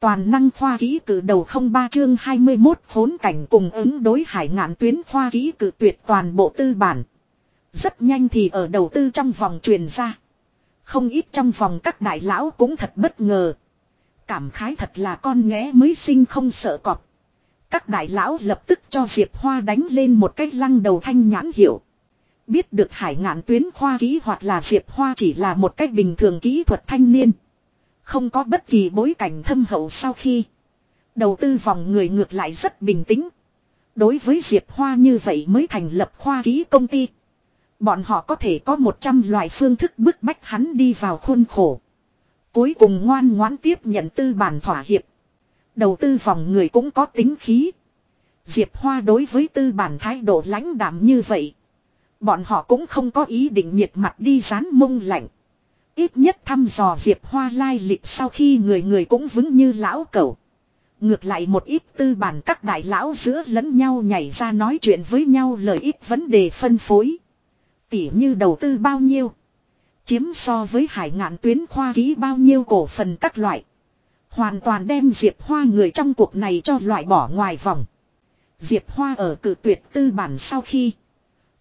Toàn năng khoa ký cử đầu không ba chương 21 khốn cảnh cùng ứng đối hải ngạn tuyến khoa ký cử tuyệt toàn bộ tư bản. Rất nhanh thì ở đầu tư trong vòng truyền ra. Không ít trong vòng các đại lão cũng thật bất ngờ. Cảm khái thật là con nghé mới sinh không sợ cọp. Các đại lão lập tức cho Diệp Hoa đánh lên một cách lăng đầu thanh nhãn hiệu. Biết được hải ngạn tuyến khoa ký hoặc là Diệp Hoa chỉ là một cách bình thường kỹ thuật thanh niên. Không có bất kỳ bối cảnh thâm hậu sau khi. Đầu tư vòng người ngược lại rất bình tĩnh. Đối với Diệp Hoa như vậy mới thành lập khoa ký công ty. Bọn họ có thể có 100 loại phương thức bức bách hắn đi vào khuôn khổ. Cuối cùng ngoan ngoãn tiếp nhận tư bản thỏa hiệp. Đầu tư vòng người cũng có tính khí. Diệp Hoa đối với tư bản thái độ lãnh đạm như vậy. Bọn họ cũng không có ý định nhiệt mặt đi rán mông lạnh. Ít nhất thăm dò Diệp Hoa lai lịch sau khi người người cũng vững như lão cẩu. Ngược lại một ít tư bản các đại lão giữa lẫn nhau nhảy ra nói chuyện với nhau lợi ích vấn đề phân phối. Tỉ như đầu tư bao nhiêu. Chiếm so với hải ngạn tuyến khoa ký bao nhiêu cổ phần các loại. Hoàn toàn đem Diệp Hoa người trong cuộc này cho loại bỏ ngoài vòng. Diệp Hoa ở cử tuyệt tư bản sau khi.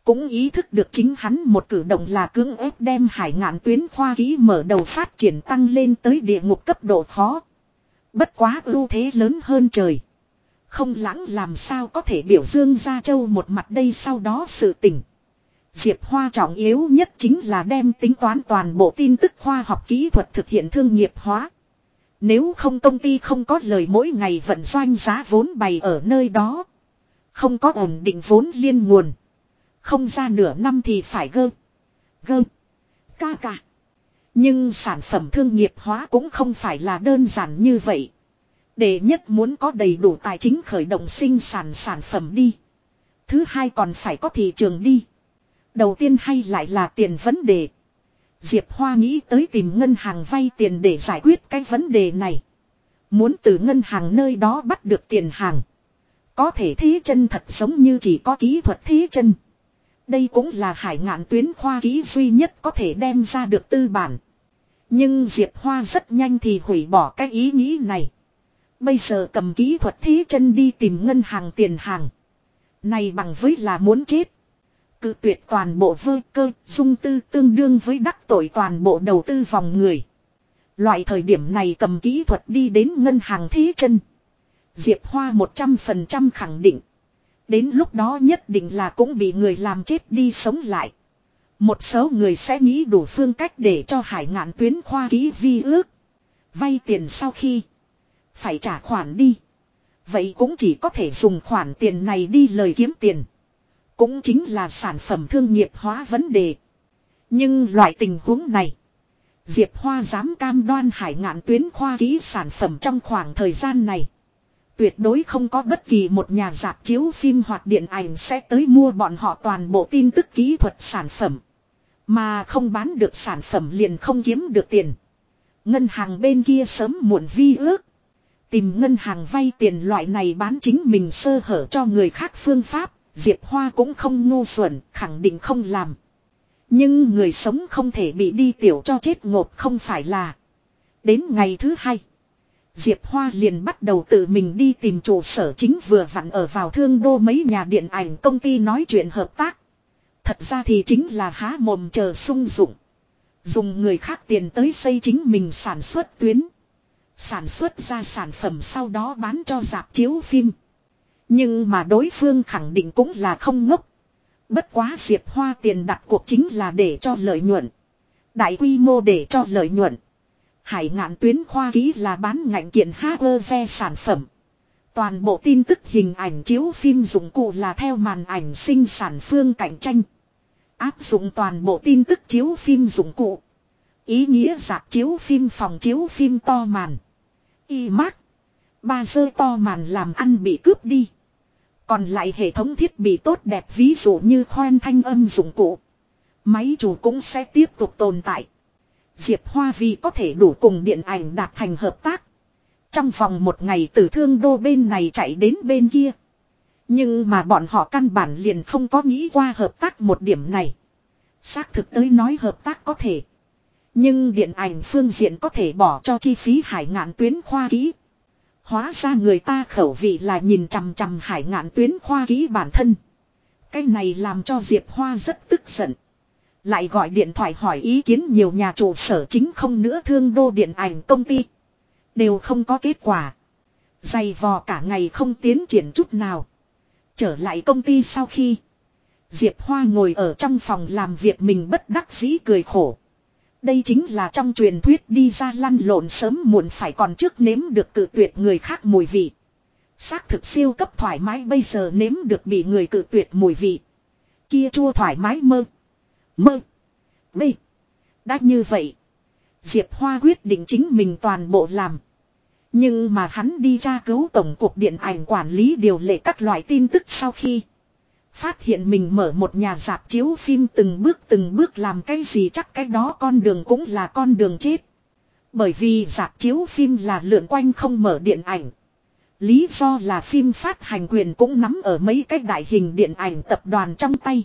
Cũng ý thức được chính hắn một cử động là cưỡng ép đem hải ngạn tuyến khoa ký mở đầu phát triển tăng lên tới địa ngục cấp độ khó. Bất quá ưu thế lớn hơn trời. Không lãng làm sao có thể biểu dương ra châu một mặt đây sau đó sự tỉnh. Diệp Hoa trọng yếu nhất chính là đem tính toán toàn bộ tin tức khoa học kỹ thuật thực hiện thương nghiệp hóa. Nếu không công ty không có lời mỗi ngày vận doanh giá vốn bày ở nơi đó. Không có ổn định vốn liên nguồn. Không ra nửa năm thì phải gơ. Gơ. Ca ca. Nhưng sản phẩm thương nghiệp hóa cũng không phải là đơn giản như vậy. Để nhất muốn có đầy đủ tài chính khởi động sinh sản sản phẩm đi. Thứ hai còn phải có thị trường đi. Đầu tiên hay lại là tiền vấn đề. Diệp Hoa nghĩ tới tìm ngân hàng vay tiền để giải quyết cái vấn đề này. Muốn từ ngân hàng nơi đó bắt được tiền hàng. Có thể thế chân thật giống như chỉ có kỹ thuật thế chân. Đây cũng là hải ngạn tuyến khoa ký duy nhất có thể đem ra được tư bản. Nhưng Diệp Hoa rất nhanh thì hủy bỏ cái ý nghĩ này. Bây giờ cầm kỹ thuật thí chân đi tìm ngân hàng tiền hàng. Này bằng với là muốn chết. Cự tuyệt toàn bộ vơ cơ, dung tư tương đương với đắc tội toàn bộ đầu tư vòng người. Loại thời điểm này cầm kỹ thuật đi đến ngân hàng thí chân. Diệp Hoa 100% khẳng định. Đến lúc đó nhất định là cũng bị người làm chết đi sống lại. Một số người sẽ nghĩ đủ phương cách để cho hải ngạn tuyến khoa ký vi ước. Vay tiền sau khi phải trả khoản đi. Vậy cũng chỉ có thể dùng khoản tiền này đi lời kiếm tiền. Cũng chính là sản phẩm thương nghiệp hóa vấn đề. Nhưng loại tình huống này. Diệp Hoa dám cam đoan hải ngạn tuyến khoa ký sản phẩm trong khoảng thời gian này. Tuyệt đối không có bất kỳ một nhà dạp chiếu phim hoặc điện ảnh sẽ tới mua bọn họ toàn bộ tin tức kỹ thuật sản phẩm. Mà không bán được sản phẩm liền không kiếm được tiền. Ngân hàng bên kia sớm muộn vi ước. Tìm ngân hàng vay tiền loại này bán chính mình sơ hở cho người khác phương pháp. Diệp Hoa cũng không ngu xuẩn, khẳng định không làm. Nhưng người sống không thể bị đi tiểu cho chết ngột không phải là. Đến ngày thứ hai. Diệp Hoa liền bắt đầu tự mình đi tìm trụ sở chính vừa vặn ở vào thương đô mấy nhà điện ảnh công ty nói chuyện hợp tác. Thật ra thì chính là há mồm chờ sung dụng. Dùng người khác tiền tới xây chính mình sản xuất tuyến. Sản xuất ra sản phẩm sau đó bán cho dạp chiếu phim. Nhưng mà đối phương khẳng định cũng là không ngốc. Bất quá Diệp Hoa tiền đặt cuộc chính là để cho lợi nhuận. Đại quy mô để cho lợi nhuận. Hải ngạn tuyến khoa ký là bán ngạnh kiện HV sản phẩm. Toàn bộ tin tức hình ảnh chiếu phim dụng cụ là theo màn ảnh sinh sản phương cạnh tranh. Áp dụng toàn bộ tin tức chiếu phim dụng cụ. Ý nghĩa dạp chiếu phim phòng chiếu phim to màn. Y mắc. Ba dơ to màn làm ăn bị cướp đi. Còn lại hệ thống thiết bị tốt đẹp ví dụ như khoen thanh âm dụng cụ. Máy chủ cũng sẽ tiếp tục tồn tại. Diệp Hoa vì có thể đủ cùng điện ảnh đạt thành hợp tác. Trong vòng một ngày từ thương đô bên này chạy đến bên kia. Nhưng mà bọn họ căn bản liền không có nghĩ qua hợp tác một điểm này. Xác thực tới nói hợp tác có thể. Nhưng điện ảnh phương diện có thể bỏ cho chi phí hải ngạn tuyến khoa kỹ. Hóa ra người ta khẩu vị là nhìn chằm chằm hải ngạn tuyến khoa ký bản thân. Cái này làm cho Diệp Hoa rất tức giận. Lại gọi điện thoại hỏi ý kiến nhiều nhà trụ sở chính không nữa thương đô điện ảnh công ty. Đều không có kết quả. Dày vò cả ngày không tiến triển chút nào. Trở lại công ty sau khi. Diệp Hoa ngồi ở trong phòng làm việc mình bất đắc dĩ cười khổ. Đây chính là trong truyền thuyết đi ra lăn lộn sớm muộn phải còn trước nếm được cự tuyệt người khác mùi vị. Xác thực siêu cấp thoải mái bây giờ nếm được bị người cự tuyệt mùi vị. Kia chua thoải mái mơ. Mơ. Bê. Đã như vậy. Diệp Hoa quyết định chính mình toàn bộ làm. Nhưng mà hắn đi tra cứu tổng cục điện ảnh quản lý điều lệ các loại tin tức sau khi. Phát hiện mình mở một nhà dạp chiếu phim từng bước từng bước làm cái gì chắc cái đó con đường cũng là con đường chết. Bởi vì dạp chiếu phim là lượn quanh không mở điện ảnh. Lý do là phim phát hành quyền cũng nắm ở mấy cái đại hình điện ảnh tập đoàn trong tay.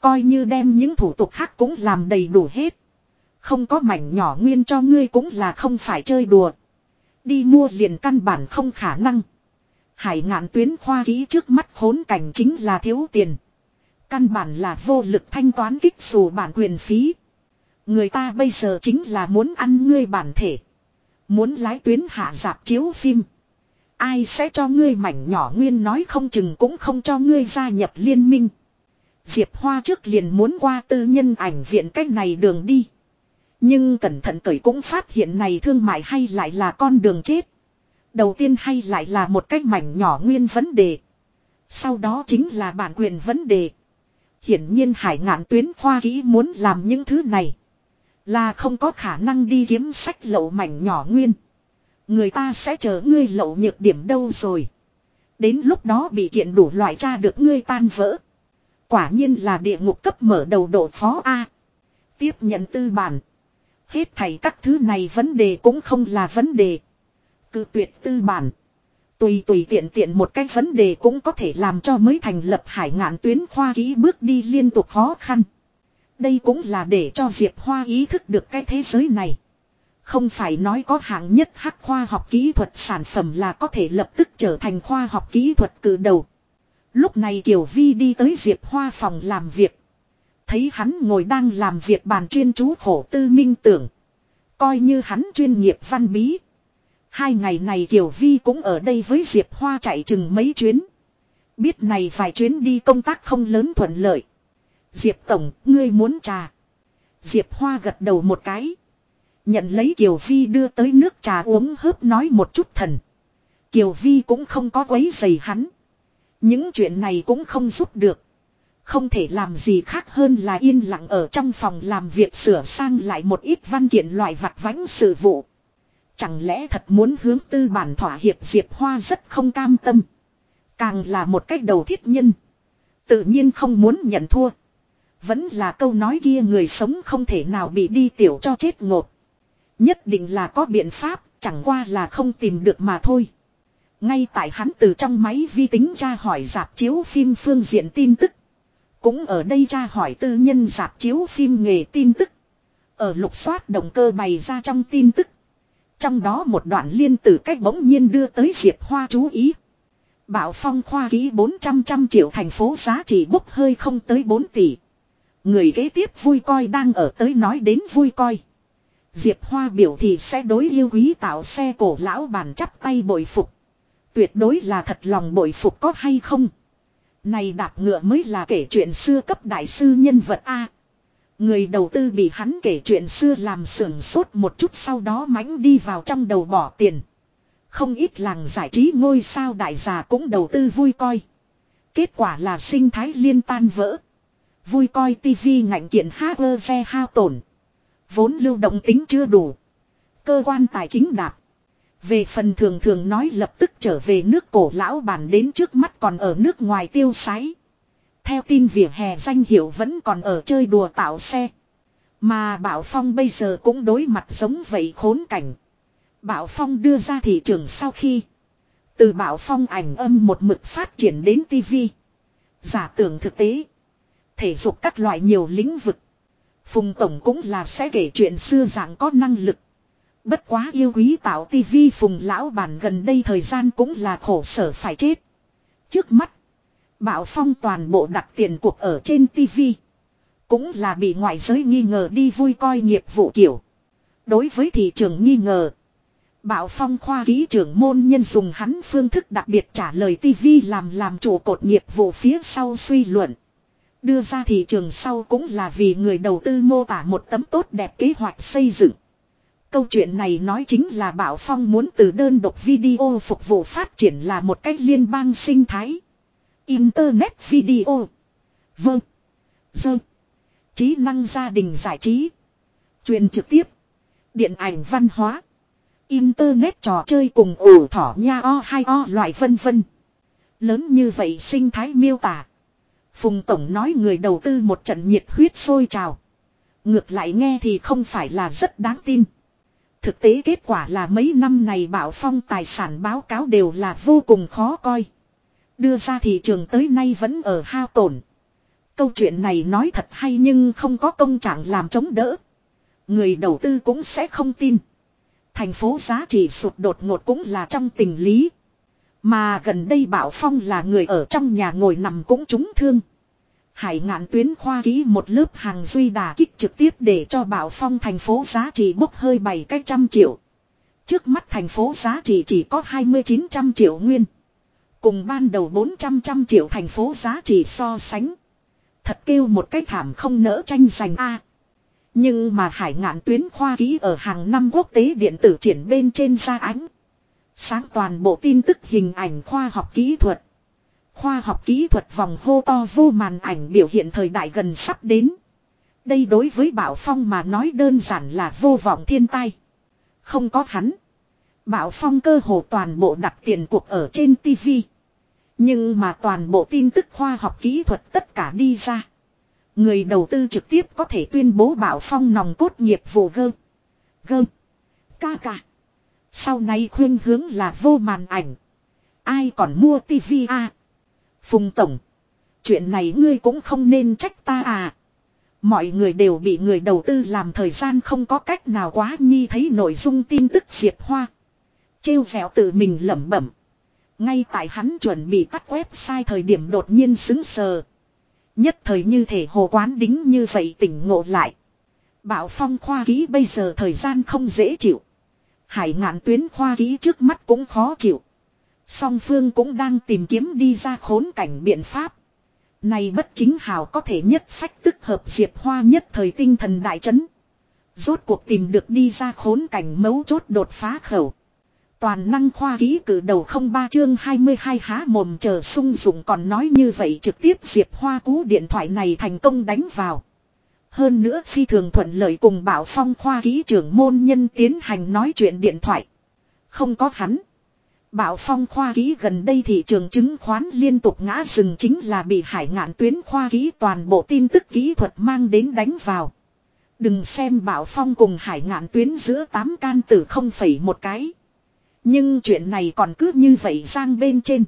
Coi như đem những thủ tục khác cũng làm đầy đủ hết. Không có mảnh nhỏ nguyên cho ngươi cũng là không phải chơi đùa. Đi mua liền căn bản không khả năng. Hải ngạn tuyến khoa ký trước mắt khốn cảnh chính là thiếu tiền. Căn bản là vô lực thanh toán kích xù bản quyền phí. Người ta bây giờ chính là muốn ăn ngươi bản thể. Muốn lái tuyến hạ dạp chiếu phim. Ai sẽ cho ngươi mảnh nhỏ nguyên nói không chừng cũng không cho ngươi gia nhập liên minh. Diệp Hoa trước liền muốn qua tư nhân ảnh viện cách này đường đi. Nhưng cẩn thận cởi cũng phát hiện này thương mại hay lại là con đường chết. Đầu tiên hay lại là một cách mảnh nhỏ nguyên vấn đề. Sau đó chính là bản quyền vấn đề. Hiển nhiên hải ngạn tuyến khoa kỹ muốn làm những thứ này. Là không có khả năng đi kiếm sách lậu mảnh nhỏ nguyên. Người ta sẽ chờ ngươi lậu nhược điểm đâu rồi. Đến lúc đó bị kiện đủ loại tra được ngươi tan vỡ. Quả nhiên là địa ngục cấp mở đầu độ phó A. Tiếp nhận tư bản. Hết thảy các thứ này vấn đề cũng không là vấn đề. Cự tuyệt tư bản. Tùy tùy tiện tiện một cái vấn đề cũng có thể làm cho mới thành lập hải ngạn tuyến khoa ký bước đi liên tục khó khăn. Đây cũng là để cho Diệp Hoa ý thức được cái thế giới này. Không phải nói có hạng nhất hắc khoa học kỹ thuật sản phẩm là có thể lập tức trở thành khoa học kỹ thuật cử đầu. Lúc này Kiều Vi đi tới Diệp Hoa phòng làm việc. Thấy hắn ngồi đang làm việc bàn chuyên chú khổ tư minh tưởng. Coi như hắn chuyên nghiệp văn bí. Hai ngày này Kiều Vi cũng ở đây với Diệp Hoa chạy chừng mấy chuyến. Biết này vài chuyến đi công tác không lớn thuận lợi. Diệp Tổng, ngươi muốn trà. Diệp Hoa gật đầu một cái. Nhận lấy Kiều Vi đưa tới nước trà uống hớp nói một chút thần. Kiều Vi cũng không có quấy giày hắn. Những chuyện này cũng không giúp được. Không thể làm gì khác hơn là yên lặng ở trong phòng làm việc sửa sang lại một ít văn kiện loại vặt vãnh sự vụ. Chẳng lẽ thật muốn hướng tư bản thỏa hiệp Diệp Hoa rất không cam tâm. Càng là một cách đầu thiết nhân. Tự nhiên không muốn nhận thua. Vẫn là câu nói kia người sống không thể nào bị đi tiểu cho chết ngột. Nhất định là có biện pháp, chẳng qua là không tìm được mà thôi. Ngay tại hắn từ trong máy vi tính tra hỏi dạp chiếu phim phương diện tin tức. Cũng ở đây tra hỏi tư nhân dạp chiếu phim nghề tin tức. Ở lục soát động cơ bày ra trong tin tức. Trong đó một đoạn liên tử cách bỗng nhiên đưa tới Diệp Hoa chú ý. Bảo phong khoa ký 400 trăm triệu thành phố giá trị bốc hơi không tới 4 tỷ. Người kế tiếp vui coi đang ở tới nói đến vui coi. Diệp Hoa biểu thì sẽ đối yêu quý tạo xe cổ lão bàn chắp tay bội phục. Tuyệt đối là thật lòng bội phục có hay không. Này đạp ngựa mới là kể chuyện xưa cấp đại sư nhân vật A. Người đầu tư bị hắn kể chuyện xưa làm sưởng sốt một chút sau đó mánh đi vào trong đầu bỏ tiền. Không ít làng giải trí ngôi sao đại già cũng đầu tư vui coi. Kết quả là sinh thái liên tan vỡ. Vui coi tivi ngạnh kiện HG hao tổn. Vốn lưu động tính chưa đủ. Cơ quan tài chính đạp. Về phần thường thường nói lập tức trở về nước cổ lão bản đến trước mắt còn ở nước ngoài tiêu sái. Theo tin vỉa hè danh hiệu vẫn còn ở chơi đùa tạo xe. Mà Bảo Phong bây giờ cũng đối mặt giống vậy khốn cảnh. Bảo Phong đưa ra thị trường sau khi. Từ Bảo Phong ảnh âm một mực phát triển đến TV. Giả tưởng thực tế. Thể dục các loại nhiều lĩnh vực. Phùng Tổng cũng là sẽ kể chuyện xưa dạng có năng lực. Bất quá yêu quý tạo tivi phùng lão bản gần đây thời gian cũng là khổ sở phải chết. Trước mắt. Bảo Phong toàn bộ đặt tiền cuộc ở trên tivi. Cũng là bị ngoại giới nghi ngờ đi vui coi nghiệp vụ kiểu. Đối với thị trường nghi ngờ. Bảo Phong khoa ký trưởng môn nhân dùng hắn phương thức đặc biệt trả lời TV làm làm chủ cột nghiệp vụ phía sau suy luận. Đưa ra thị trường sau cũng là vì người đầu tư mô tả một tấm tốt đẹp kế hoạch xây dựng. Câu chuyện này nói chính là Bảo Phong muốn từ đơn độc video phục vụ phát triển là một cách liên bang sinh thái. Internet video. Vâng. Dơ. Trí năng gia đình giải trí. Truyền trực tiếp. Điện ảnh văn hóa. Internet trò chơi cùng ủ thỏ, nha o hay o, loại vân vân. Lớn như vậy sinh thái miêu tả. Phùng Tổng nói người đầu tư một trận nhiệt huyết sôi trào. Ngược lại nghe thì không phải là rất đáng tin. Thực tế kết quả là mấy năm này bảo phong tài sản báo cáo đều là vô cùng khó coi. Đưa ra thị trường tới nay vẫn ở hao tổn. Câu chuyện này nói thật hay nhưng không có công trạng làm chống đỡ. Người đầu tư cũng sẽ không tin. Thành phố giá trị sụt đột ngột cũng là trong tình lý. Mà gần đây Bảo Phong là người ở trong nhà ngồi nằm cũng trúng thương. Hải ngạn tuyến khoa ký một lớp hàng duy đà kích trực tiếp để cho Bảo Phong thành phố giá trị bốc hơi bảy cách trăm triệu. Trước mắt thành phố giá trị chỉ có 2900 triệu nguyên. Cùng ban đầu 400 trăm triệu thành phố giá trị so sánh. Thật kêu một cái thảm không nỡ tranh giành A. Nhưng mà hải ngạn tuyến khoa ký ở hàng năm quốc tế điện tử triển bên trên ra ánh. Sáng toàn bộ tin tức hình ảnh khoa học kỹ thuật. Khoa học kỹ thuật vòng hô to vô màn ảnh biểu hiện thời đại gần sắp đến. Đây đối với Bảo Phong mà nói đơn giản là vô vọng thiên tai. Không có hắn. Bảo Phong cơ hồ toàn bộ đặt tiền cuộc ở trên TV. Nhưng mà toàn bộ tin tức khoa học kỹ thuật tất cả đi ra. Người đầu tư trực tiếp có thể tuyên bố Bảo Phong nòng cốt nghiệp vụ gơ. Gơ. Ca ca. Sau này khuyên hướng là vô màn ảnh. Ai còn mua TV à? Phùng Tổng. Chuyện này ngươi cũng không nên trách ta à. Mọi người đều bị người đầu tư làm thời gian không có cách nào quá nhi thấy nội dung tin tức diệp hoa. Trêu vẹo tự mình lẩm bẩm. Ngay tại hắn chuẩn bị tắt website thời điểm đột nhiên xứng sờ. Nhất thời như thể hồ quán đính như vậy tỉnh ngộ lại. Bảo phong khoa ký bây giờ thời gian không dễ chịu. Hải ngạn tuyến khoa ký trước mắt cũng khó chịu. Song phương cũng đang tìm kiếm đi ra khốn cảnh biện pháp. Này bất chính hào có thể nhất phách tức hợp diệp hoa nhất thời tinh thần đại chấn. Rốt cuộc tìm được đi ra khốn cảnh mấu chốt đột phá khẩu. Toàn năng khoa ký cử đầu không ba chương 22 há mồm chờ sung dụng còn nói như vậy trực tiếp diệp hoa cú điện thoại này thành công đánh vào. Hơn nữa phi thường thuận lợi cùng bảo phong khoa ký trưởng môn nhân tiến hành nói chuyện điện thoại. Không có hắn. Bảo phong khoa ký gần đây thị trường chứng khoán liên tục ngã rừng chính là bị hải ngạn tuyến khoa ký toàn bộ tin tức kỹ thuật mang đến đánh vào. Đừng xem bảo phong cùng hải ngạn tuyến giữa tám can tử không phẩy một cái. Nhưng chuyện này còn cứ như vậy sang bên trên.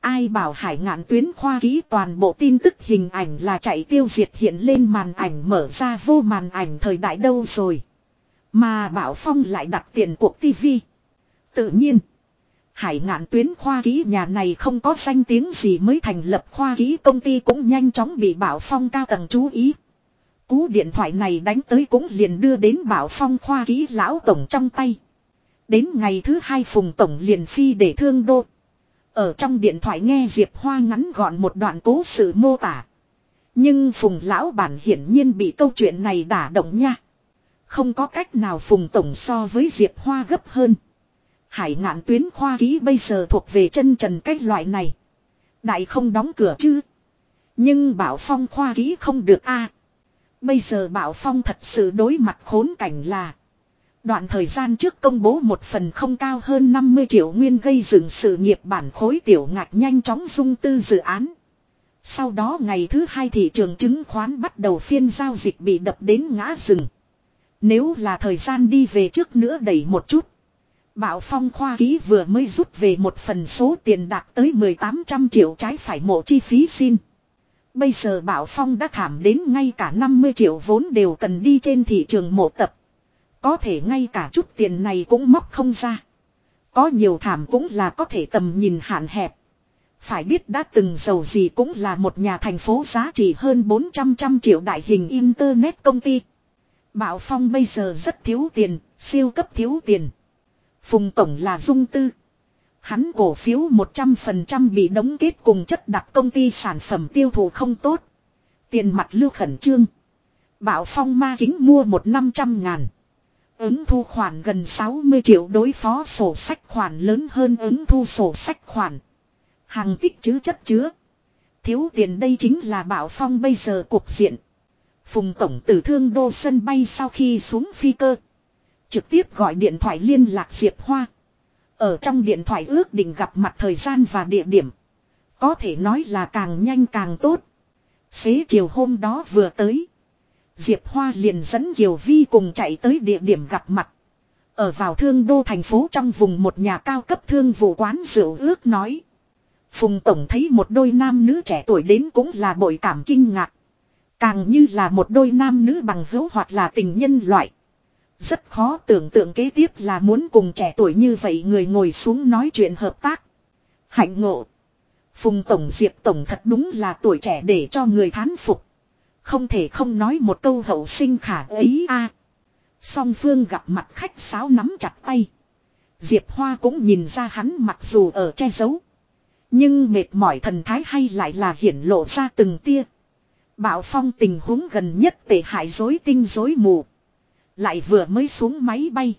Ai bảo hải ngạn tuyến khoa ký toàn bộ tin tức hình ảnh là chạy tiêu diệt hiện lên màn ảnh mở ra vô màn ảnh thời đại đâu rồi. Mà bảo phong lại đặt tiền cuộc tivi. Tự nhiên. Hải ngạn tuyến khoa ký nhà này không có danh tiếng gì mới thành lập khoa ký, công ty cũng nhanh chóng bị bảo phong cao tầng chú ý. Cú điện thoại này đánh tới cũng liền đưa đến bảo phong khoa ký lão tổng trong tay. Đến ngày thứ hai Phùng Tổng liền phi để thương đô. Ở trong điện thoại nghe Diệp Hoa ngắn gọn một đoạn cố sự mô tả. Nhưng Phùng Lão Bản hiển nhiên bị câu chuyện này đả động nha. Không có cách nào Phùng Tổng so với Diệp Hoa gấp hơn. Hải ngạn tuyến khoa ký bây giờ thuộc về chân trần cách loại này. Đại không đóng cửa chứ. Nhưng Bảo Phong khoa ký không được a. Bây giờ Bảo Phong thật sự đối mặt khốn cảnh là. Đoạn thời gian trước công bố một phần không cao hơn 50 triệu nguyên gây dựng sự nghiệp bản khối tiểu ngạch nhanh chóng dung tư dự án. Sau đó ngày thứ hai thị trường chứng khoán bắt đầu phiên giao dịch bị đập đến ngã rừng. Nếu là thời gian đi về trước nữa đẩy một chút. Bảo Phong khoa ký vừa mới rút về một phần số tiền đạt tới 1800 triệu trái phải mộ chi phí xin. Bây giờ Bảo Phong đã thảm đến ngay cả 50 triệu vốn đều cần đi trên thị trường mộ tập. Có thể ngay cả chút tiền này cũng móc không ra. Có nhiều thảm cũng là có thể tầm nhìn hạn hẹp. Phải biết đã từng giàu gì cũng là một nhà thành phố giá trị hơn 400 trăm triệu đại hình Internet công ty. Bảo Phong bây giờ rất thiếu tiền, siêu cấp thiếu tiền. Phùng Tổng là dung tư. Hắn cổ phiếu 100% bị đóng kết cùng chất đặt công ty sản phẩm tiêu thụ không tốt. Tiền mặt lưu khẩn trương. Bảo Phong ma kính mua một năm trăm ngàn. Ứng thu khoản gần 60 triệu đối phó sổ sách khoản lớn hơn ứng thu sổ sách khoản. Hàng tích chứ chất chứa. Thiếu tiền đây chính là Bảo Phong bây giờ cuộc diện. Phùng Tổng tử thương đô sân bay sau khi xuống phi cơ. Trực tiếp gọi điện thoại liên lạc Diệp Hoa. Ở trong điện thoại ước định gặp mặt thời gian và địa điểm. Có thể nói là càng nhanh càng tốt. Xế chiều hôm đó vừa tới. Diệp Hoa liền dẫn Kiều Vi cùng chạy tới địa điểm gặp mặt. Ở vào thương đô thành phố trong vùng một nhà cao cấp thương vụ quán rượu ước nói. Phùng Tổng thấy một đôi nam nữ trẻ tuổi đến cũng là bội cảm kinh ngạc. Càng như là một đôi nam nữ bằng hữu hoặc là tình nhân loại. Rất khó tưởng tượng kế tiếp là muốn cùng trẻ tuổi như vậy người ngồi xuống nói chuyện hợp tác. Hạnh ngộ. Phùng Tổng Diệp Tổng thật đúng là tuổi trẻ để cho người thán phục. Không thể không nói một câu hậu sinh khả ấy a. Song phương gặp mặt khách sáo nắm chặt tay. Diệp Hoa cũng nhìn ra hắn mặc dù ở che giấu. Nhưng mệt mỏi thần thái hay lại là hiển lộ ra từng tia. Bảo phong tình huống gần nhất tệ hại dối tinh dối mù. Lại vừa mới xuống máy bay.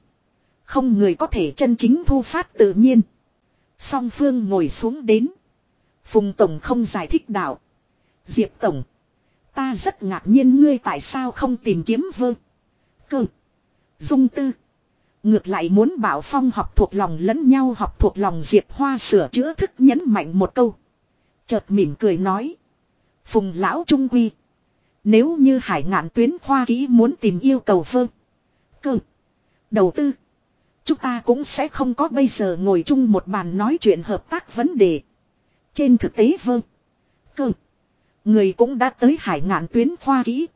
Không người có thể chân chính thu phát tự nhiên. Song phương ngồi xuống đến. Phùng Tổng không giải thích đạo. Diệp Tổng. Ta rất ngạc nhiên ngươi tại sao không tìm kiếm vơ. Cơ. Dung tư. Ngược lại muốn bảo phong học thuộc lòng lẫn nhau học thuộc lòng Diệp Hoa sửa chữa thức nhấn mạnh một câu. Chợt mỉm cười nói. Phùng lão trung quy. Nếu như hải ngạn tuyến khoa kỹ muốn tìm yêu cầu vơ. Cơ. Đầu tư. Chúng ta cũng sẽ không có bây giờ ngồi chung một bàn nói chuyện hợp tác vấn đề. Trên thực tế vâng Cơ. Người cũng đã tới hải ngạn tuyến khoa kỹ.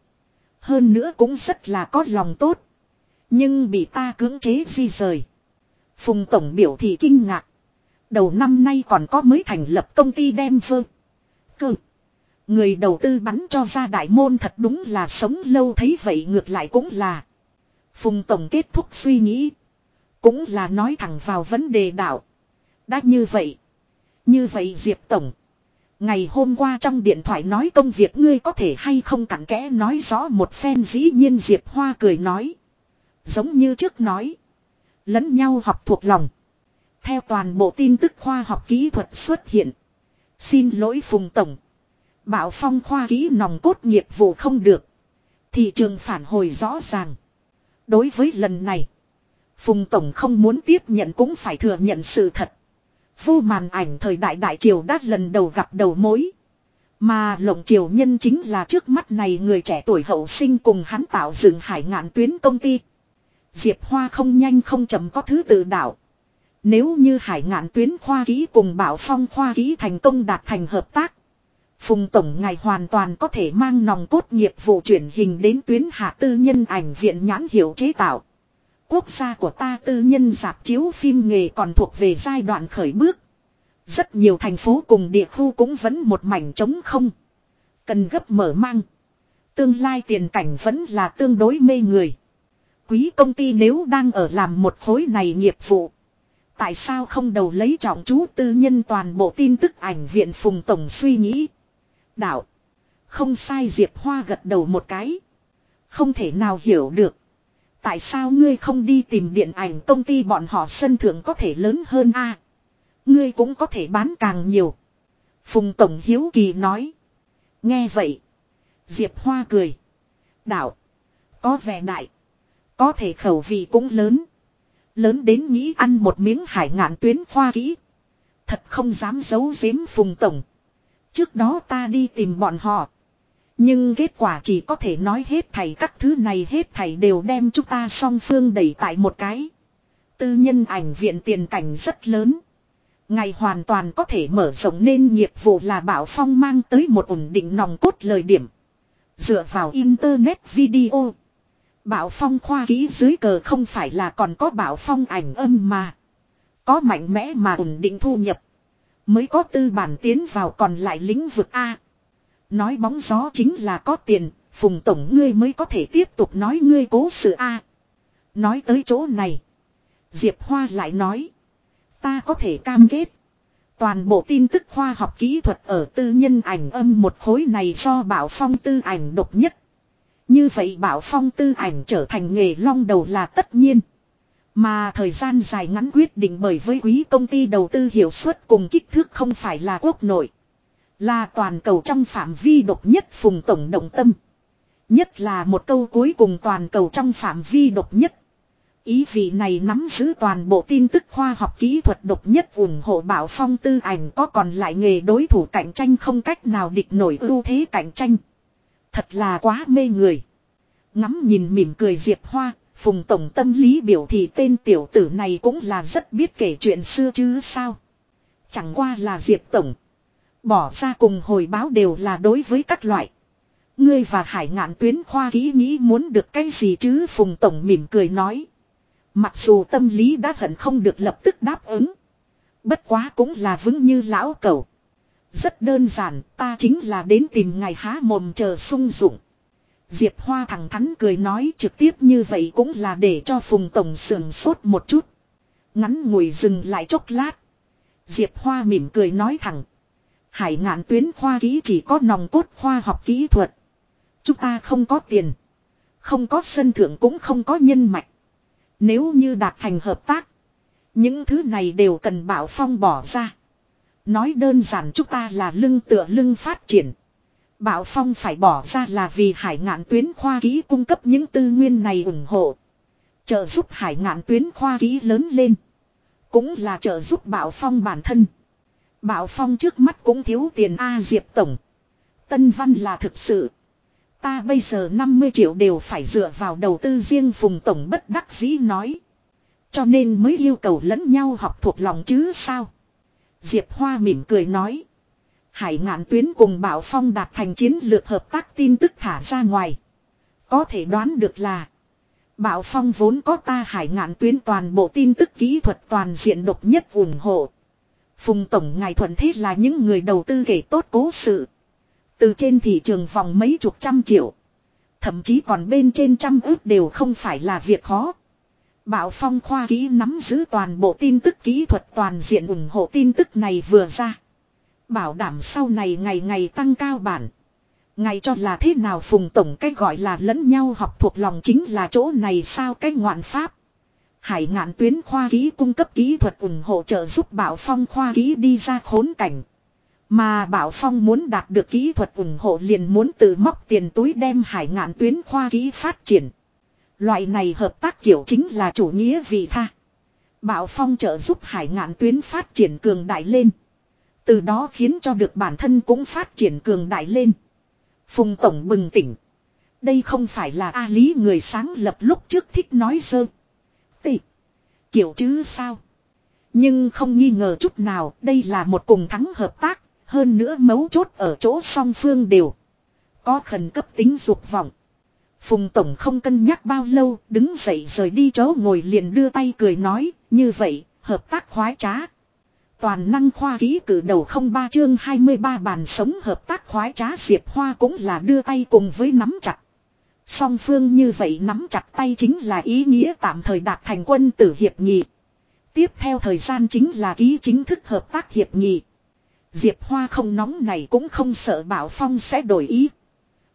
Hơn nữa cũng rất là có lòng tốt. Nhưng bị ta cưỡng chế di rời. Phùng Tổng biểu thị kinh ngạc. Đầu năm nay còn có mới thành lập công ty đem vơ. Cơ. Người đầu tư bắn cho ra đại môn thật đúng là sống lâu thấy vậy ngược lại cũng là. Phùng Tổng kết thúc suy nghĩ. Cũng là nói thẳng vào vấn đề đạo. Đã như vậy. Như vậy Diệp Tổng. Ngày hôm qua trong điện thoại nói công việc ngươi có thể hay không cặn kẽ nói rõ một phen dĩ nhiên Diệp Hoa cười nói. Giống như trước nói. Lẫn nhau học thuộc lòng. Theo toàn bộ tin tức khoa học kỹ thuật xuất hiện. Xin lỗi Phùng Tổng. Bảo phong khoa kỹ nòng cốt nghiệp vụ không được. Thị trường phản hồi rõ ràng. Đối với lần này. Phùng Tổng không muốn tiếp nhận cũng phải thừa nhận sự thật. Vô màn ảnh thời đại đại triều đã lần đầu gặp đầu mối. Mà lộng triều nhân chính là trước mắt này người trẻ tuổi hậu sinh cùng hắn tạo dựng hải ngạn tuyến công ty. Diệp Hoa không nhanh không chậm có thứ tự đạo. Nếu như hải ngạn tuyến khoa ký cùng bảo phong khoa ký thành công đạt thành hợp tác. Phùng Tổng ngài hoàn toàn có thể mang nòng cốt nghiệp vụ chuyển hình đến tuyến hạ tư nhân ảnh viện nhãn hiệu chế tạo. Quốc gia của ta tư nhân dạp chiếu phim nghề còn thuộc về giai đoạn khởi bước. Rất nhiều thành phố cùng địa khu cũng vẫn một mảnh trống không. Cần gấp mở mang. Tương lai tiền cảnh vẫn là tương đối mê người. Quý công ty nếu đang ở làm một khối này nghiệp vụ. Tại sao không đầu lấy trọng chú tư nhân toàn bộ tin tức ảnh viện Phùng Tổng suy nghĩ. Đạo. Không sai Diệp Hoa gật đầu một cái. Không thể nào hiểu được. Tại sao ngươi không đi tìm điện ảnh công ty bọn họ sân thượng có thể lớn hơn a? Ngươi cũng có thể bán càng nhiều. Phùng Tổng Hiếu Kỳ nói. Nghe vậy. Diệp Hoa cười. Đạo. Có vẻ đại. Có thể khẩu vị cũng lớn. Lớn đến nghĩ ăn một miếng hải ngạn tuyến khoa kỹ. Thật không dám giấu giếm Phùng Tổng. Trước đó ta đi tìm bọn họ. Nhưng kết quả chỉ có thể nói hết thảy các thứ này hết thảy đều đem chúng ta song phương đẩy tại một cái. Tư nhân ảnh viện tiền cảnh rất lớn. Ngày hoàn toàn có thể mở rộng nên nghiệp vụ là Bảo Phong mang tới một ổn định nòng cốt lời điểm. Dựa vào Internet video. Bảo phong khoa ký dưới cờ không phải là còn có bảo phong ảnh âm mà. Có mạnh mẽ mà ổn định thu nhập. Mới có tư bản tiến vào còn lại lĩnh vực A. Nói bóng gió chính là có tiền, phùng tổng ngươi mới có thể tiếp tục nói ngươi cố sự A. Nói tới chỗ này. Diệp Hoa lại nói. Ta có thể cam kết. Toàn bộ tin tức khoa học kỹ thuật ở tư nhân ảnh âm một khối này do Bảo Phong tư ảnh độc nhất. Như vậy Bảo Phong tư ảnh trở thành nghề long đầu là tất nhiên. Mà thời gian dài ngắn quyết định bởi với quý công ty đầu tư hiệu suất cùng kích thước không phải là quốc nội. Là toàn cầu trong phạm vi độc nhất phùng tổng động tâm. Nhất là một câu cuối cùng toàn cầu trong phạm vi độc nhất. Ý vị này nắm giữ toàn bộ tin tức khoa học kỹ thuật độc nhất ủng hộ bảo phong tư ảnh có còn lại nghề đối thủ cạnh tranh không cách nào địch nổi ưu thế cạnh tranh. Thật là quá mê người. Ngắm nhìn mỉm cười Diệp Hoa, Phùng Tổng tâm lý biểu thị tên tiểu tử này cũng là rất biết kể chuyện xưa chứ sao. Chẳng qua là Diệp Tổng. Bỏ ra cùng hồi báo đều là đối với các loại. Ngươi và hải ngạn tuyến khoa kỹ nghĩ muốn được cái gì chứ Phùng Tổng mỉm cười nói. Mặc dù tâm lý đã hận không được lập tức đáp ứng. Bất quá cũng là vững như lão cầu. Rất đơn giản, ta chính là đến tìm ngày há mồm chờ sung dụng. Diệp Hoa thẳng thắn cười nói trực tiếp như vậy cũng là để cho Phùng Tổng sườn sốt một chút. Ngắn ngồi dừng lại chốc lát. Diệp Hoa mỉm cười nói thẳng. Hải ngạn tuyến khoa kỹ chỉ có nòng cốt khoa học kỹ thuật. Chúng ta không có tiền. Không có sân thượng cũng không có nhân mạch. Nếu như đạt thành hợp tác. Những thứ này đều cần bảo phong bỏ ra. Nói đơn giản chúng ta là lưng tựa lưng phát triển. Bảo phong phải bỏ ra là vì hải ngạn tuyến khoa ký cung cấp những tư nguyên này ủng hộ. Trợ giúp hải ngạn tuyến khoa ký lớn lên. Cũng là trợ giúp bảo phong bản thân. Bảo phong trước mắt cũng thiếu tiền A Diệp Tổng. Tân Văn là thực sự. Ta bây giờ 50 triệu đều phải dựa vào đầu tư riêng Phùng Tổng bất đắc dĩ nói. Cho nên mới yêu cầu lẫn nhau học thuộc lòng chứ sao. Diệp Hoa mỉm cười nói. Hải ngạn tuyến cùng Bảo Phong đạt thành chiến lược hợp tác tin tức thả ra ngoài. Có thể đoán được là. Bảo Phong vốn có ta hải ngạn tuyến toàn bộ tin tức kỹ thuật toàn diện độc nhất ủng hộ. Phùng Tổng ngài thuận thế là những người đầu tư kể tốt cố sự. Từ trên thị trường vòng mấy chục trăm triệu. Thậm chí còn bên trên trăm ước đều không phải là việc khó. Bảo Phong khoa kỹ nắm giữ toàn bộ tin tức kỹ thuật toàn diện ủng hộ tin tức này vừa ra. Bảo đảm sau này ngày ngày tăng cao bản. Ngày cho là thế nào phùng tổng cái gọi là lẫn nhau học thuộc lòng chính là chỗ này sao cái ngoạn pháp. Hải ngạn tuyến khoa kỹ cung cấp kỹ thuật ủng hộ trợ giúp Bảo Phong khoa kỹ đi ra khốn cảnh. Mà Bảo Phong muốn đạt được kỹ thuật ủng hộ liền muốn tự móc tiền túi đem hải ngạn tuyến khoa kỹ phát triển. Loại này hợp tác kiểu chính là chủ nghĩa vị tha. Bảo Phong trợ giúp hải ngạn tuyến phát triển cường đại lên. Từ đó khiến cho được bản thân cũng phát triển cường đại lên. Phùng Tổng bừng tỉnh. Đây không phải là A Lý người sáng lập lúc trước thích nói sơ. Tị. Kiểu chứ sao. Nhưng không nghi ngờ chút nào đây là một cùng thắng hợp tác. Hơn nữa mấu chốt ở chỗ song phương đều. Có khẩn cấp tính dục vọng. Phùng Tổng không cân nhắc bao lâu, đứng dậy rời đi chỗ ngồi liền đưa tay cười nói, như vậy, hợp tác khoái trá. Toàn năng khoa ký cử đầu không ba chương 23 bàn sống hợp tác khoái trá Diệp Hoa cũng là đưa tay cùng với nắm chặt. Song phương như vậy nắm chặt tay chính là ý nghĩa tạm thời đạt thành quân tử hiệp nghị. Tiếp theo thời gian chính là ký chính thức hợp tác hiệp nghị. Diệp Hoa không nóng này cũng không sợ Bảo Phong sẽ đổi ý.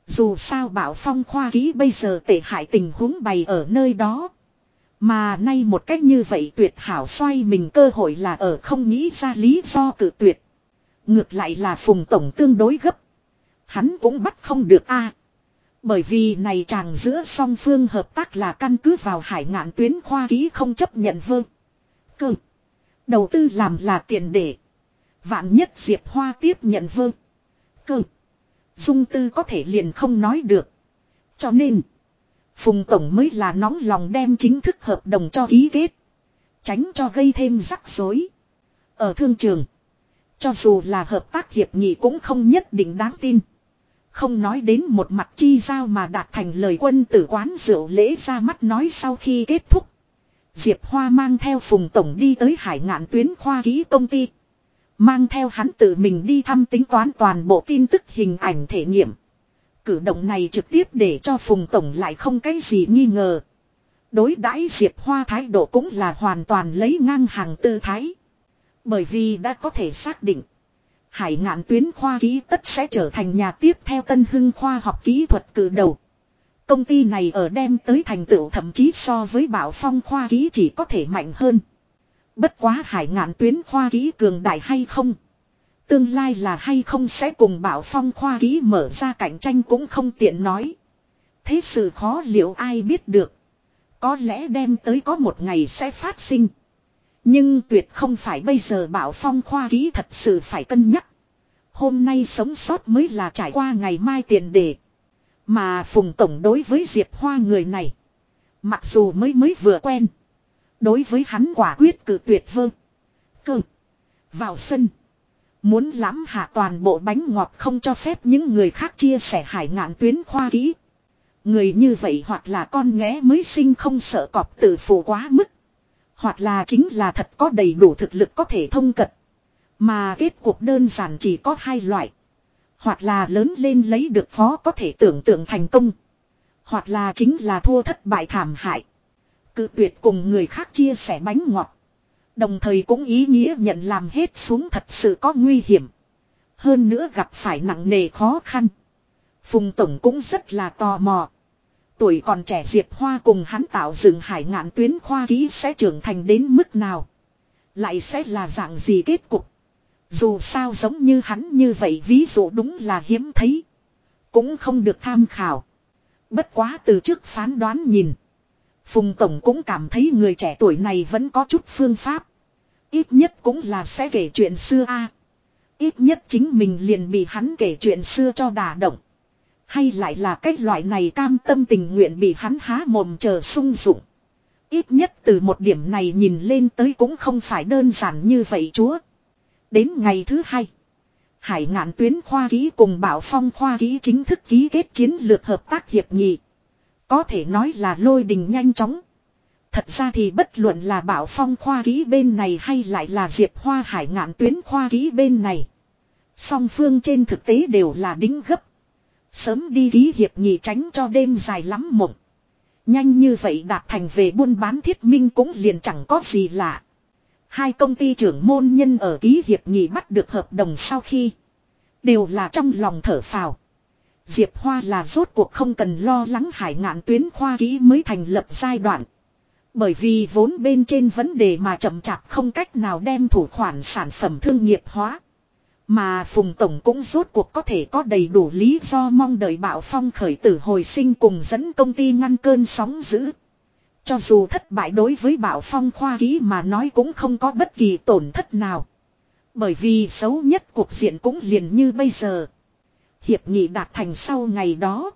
Dù sao Bảo Phong khoa ký bây giờ tệ hại tình huống bày ở nơi đó. Mà nay một cách như vậy tuyệt hảo xoay mình cơ hội là ở không nghĩ ra lý do cử tuyệt. Ngược lại là Phùng Tổng tương đối gấp. Hắn cũng bắt không được a Bởi vì này chàng giữa song phương hợp tác là căn cứ vào hải ngạn tuyến khoa ký không chấp nhận vương Cơ. Đầu tư làm là tiền để. Vạn nhất Diệp Hoa tiếp nhận vương Cơ. Dung tư có thể liền không nói được. Cho nên. Phùng Tổng mới là nóng lòng đem chính thức hợp đồng cho ký kết. Tránh cho gây thêm rắc rối. Ở thương trường. Cho dù là hợp tác hiệp nghị cũng không nhất định đáng tin. Không nói đến một mặt chi giao mà đạt thành lời quân tử quán rượu lễ ra mắt nói sau khi kết thúc. Diệp Hoa mang theo Phùng Tổng đi tới hải ngạn tuyến khoa ký công ty. Mang theo hắn tự mình đi thăm tính toán toàn bộ tin tức hình ảnh thể nghiệm. Cử động này trực tiếp để cho Phùng Tổng lại không cái gì nghi ngờ. Đối đãi Diệp Hoa thái độ cũng là hoàn toàn lấy ngang hàng tư thái. Bởi vì đã có thể xác định. Hải ngạn tuyến khoa ký tất sẽ trở thành nhà tiếp theo tân hưng khoa học kỹ thuật cử đầu. Công ty này ở đem tới thành tựu thậm chí so với bảo phong khoa ký chỉ có thể mạnh hơn. Bất quá hải ngạn tuyến khoa ký cường đại hay không. Tương lai là hay không sẽ cùng bảo phong khoa ký mở ra cạnh tranh cũng không tiện nói. Thế sự khó liệu ai biết được. Có lẽ đem tới có một ngày sẽ phát sinh. Nhưng tuyệt không phải bây giờ bảo phong khoa ký thật sự phải cân nhắc. Hôm nay sống sót mới là trải qua ngày mai tiền đề. Mà Phùng Tổng đối với Diệp Hoa người này. Mặc dù mới mới vừa quen. Đối với hắn quả quyết cử tuyệt vơ. Cơ. Vào sân. Muốn lắm hạ toàn bộ bánh ngọt không cho phép những người khác chia sẻ hải ngạn tuyến khoa kỹ. Người như vậy hoặc là con nghé mới sinh không sợ cọp tự phụ quá mức. Hoặc là chính là thật có đầy đủ thực lực có thể thông cật. Mà kết cuộc đơn giản chỉ có hai loại. Hoặc là lớn lên lấy được phó có thể tưởng tượng thành công. Hoặc là chính là thua thất bại thảm hại. Cự tuyệt cùng người khác chia sẻ bánh ngọt. Đồng thời cũng ý nghĩa nhận làm hết xuống thật sự có nguy hiểm. Hơn nữa gặp phải nặng nề khó khăn. Phùng Tổng cũng rất là tò mò. Tuổi còn trẻ Diệp Hoa cùng hắn tạo dựng hải ngạn tuyến khoa ký sẽ trưởng thành đến mức nào. Lại sẽ là dạng gì kết cục. Dù sao giống như hắn như vậy ví dụ đúng là hiếm thấy. Cũng không được tham khảo. Bất quá từ trước phán đoán nhìn. Phùng Tổng cũng cảm thấy người trẻ tuổi này vẫn có chút phương pháp. Ít nhất cũng là sẽ kể chuyện xưa a. Ít nhất chính mình liền bị hắn kể chuyện xưa cho đả động. Hay lại là cái loại này cam tâm tình nguyện bị hắn há mồm chờ sung dụng. Ít nhất từ một điểm này nhìn lên tới cũng không phải đơn giản như vậy chúa. Đến ngày thứ hai. Hải ngạn tuyến khoa ký cùng bảo phong khoa ký chính thức ký kết chiến lược hợp tác hiệp nghị. Có thể nói là lôi đình nhanh chóng. Thật ra thì bất luận là bảo phong khoa ký bên này hay lại là diệp hoa hải ngạn tuyến khoa ký bên này. Song phương trên thực tế đều là đính gấp. Sớm đi ký hiệp nghị tránh cho đêm dài lắm mộng. Nhanh như vậy đạt thành về buôn bán thiết minh cũng liền chẳng có gì lạ. Hai công ty trưởng môn nhân ở ký hiệp nghị bắt được hợp đồng sau khi. Đều là trong lòng thở phào. Diệp Hoa là rốt cuộc không cần lo lắng hải ngạn tuyến khoa ký mới thành lập giai đoạn. Bởi vì vốn bên trên vấn đề mà chậm chạp không cách nào đem thủ khoản sản phẩm thương nghiệp hóa. Mà Phùng Tổng cũng rốt cuộc có thể có đầy đủ lý do mong đợi bạo phong khởi tử hồi sinh cùng dẫn công ty ngăn cơn sóng dữ. Cho dù thất bại đối với bạo phong khoa ký mà nói cũng không có bất kỳ tổn thất nào. Bởi vì xấu nhất cuộc diện cũng liền như bây giờ. Hiệp nghị đạt thành sau ngày đó.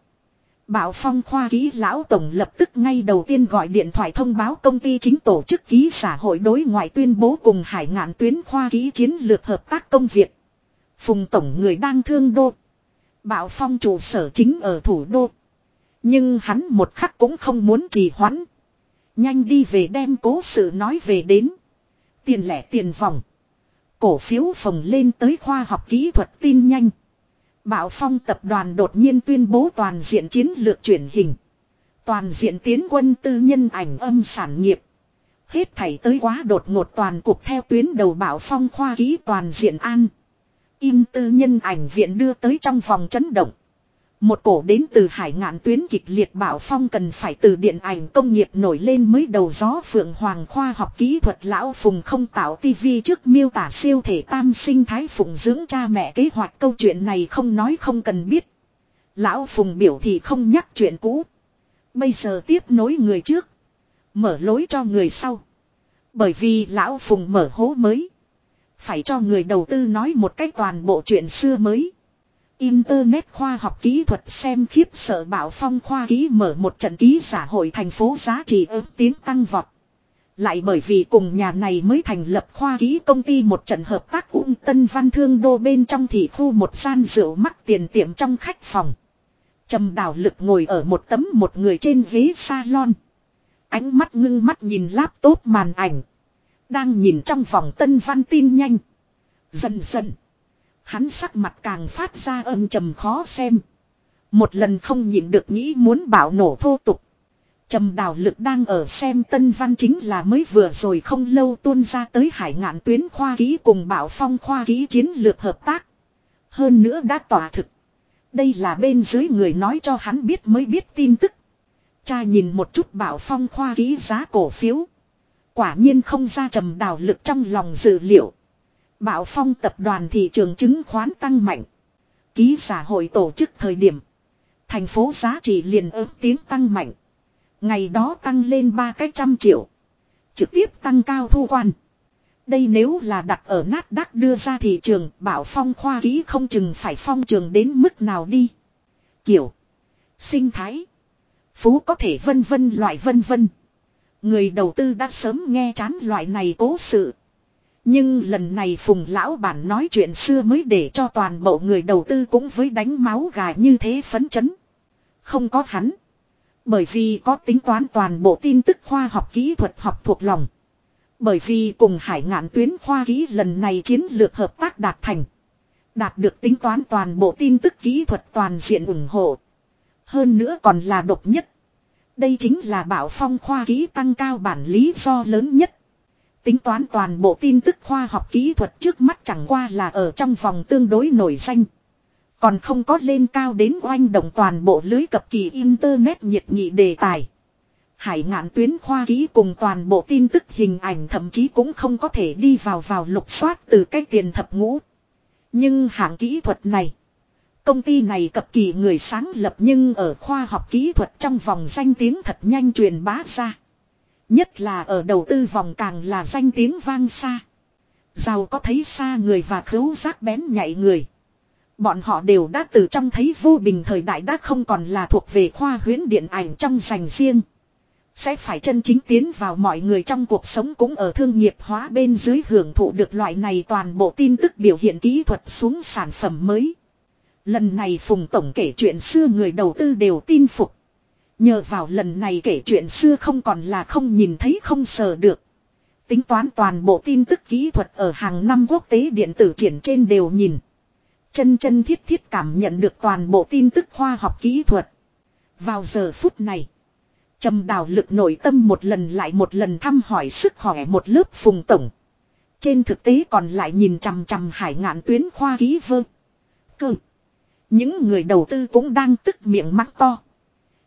Bảo Phong khoa ký lão tổng lập tức ngay đầu tiên gọi điện thoại thông báo công ty chính tổ chức ký xã hội đối ngoại tuyên bố cùng hải ngạn tuyến khoa ký chiến lược hợp tác công việc. Phùng tổng người đang thương đô. Bảo Phong trụ sở chính ở thủ đô. Nhưng hắn một khắc cũng không muốn trì hoãn. Nhanh đi về đem cố sự nói về đến. Tiền lẻ tiền vòng. Cổ phiếu phồng lên tới khoa học kỹ thuật tin nhanh. Bảo Phong tập đoàn đột nhiên tuyên bố toàn diện chiến lược chuyển hình. Toàn diện tiến quân tư nhân ảnh âm sản nghiệp. Hết thảy tới quá đột ngột toàn cục theo tuyến đầu Bảo Phong khoa ký toàn diện an. In tư nhân ảnh viện đưa tới trong vòng chấn động. Một cổ đến từ hải ngạn tuyến kịch liệt bảo phong cần phải từ điện ảnh công nghiệp nổi lên mới đầu gió phượng hoàng khoa học kỹ thuật lão phùng không tạo tivi trước miêu tả siêu thể tam sinh thái phụng dưỡng cha mẹ kế hoạch câu chuyện này không nói không cần biết. Lão phùng biểu thì không nhắc chuyện cũ. Bây giờ tiếp nối người trước. Mở lối cho người sau. Bởi vì lão phùng mở hố mới. Phải cho người đầu tư nói một cách toàn bộ chuyện xưa mới. Internet khoa học kỹ thuật xem khiếp sợ bảo phong khoa ký mở một trận ký xã hội thành phố giá trị ước tiếng tăng vọt. Lại bởi vì cùng nhà này mới thành lập khoa ký công ty một trận hợp tác ung Tân Văn Thương Đô bên trong thị khu một gian rượu mắc tiền tiệm trong khách phòng. Trầm đảo lực ngồi ở một tấm một người trên ghế salon. Ánh mắt ngưng mắt nhìn laptop màn ảnh. Đang nhìn trong vòng tân văn tin nhanh. Dần dần. Hắn sắc mặt càng phát ra âm trầm khó xem. Một lần không nhịn được nghĩ muốn bảo nổ thô tục. Trầm đào lực đang ở xem tân văn chính là mới vừa rồi không lâu tuôn ra tới hải ngạn tuyến khoa ký cùng bảo phong khoa ký chiến lược hợp tác. Hơn nữa đã tỏa thực. Đây là bên dưới người nói cho hắn biết mới biết tin tức. Cha nhìn một chút bảo phong khoa ký giá cổ phiếu. Quả nhiên không ra trầm đào lực trong lòng dự liệu. Bảo phong tập đoàn thị trường chứng khoán tăng mạnh. Ký xã hội tổ chức thời điểm. Thành phố giá trị liền ước tiếng tăng mạnh. Ngày đó tăng lên ba cái trăm triệu. Trực tiếp tăng cao thu quan. Đây nếu là đặt ở nát đắc đưa ra thị trường, bảo phong khoa ký không chừng phải phong trường đến mức nào đi. Kiểu. Sinh thái. Phú có thể vân vân loại vân vân. Người đầu tư đã sớm nghe chán loại này cố sự. Nhưng lần này Phùng Lão Bản nói chuyện xưa mới để cho toàn bộ người đầu tư cũng với đánh máu gà như thế phấn chấn. Không có hắn. Bởi vì có tính toán toàn bộ tin tức khoa học kỹ thuật học thuộc lòng. Bởi vì cùng hải ngạn tuyến khoa kỹ lần này chiến lược hợp tác đạt thành. Đạt được tính toán toàn bộ tin tức kỹ thuật toàn diện ủng hộ. Hơn nữa còn là độc nhất. Đây chính là bảo phong khoa kỹ tăng cao bản lý do lớn nhất. Tính toán toàn bộ tin tức khoa học kỹ thuật trước mắt chẳng qua là ở trong vòng tương đối nổi danh. Còn không có lên cao đến oanh động toàn bộ lưới cập kỳ Internet nhiệt nghị đề tài. Hải ngạn tuyến khoa ký cùng toàn bộ tin tức hình ảnh thậm chí cũng không có thể đi vào vào lục soát từ cái tiền thập ngũ. Nhưng hạng kỹ thuật này. Công ty này cập kỳ người sáng lập nhưng ở khoa học kỹ thuật trong vòng danh tiếng thật nhanh truyền bá ra. Nhất là ở đầu tư vòng càng là danh tiếng vang xa. Giàu có thấy xa người và khấu giác bén nhạy người. Bọn họ đều đã từ trong thấy vô bình thời đại đã không còn là thuộc về khoa huyễn điện ảnh trong dành riêng. Sẽ phải chân chính tiến vào mọi người trong cuộc sống cũng ở thương nghiệp hóa bên dưới hưởng thụ được loại này toàn bộ tin tức biểu hiện kỹ thuật xuống sản phẩm mới. Lần này Phùng Tổng kể chuyện xưa người đầu tư đều tin phục. Nhờ vào lần này kể chuyện xưa không còn là không nhìn thấy không sờ được. Tính toán toàn bộ tin tức kỹ thuật ở hàng năm quốc tế điện tử triển trên đều nhìn. Chân chân thiết thiết cảm nhận được toàn bộ tin tức khoa học kỹ thuật. Vào giờ phút này. Trầm đào lực nội tâm một lần lại một lần thăm hỏi sức khỏe một lớp phùng tổng. Trên thực tế còn lại nhìn chằm chằm hải ngạn tuyến khoa ký vơ. Cơ. Những người đầu tư cũng đang tức miệng mắt to.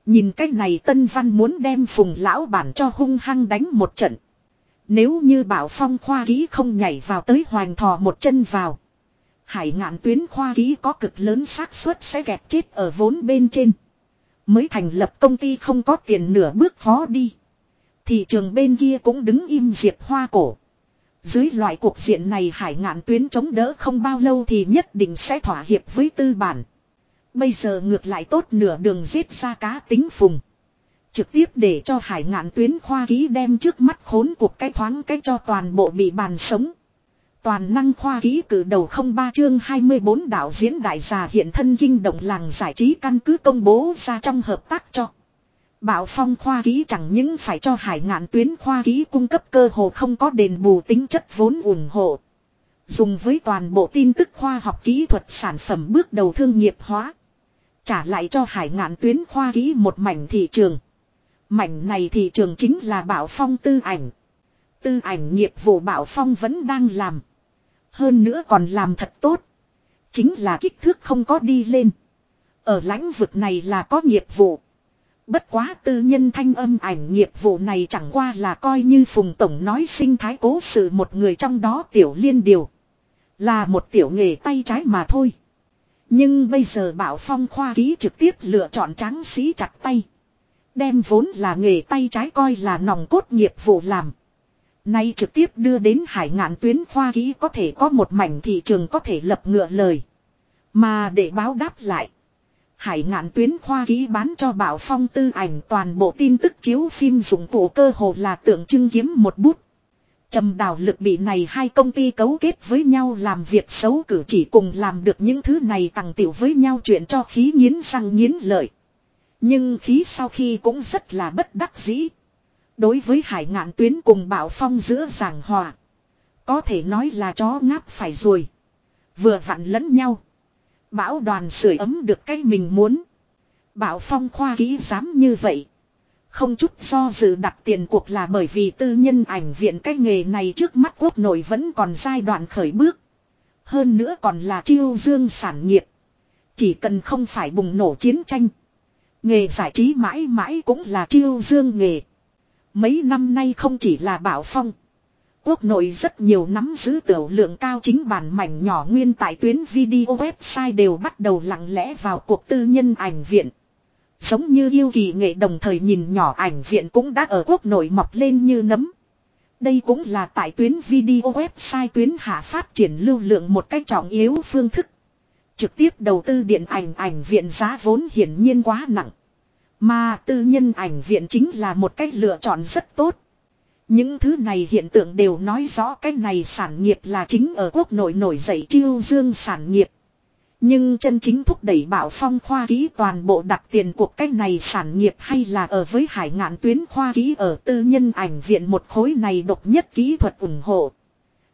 Nhìn cách này Tân Văn muốn đem phùng lão bản cho hung hăng đánh một trận. Nếu như bảo phong khoa ký không nhảy vào tới hoàng thò một chân vào. Hải ngạn tuyến khoa ký có cực lớn xác suất sẽ gẹt chết ở vốn bên trên. Mới thành lập công ty không có tiền nửa bước phó đi. Thị trường bên kia cũng đứng im diệt hoa cổ. Dưới loại cuộc diện này hải ngạn tuyến chống đỡ không bao lâu thì nhất định sẽ thỏa hiệp với tư bản. Bây giờ ngược lại tốt nửa đường giết ra cá tính phùng. Trực tiếp để cho hải ngạn tuyến khoa ký đem trước mắt khốn cuộc cái thoáng cái cho toàn bộ bị bàn sống. Toàn năng khoa ký cử đầu không ba chương 24 đạo diễn đại gia hiện thân kinh động làng giải trí căn cứ công bố ra trong hợp tác cho. Bảo phong khoa ký chẳng những phải cho hải ngạn tuyến khoa ký cung cấp cơ hồ không có đền bù tính chất vốn ủng hộ. Dùng với toàn bộ tin tức khoa học kỹ thuật sản phẩm bước đầu thương nghiệp hóa. Trả lại cho hải ngạn tuyến khoa ký một mảnh thị trường. Mảnh này thị trường chính là bảo phong tư ảnh. Tư ảnh nghiệp vụ bảo phong vẫn đang làm. Hơn nữa còn làm thật tốt. Chính là kích thước không có đi lên. Ở lãnh vực này là có nghiệp vụ. Bất quá tư nhân thanh âm ảnh nghiệp vụ này chẳng qua là coi như Phùng Tổng nói sinh thái cố sự một người trong đó tiểu liên điều. Là một tiểu nghề tay trái mà thôi. Nhưng bây giờ Bảo Phong khoa ký trực tiếp lựa chọn tráng sĩ chặt tay. Đem vốn là nghề tay trái coi là nòng cốt nghiệp vụ làm. Nay trực tiếp đưa đến hải ngạn tuyến khoa ký có thể có một mảnh thị trường có thể lập ngựa lời. Mà để báo đáp lại. Hải ngạn tuyến khoa ký bán cho bảo phong tư ảnh toàn bộ tin tức chiếu phim dụng cụ cơ hồ là tượng trưng kiếm một bút. Trầm đào lực bị này hai công ty cấu kết với nhau làm việc xấu cử chỉ cùng làm được những thứ này tặng tiểu với nhau chuyện cho khí nghiến răng nghiến lợi. Nhưng khí sau khi cũng rất là bất đắc dĩ. Đối với hải ngạn tuyến cùng bảo phong giữa giảng hòa. Có thể nói là chó ngáp phải rồi. Vừa vặn lẫn nhau. Bảo đoàn sưởi ấm được cái mình muốn. Bảo phong khoa kỹ dám như vậy. Không chút do dự đặt tiền cuộc là bởi vì tư nhân ảnh viện cái nghề này trước mắt quốc nội vẫn còn giai đoạn khởi bước. Hơn nữa còn là chiêu dương sản nghiệp. Chỉ cần không phải bùng nổ chiến tranh. Nghề giải trí mãi mãi cũng là chiêu dương nghề. Mấy năm nay không chỉ là bảo phong. Quốc nội rất nhiều nắm giữ tiểu lượng cao chính bản mảnh nhỏ nguyên tại tuyến video website đều bắt đầu lặng lẽ vào cuộc tư nhân ảnh viện. Giống như yêu kỳ nghệ đồng thời nhìn nhỏ ảnh viện cũng đã ở quốc nội mọc lên như nấm. Đây cũng là tại tuyến video website tuyến hạ phát triển lưu lượng một cách trọng yếu phương thức. Trực tiếp đầu tư điện ảnh ảnh viện giá vốn hiển nhiên quá nặng. Mà tư nhân ảnh viện chính là một cách lựa chọn rất tốt. Những thứ này hiện tượng đều nói rõ cái này sản nghiệp là chính ở quốc nội nổi dậy chiêu dương sản nghiệp. Nhưng chân chính thúc đẩy bảo phong khoa ký toàn bộ đặt tiền cuộc cách này sản nghiệp hay là ở với hải ngạn tuyến khoa ký ở tư nhân ảnh viện một khối này độc nhất kỹ thuật ủng hộ.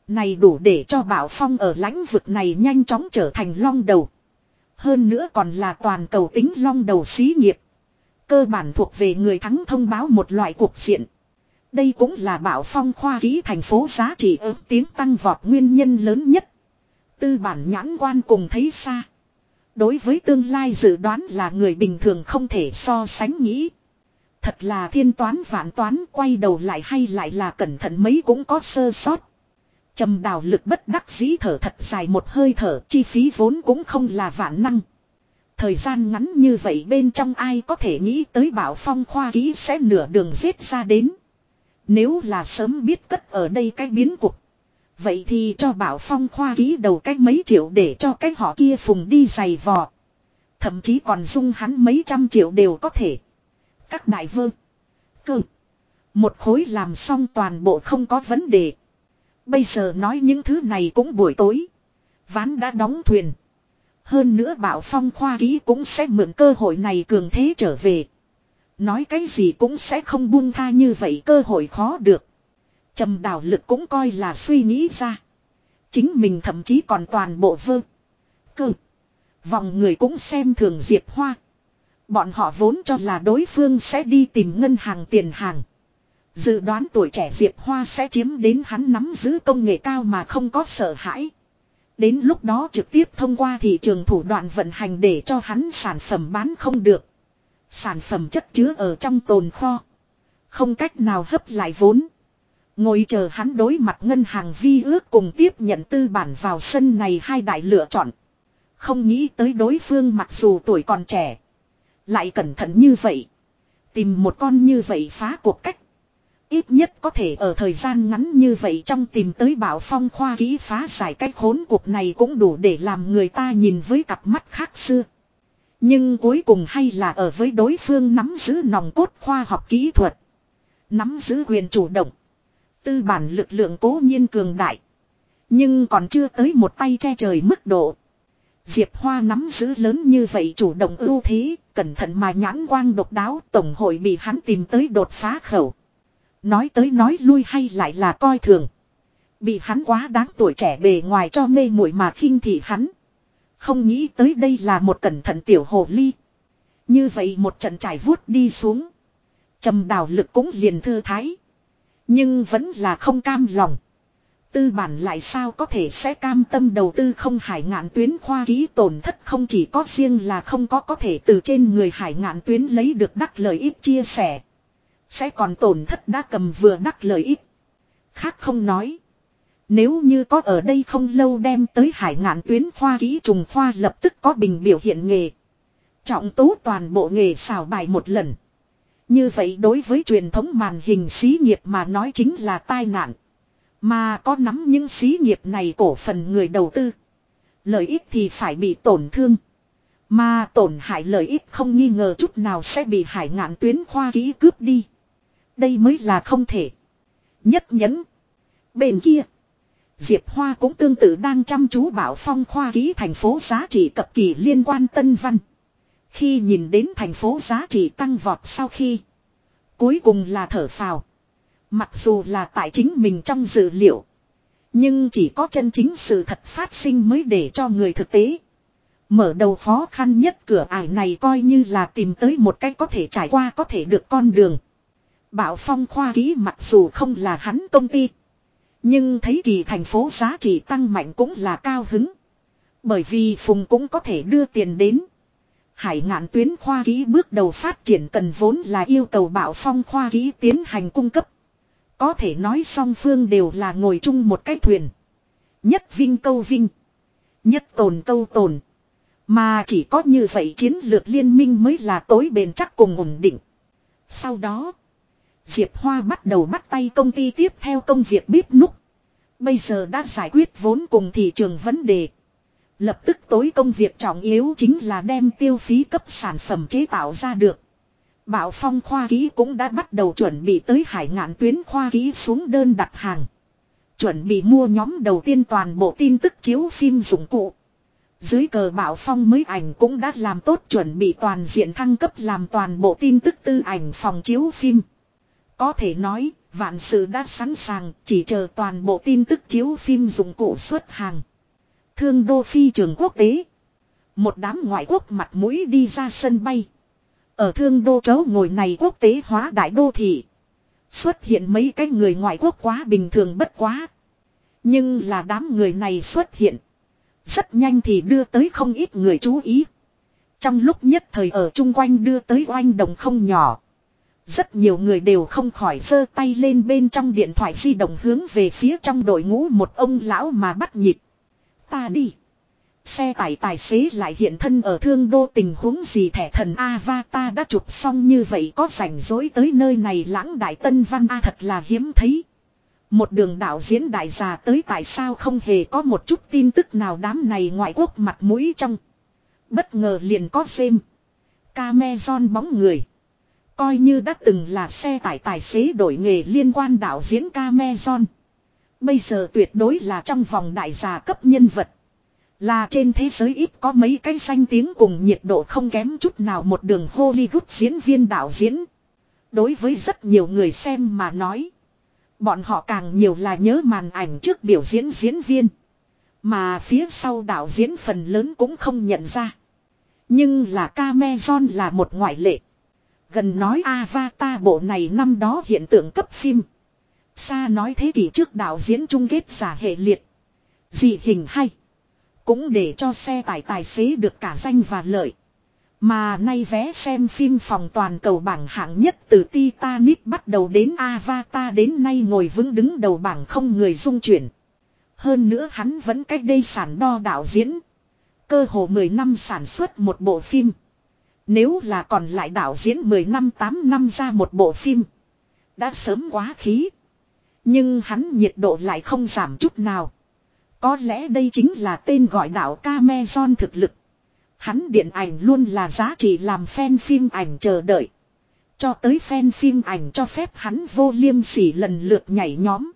Này đủ để cho bảo phong ở lãnh vực này nhanh chóng trở thành long đầu. Hơn nữa còn là toàn cầu tính long đầu xí nghiệp. Cơ bản thuộc về người thắng thông báo một loại cuộc diện. Đây cũng là bảo phong khoa ký thành phố giá trị ước tiếng tăng vọt nguyên nhân lớn nhất. Tư bản nhãn quan cùng thấy xa. Đối với tương lai dự đoán là người bình thường không thể so sánh nghĩ. Thật là thiên toán vạn toán quay đầu lại hay lại là cẩn thận mấy cũng có sơ sót. Trầm đào lực bất đắc dĩ thở thật dài một hơi thở, chi phí vốn cũng không là vạn năng. Thời gian ngắn như vậy bên trong ai có thể nghĩ tới bảo phong khoa ký sẽ nửa đường giết ra đến. Nếu là sớm biết cất ở đây cái biến cục. Vậy thì cho bảo phong khoa ký đầu cách mấy triệu để cho cái họ kia phùng đi giày vò. Thậm chí còn dung hắn mấy trăm triệu đều có thể. Các đại vương Cơ. Một khối làm xong toàn bộ không có vấn đề. Bây giờ nói những thứ này cũng buổi tối. Ván đã đóng thuyền. Hơn nữa bảo phong khoa ký cũng sẽ mượn cơ hội này cường thế trở về. Nói cái gì cũng sẽ không buông tha như vậy cơ hội khó được. Trầm đảo lực cũng coi là suy nghĩ ra. Chính mình thậm chí còn toàn bộ vơ. Cơ. Vòng người cũng xem thường Diệp Hoa. Bọn họ vốn cho là đối phương sẽ đi tìm ngân hàng tiền hàng. Dự đoán tuổi trẻ Diệp Hoa sẽ chiếm đến hắn nắm giữ công nghệ cao mà không có sợ hãi. Đến lúc đó trực tiếp thông qua thị trường thủ đoạn vận hành để cho hắn sản phẩm bán không được. Sản phẩm chất chứa ở trong tồn kho. Không cách nào hấp lại vốn. Ngồi chờ hắn đối mặt ngân hàng vi ước cùng tiếp nhận tư bản vào sân này hai đại lựa chọn. Không nghĩ tới đối phương mặc dù tuổi còn trẻ. Lại cẩn thận như vậy. Tìm một con như vậy phá cuộc cách. Ít nhất có thể ở thời gian ngắn như vậy trong tìm tới bảo phong khoa kỹ phá giải cái khốn cuộc này cũng đủ để làm người ta nhìn với cặp mắt khác xưa. Nhưng cuối cùng hay là ở với đối phương nắm giữ nòng cốt khoa học kỹ thuật. Nắm giữ quyền chủ động. Tư bản lực lượng cố nhiên cường đại. Nhưng còn chưa tới một tay che trời mức độ. Diệp Hoa nắm giữ lớn như vậy chủ động ưu thế, cẩn thận mà nhãn quang độc đáo, tổng hội bị hắn tìm tới đột phá khẩu. Nói tới nói lui hay lại là coi thường. Bị hắn quá đáng tuổi trẻ bề ngoài cho mê muội mà khinh thị hắn. Không nghĩ tới đây là một cẩn thận tiểu hồ ly. Như vậy một trận trải vuốt đi xuống. trầm đào lực cũng liền thư thái. Nhưng vẫn là không cam lòng. Tư bản lại sao có thể sẽ cam tâm đầu tư không hải ngạn tuyến khoa ký tổn thất không chỉ có riêng là không có có thể từ trên người hải ngạn tuyến lấy được đắc lợi ích chia sẻ. Sẽ còn tổn thất đã cầm vừa đắc lợi ích. Khác không nói. Nếu như có ở đây không lâu đem tới hải ngạn tuyến khoa ký trùng khoa lập tức có bình biểu hiện nghề. Trọng tố toàn bộ nghề xào bài một lần. Như vậy đối với truyền thống màn hình xí nghiệp mà nói chính là tai nạn. Mà có nắm những xí nghiệp này cổ phần người đầu tư. Lợi ích thì phải bị tổn thương. Mà tổn hại lợi ích không nghi ngờ chút nào sẽ bị hải ngạn tuyến khoa ký cướp đi. Đây mới là không thể. Nhất nhấn Bên kia. Diệp Hoa cũng tương tự đang chăm chú bảo phong khoa ký thành phố giá trị cập kỳ liên quan tân văn. Khi nhìn đến thành phố giá trị tăng vọt sau khi. Cuối cùng là thở phào. Mặc dù là tại chính mình trong dự liệu. Nhưng chỉ có chân chính sự thật phát sinh mới để cho người thực tế. Mở đầu khó khăn nhất cửa ải này coi như là tìm tới một cách có thể trải qua có thể được con đường. Bảo phong khoa ký mặc dù không là hắn công ty. Nhưng thấy kỳ thành phố giá trị tăng mạnh cũng là cao hứng. Bởi vì Phùng cũng có thể đưa tiền đến. Hải ngạn tuyến khoa ký bước đầu phát triển cần vốn là yêu cầu bảo phong khoa ký tiến hành cung cấp. Có thể nói song phương đều là ngồi chung một cái thuyền. Nhất vinh câu vinh. Nhất tồn câu tồn. Mà chỉ có như vậy chiến lược liên minh mới là tối bền chắc cùng ổn định. Sau đó, Diệp Hoa bắt đầu bắt tay công ty tiếp theo công việc bếp núc. Bây giờ đã giải quyết vốn cùng thị trường vấn đề. Lập tức tối công việc trọng yếu chính là đem tiêu phí cấp sản phẩm chế tạo ra được. Bảo phong khoa ký cũng đã bắt đầu chuẩn bị tới hải ngạn tuyến khoa ký xuống đơn đặt hàng. Chuẩn bị mua nhóm đầu tiên toàn bộ tin tức chiếu phim dụng cụ. Dưới cờ bảo phong mới ảnh cũng đã làm tốt chuẩn bị toàn diện thăng cấp làm toàn bộ tin tức tư ảnh phòng chiếu phim. Có thể nói, vạn sự đã sẵn sàng, chỉ chờ toàn bộ tin tức chiếu phim dụng cụ xuất hàng. Thương đô phi trường quốc tế. Một đám ngoại quốc mặt mũi đi ra sân bay. Ở thương đô chấu ngồi này quốc tế hóa đại đô thị. Xuất hiện mấy cái người ngoại quốc quá bình thường bất quá. Nhưng là đám người này xuất hiện. Rất nhanh thì đưa tới không ít người chú ý. Trong lúc nhất thời ở chung quanh đưa tới oanh đồng không nhỏ. Rất nhiều người đều không khỏi giơ tay lên bên trong điện thoại di động hướng về phía trong đội ngũ một ông lão mà bắt nhịp. Ta đi. Xe tải tài xế lại hiện thân ở thương đô tình huống gì thẻ thần Avatar đã chụp xong như vậy có rảnh rỗi tới nơi này lãng đại tân văn A thật là hiếm thấy. Một đường đạo diễn đại già tới tại sao không hề có một chút tin tức nào đám này ngoại quốc mặt mũi trong. Bất ngờ liền có xem. Cameron bóng người. Coi như đã từng là xe tải tài xế đổi nghề liên quan đạo diễn Cameron. Bây giờ tuyệt đối là trong vòng đại gia cấp nhân vật. Là trên thế giới ít có mấy cái danh tiếng cùng nhiệt độ không kém chút nào một đường Hollywood diễn viên đạo diễn. Đối với rất nhiều người xem mà nói. Bọn họ càng nhiều là nhớ màn ảnh trước biểu diễn diễn viên. Mà phía sau đạo diễn phần lớn cũng không nhận ra. Nhưng là Cameron là một ngoại lệ. Gần nói Avatar bộ này năm đó hiện tượng cấp phim. Xa nói thế kỷ trước đạo diễn chung kết giả hệ liệt. Dị hình hay. Cũng để cho xe tải tài xế được cả danh và lợi. Mà nay vé xem phim phòng toàn cầu bảng hạng nhất từ Titanic bắt đầu đến Avatar đến nay ngồi vững đứng đầu bảng không người dung chuyển. Hơn nữa hắn vẫn cách đây sản đo đạo diễn. Cơ hồ 10 năm sản xuất một bộ phim. Nếu là còn lại đạo diễn 10 năm 8 năm ra một bộ phim. Đã sớm quá khí. Nhưng hắn nhiệt độ lại không giảm chút nào. Có lẽ đây chính là tên gọi đạo Cameron thực lực. Hắn điện ảnh luôn là giá trị làm fan phim ảnh chờ đợi. Cho tới fan phim ảnh cho phép hắn vô liêm sỉ lần lượt nhảy nhóm.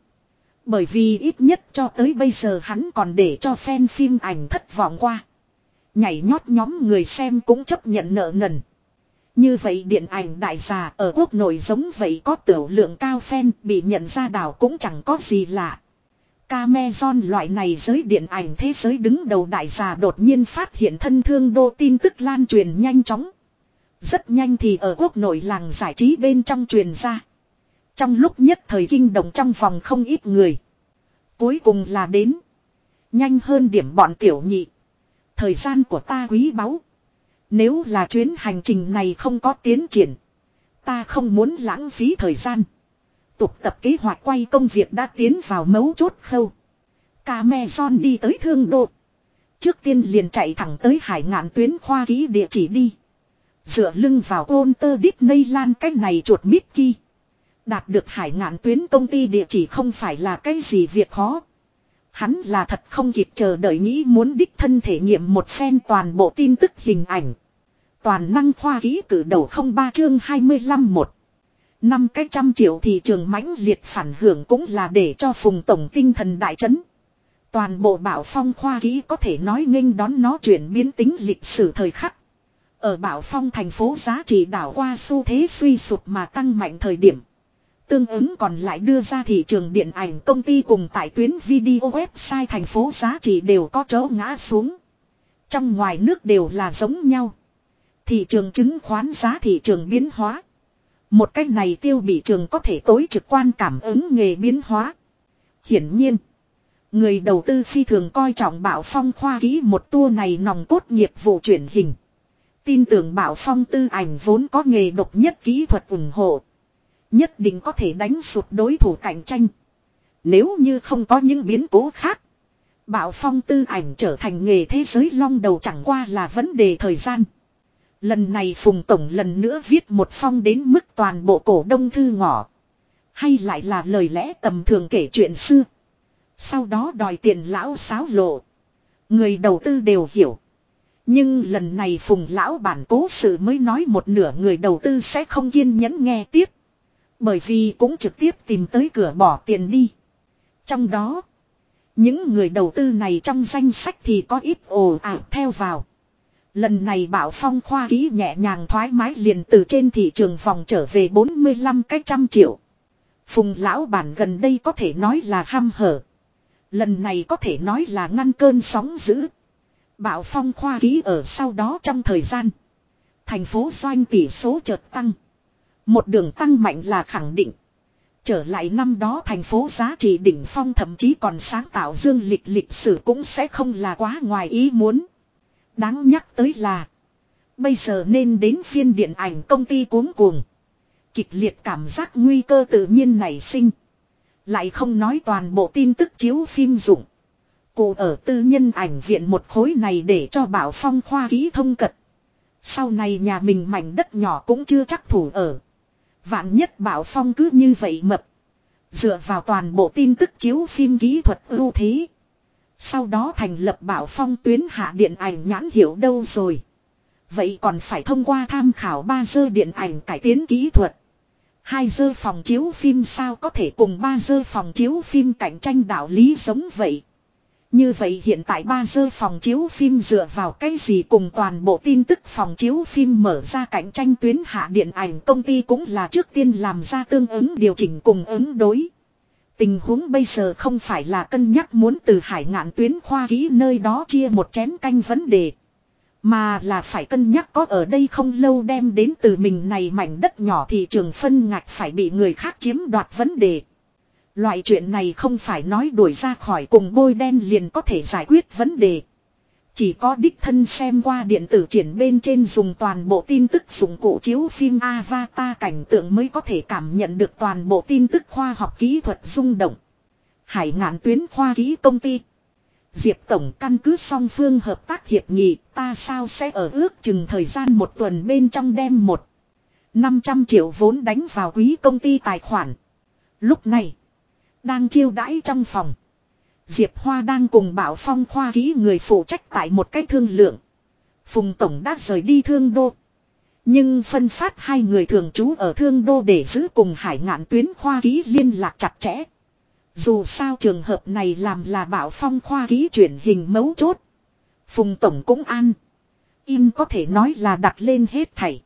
Bởi vì ít nhất cho tới bây giờ hắn còn để cho fan phim ảnh thất vọng qua. Nhảy nhót nhóm người xem cũng chấp nhận nợ nần. Như vậy điện ảnh đại gia ở quốc nội giống vậy có tiểu lượng cao fan bị nhận ra đảo cũng chẳng có gì lạ. Cameron loại này giới điện ảnh thế giới đứng đầu đại gia đột nhiên phát hiện thân thương đô tin tức lan truyền nhanh chóng. Rất nhanh thì ở quốc nội làng giải trí bên trong truyền ra. Trong lúc nhất thời kinh động trong phòng không ít người. Cuối cùng là đến. Nhanh hơn điểm bọn tiểu nhị. Thời gian của ta quý báu. Nếu là chuyến hành trình này không có tiến triển. Ta không muốn lãng phí thời gian. Tục tập kế hoạch quay công việc đã tiến vào mấu chốt khâu. Cameron đi tới thương độ. Trước tiên liền chạy thẳng tới hải ngạn tuyến khoa ký địa chỉ đi. Dựa lưng vào ôn tơ đít nây lan cách này chuột mít Mickey. Đạt được hải ngạn tuyến công ty địa chỉ không phải là cái gì việc khó. Hắn là thật không kịp chờ đợi nghĩ muốn đích thân thể nghiệm một phen toàn bộ tin tức hình ảnh. Toàn năng khoa ký cử đầu không ba chương 25 một. Năm cái trăm triệu thị trường mãnh liệt phản hưởng cũng là để cho phùng tổng tinh thần đại chấn. Toàn bộ bảo phong khoa ký có thể nói nghênh đón nó chuyển biến tính lịch sử thời khắc. Ở bảo phong thành phố giá trị đảo qua xu thế suy sụp mà tăng mạnh thời điểm. Tương ứng còn lại đưa ra thị trường điện ảnh công ty cùng tại tuyến video website thành phố giá trị đều có chỗ ngã xuống. Trong ngoài nước đều là giống nhau. Thị trường chứng khoán giá thị trường biến hóa. Một cách này tiêu bị trường có thể tối trực quan cảm ứng nghề biến hóa. Hiển nhiên. Người đầu tư phi thường coi trọng bảo phong khoa ký một tour này nòng cốt nghiệp vụ chuyển hình. Tin tưởng bảo phong tư ảnh vốn có nghề độc nhất kỹ thuật ủng hộ. Nhất định có thể đánh sụt đối thủ cạnh tranh. Nếu như không có những biến cố khác. Bảo phong tư ảnh trở thành nghề thế giới long đầu chẳng qua là vấn đề thời gian. Lần này Phùng Tổng lần nữa viết một phong đến mức toàn bộ cổ đông thư ngỏ. Hay lại là lời lẽ tầm thường kể chuyện xưa. Sau đó đòi tiền lão sáo lộ. Người đầu tư đều hiểu. Nhưng lần này Phùng lão bản cố sự mới nói một nửa người đầu tư sẽ không kiên nhẫn nghe tiếp. Bởi vì cũng trực tiếp tìm tới cửa bỏ tiền đi. Trong đó, những người đầu tư này trong danh sách thì có ít ồ ạt theo vào. Lần này bảo phong khoa ký nhẹ nhàng thoải mái liền từ trên thị trường phòng trở về 45 cái trăm triệu. Phùng lão bản gần đây có thể nói là ham hở. Lần này có thể nói là ngăn cơn sóng dữ. Bảo phong khoa ký ở sau đó trong thời gian. Thành phố doanh tỷ số chợt tăng. Một đường tăng mạnh là khẳng định. Trở lại năm đó thành phố giá trị đỉnh phong thậm chí còn sáng tạo dương lịch lịch sử cũng sẽ không là quá ngoài ý muốn. Đáng nhắc tới là. Bây giờ nên đến phiên điện ảnh công ty cuống cuồng. Kịch liệt cảm giác nguy cơ tự nhiên nảy sinh. Lại không nói toàn bộ tin tức chiếu phim dụng. Cụ ở tư nhân ảnh viện một khối này để cho bảo phong khoa ký thông cật. Sau này nhà mình mảnh đất nhỏ cũng chưa chắc thủ ở. Vạn nhất bảo phong cứ như vậy mập. Dựa vào toàn bộ tin tức chiếu phim kỹ thuật ưu thế. Sau đó thành lập bảo phong tuyến hạ điện ảnh nhãn hiểu đâu rồi. Vậy còn phải thông qua tham khảo 3 giờ điện ảnh cải tiến kỹ thuật. hai giờ phòng chiếu phim sao có thể cùng 3 giờ phòng chiếu phim cạnh tranh đạo lý giống vậy. Như vậy hiện tại ba giờ phòng chiếu phim dựa vào cái gì cùng toàn bộ tin tức phòng chiếu phim mở ra cạnh tranh tuyến hạ điện ảnh công ty cũng là trước tiên làm ra tương ứng điều chỉnh cùng ứng đối. Tình huống bây giờ không phải là cân nhắc muốn từ hải ngạn tuyến khoa ký nơi đó chia một chén canh vấn đề. Mà là phải cân nhắc có ở đây không lâu đem đến từ mình này mảnh đất nhỏ thị trường phân ngạch phải bị người khác chiếm đoạt vấn đề. Loại chuyện này không phải nói đuổi ra khỏi cùng bôi đen liền có thể giải quyết vấn đề. Chỉ có đích thân xem qua điện tử triển bên trên dùng toàn bộ tin tức dụng cụ chiếu phim Avatar cảnh tượng mới có thể cảm nhận được toàn bộ tin tức khoa học kỹ thuật rung động. Hải ngạn tuyến khoa kỹ công ty. Diệp Tổng căn cứ song phương hợp tác hiệp nghị ta sao sẽ ở ước chừng thời gian một tuần bên trong đem một 500 triệu vốn đánh vào quý công ty tài khoản. Lúc này, đang chiêu đãi trong phòng. Diệp Hoa đang cùng Bảo Phong khoa ký người phụ trách tại một cái thương lượng. Phùng Tổng đã rời đi thương đô. Nhưng phân phát hai người thường trú ở thương đô để giữ cùng hải ngạn tuyến khoa ký liên lạc chặt chẽ. Dù sao trường hợp này làm là Bảo Phong khoa ký chuyển hình mấu chốt. Phùng Tổng cũng an. Im có thể nói là đặt lên hết thảy.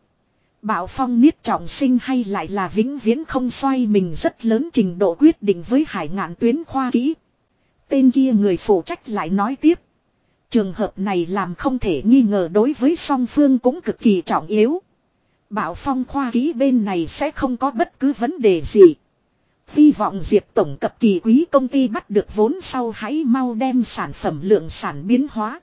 Bảo Phong niết trọng sinh hay lại là vĩnh viễn không xoay mình rất lớn trình độ quyết định với hải ngạn tuyến khoa kỹ. Tên kia người phụ trách lại nói tiếp. Trường hợp này làm không thể nghi ngờ đối với song phương cũng cực kỳ trọng yếu. Bảo Phong khoa kỹ bên này sẽ không có bất cứ vấn đề gì. Hy vọng Diệp Tổng cập kỳ quý công ty bắt được vốn sau hãy mau đem sản phẩm lượng sản biến hóa.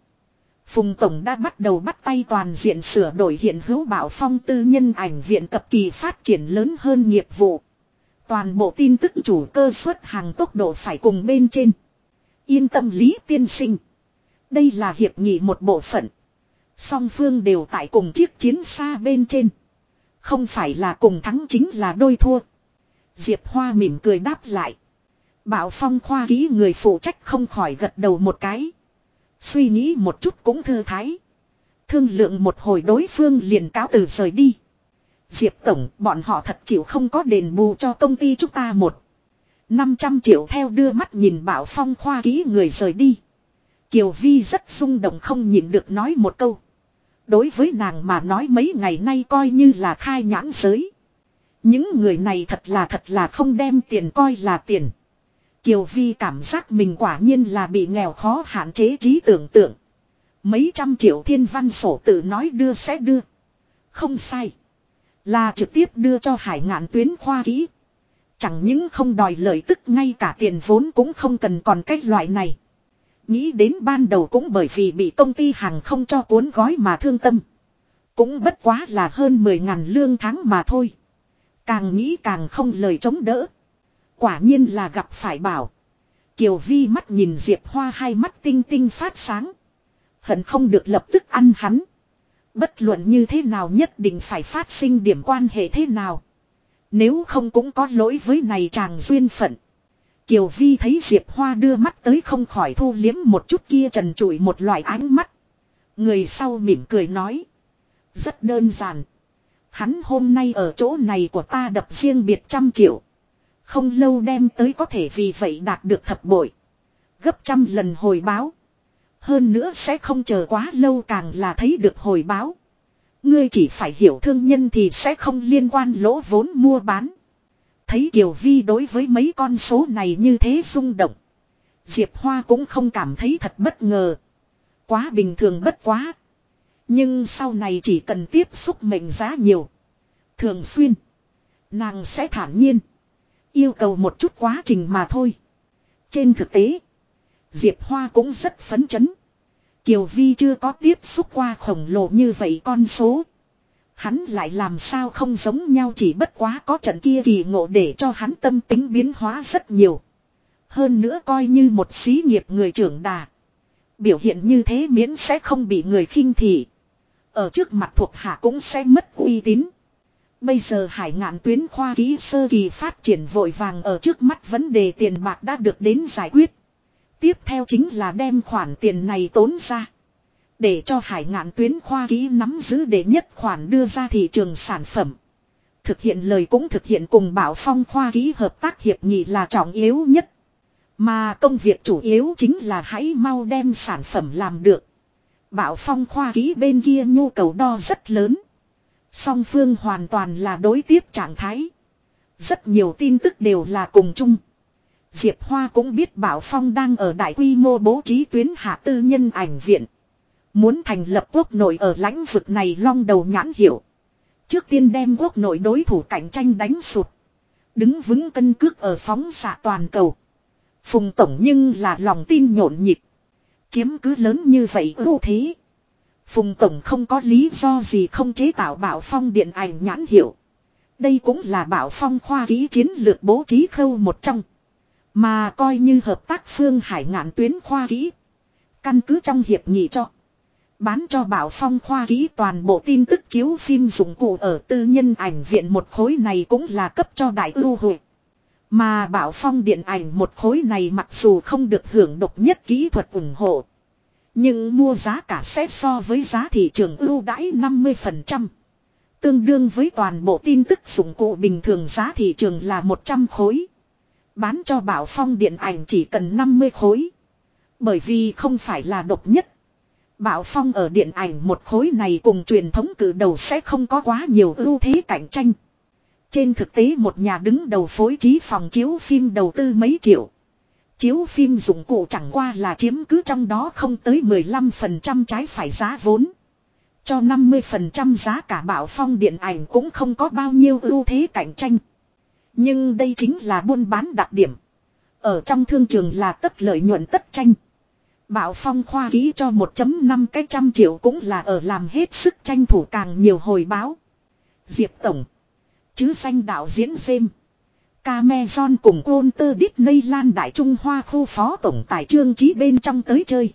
Phùng Tổng đã bắt đầu bắt tay toàn diện sửa đổi hiện hữu bảo phong tư nhân ảnh viện cập kỳ phát triển lớn hơn nghiệp vụ. Toàn bộ tin tức chủ cơ suất hàng tốc độ phải cùng bên trên. Yên tâm lý tiên sinh. Đây là hiệp nghị một bộ phận. Song phương đều tại cùng chiếc chiến xa bên trên. Không phải là cùng thắng chính là đôi thua. Diệp Hoa mỉm cười đáp lại. Bảo Phong khoa ký người phụ trách không khỏi gật đầu một cái. Suy nghĩ một chút cũng thư thái. Thương lượng một hồi đối phương liền cáo từ rời đi. Diệp Tổng, bọn họ thật chịu không có đền bù cho công ty chúng ta một. 500 triệu theo đưa mắt nhìn Bảo Phong khoa ký người rời đi. Kiều Vi rất rung động không nhịn được nói một câu. Đối với nàng mà nói mấy ngày nay coi như là khai nhãn giới. Những người này thật là thật là không đem tiền coi là tiền. Kiều Vi cảm giác mình quả nhiên là bị nghèo khó hạn chế trí tưởng tượng. Mấy trăm triệu thiên văn sổ tự nói đưa sẽ đưa. Không sai. Là trực tiếp đưa cho hải ngạn tuyến khoa kỹ. Chẳng những không đòi lợi tức, ngay cả tiền vốn cũng không cần còn cách loại này. Nghĩ đến ban đầu cũng bởi vì bị công ty hàng không cho cuốn gói mà thương tâm. Cũng bất quá là hơn 10 ngàn lương tháng mà thôi. Càng nghĩ càng không lời chống đỡ. Quả nhiên là gặp phải bảo. Kiều Vi mắt nhìn Diệp Hoa hai mắt tinh tinh phát sáng. Hận không được lập tức ăn hắn. Bất luận như thế nào nhất định phải phát sinh điểm quan hệ thế nào. Nếu không cũng có lỗi với này chàng duyên phận. Kiều Vi thấy Diệp Hoa đưa mắt tới không khỏi thu liếm một chút kia trần trụi một loại ánh mắt. Người sau mỉm cười nói. Rất đơn giản. Hắn hôm nay ở chỗ này của ta đập riêng biệt trăm triệu. Không lâu đem tới có thể vì vậy đạt được thập bội. Gấp trăm lần hồi báo. Hơn nữa sẽ không chờ quá lâu càng là thấy được hồi báo. Ngươi chỉ phải hiểu thương nhân thì sẽ không liên quan lỗ vốn mua bán. Thấy Kiều Vi đối với mấy con số này như thế rung động. Diệp Hoa cũng không cảm thấy thật bất ngờ. Quá bình thường bất quá. Nhưng sau này chỉ cần tiếp xúc mệnh giá nhiều. Thường xuyên. Nàng sẽ thản nhiên. Yêu cầu một chút quá trình mà thôi. Trên thực tế. Diệp Hoa cũng rất phấn chấn. Kiều Vi chưa có tiếp xúc qua khổng lồ như vậy con số. Hắn lại làm sao không giống nhau chỉ bất quá có trận kia kỳ ngộ để cho hắn tâm tính biến hóa rất nhiều. Hơn nữa coi như một xí nghiệp người trưởng đà. Biểu hiện như thế miễn sẽ không bị người khinh thị. Ở trước mặt thuộc hạ cũng sẽ mất uy tín. Bây giờ hải ngạn tuyến khoa ký sơ kỳ phát triển vội vàng ở trước mắt vấn đề tiền bạc đã được đến giải quyết. Tiếp theo chính là đem khoản tiền này tốn ra. Để cho hải ngạn tuyến khoa ký nắm giữ để nhất khoản đưa ra thị trường sản phẩm. Thực hiện lời cũng thực hiện cùng bảo phong khoa ký hợp tác hiệp nghị là trọng yếu nhất. Mà công việc chủ yếu chính là hãy mau đem sản phẩm làm được. Bảo phong khoa ký bên kia nhu cầu đo rất lớn. Song phương hoàn toàn là đối tiếp trạng thái. Rất nhiều tin tức đều là cùng chung. Diệp Hoa cũng biết Bảo Phong đang ở đại quy mô bố trí tuyến hạ tư nhân ảnh viện. Muốn thành lập quốc nội ở lãnh vực này long đầu nhãn hiệu. Trước tiên đem quốc nội đối thủ cạnh tranh đánh sụt. Đứng vững cân cước ở phóng xạ toàn cầu. Phùng Tổng nhưng là lòng tin nhộn nhịp. Chiếm cứ lớn như vậy ưu thế. Phùng Tổng không có lý do gì không chế tạo bảo phong điện ảnh nhãn hiệu. Đây cũng là bảo phong khoa ký chiến lược bố trí khâu một trong. Mà coi như hợp tác phương hải ngạn tuyến khoa ký. Căn cứ trong hiệp nghị cho. Bán cho bảo phong khoa ký toàn bộ tin tức chiếu phim dụng cụ ở tư nhân ảnh viện một khối này cũng là cấp cho đại ưu hội. Mà bảo phong điện ảnh một khối này mặc dù không được hưởng độc nhất kỹ thuật ủng hộ. Nhưng mua giá cả xét so với giá thị trường ưu đãi 50%. Tương đương với toàn bộ tin tức dụng cụ bình thường giá thị trường là 100 khối. Bán cho Bảo Phong điện ảnh chỉ cần 50 khối. Bởi vì không phải là độc nhất. Bảo Phong ở điện ảnh một khối này cùng truyền thống cử đầu sẽ không có quá nhiều ưu thế cạnh tranh. Trên thực tế một nhà đứng đầu phối trí phòng chiếu phim đầu tư mấy triệu. Chiếu phim dụng cụ chẳng qua là chiếm cứ trong đó không tới 15% trái phải giá vốn. Cho 50% giá cả bảo phong điện ảnh cũng không có bao nhiêu ưu thế cạnh tranh. Nhưng đây chính là buôn bán đặc điểm. Ở trong thương trường là tất lợi nhuận tất tranh. Bảo phong khoa ký cho 1.5 cái trăm triệu cũng là ở làm hết sức tranh thủ càng nhiều hồi báo. Diệp Tổng. Chứ danh đạo diễn xem. Cameron cùng côn tơ Disney Lan Đại Trung Hoa khu phó tổng tài trương trí bên trong tới chơi.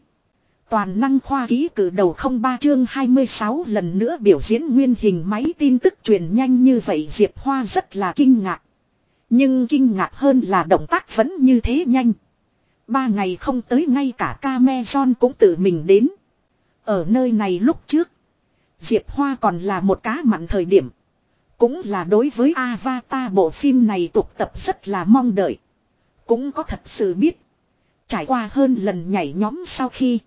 Toàn năng khoa ký cử đầu không ba chương 26 lần nữa biểu diễn nguyên hình máy tin tức truyền nhanh như vậy Diệp Hoa rất là kinh ngạc. Nhưng kinh ngạc hơn là động tác vẫn như thế nhanh. Ba ngày không tới ngay cả Cameron cũng tự mình đến. Ở nơi này lúc trước. Diệp Hoa còn là một cá mặn thời điểm. Cũng là đối với Avatar bộ phim này tục tập rất là mong đợi. Cũng có thật sự biết. Trải qua hơn lần nhảy nhóm sau khi.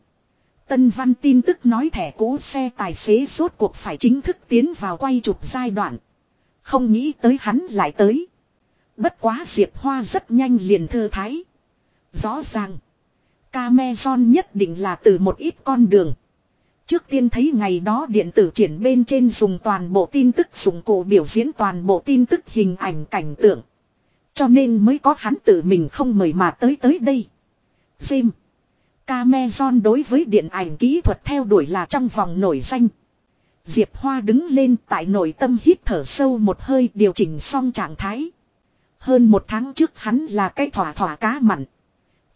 Tân văn tin tức nói thẻ cũ xe tài xế rốt cuộc phải chính thức tiến vào quay chụp giai đoạn. Không nghĩ tới hắn lại tới. Bất quá Diệp Hoa rất nhanh liền thư thái. Rõ ràng. Cameron nhất định là từ một ít con đường. Trước tiên thấy ngày đó điện tử triển bên trên dùng toàn bộ tin tức, dụng cụ biểu diễn toàn bộ tin tức, hình ảnh, cảnh tượng. Cho nên mới có hắn tự mình không mời mà tới tới đây. Sim. Cameron đối với điện ảnh kỹ thuật theo đuổi là trong vòng nổi danh. Diệp Hoa đứng lên tại nội tâm hít thở sâu một hơi, điều chỉnh xong trạng thái. Hơn một tháng trước hắn là cái thỏa thỏa cá mặn.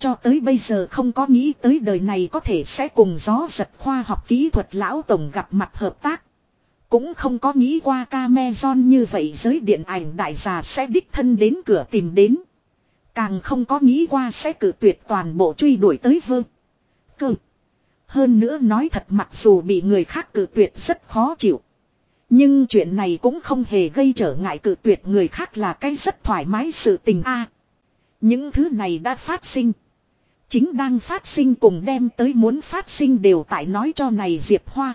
Cho tới bây giờ không có nghĩ tới đời này có thể sẽ cùng gió giật khoa học kỹ thuật lão tổng gặp mặt hợp tác. Cũng không có nghĩ qua Cameron như vậy giới điện ảnh đại gia sẽ đích thân đến cửa tìm đến. Càng không có nghĩ qua sẽ cử tuyệt toàn bộ truy đuổi tới vương Cơ. Hơn nữa nói thật mặc dù bị người khác cử tuyệt rất khó chịu. Nhưng chuyện này cũng không hề gây trở ngại cử tuyệt người khác là cái rất thoải mái sự tình a. những thứ này đã phát sinh. Chính đang phát sinh cùng đem tới muốn phát sinh đều tại nói cho này Diệp Hoa.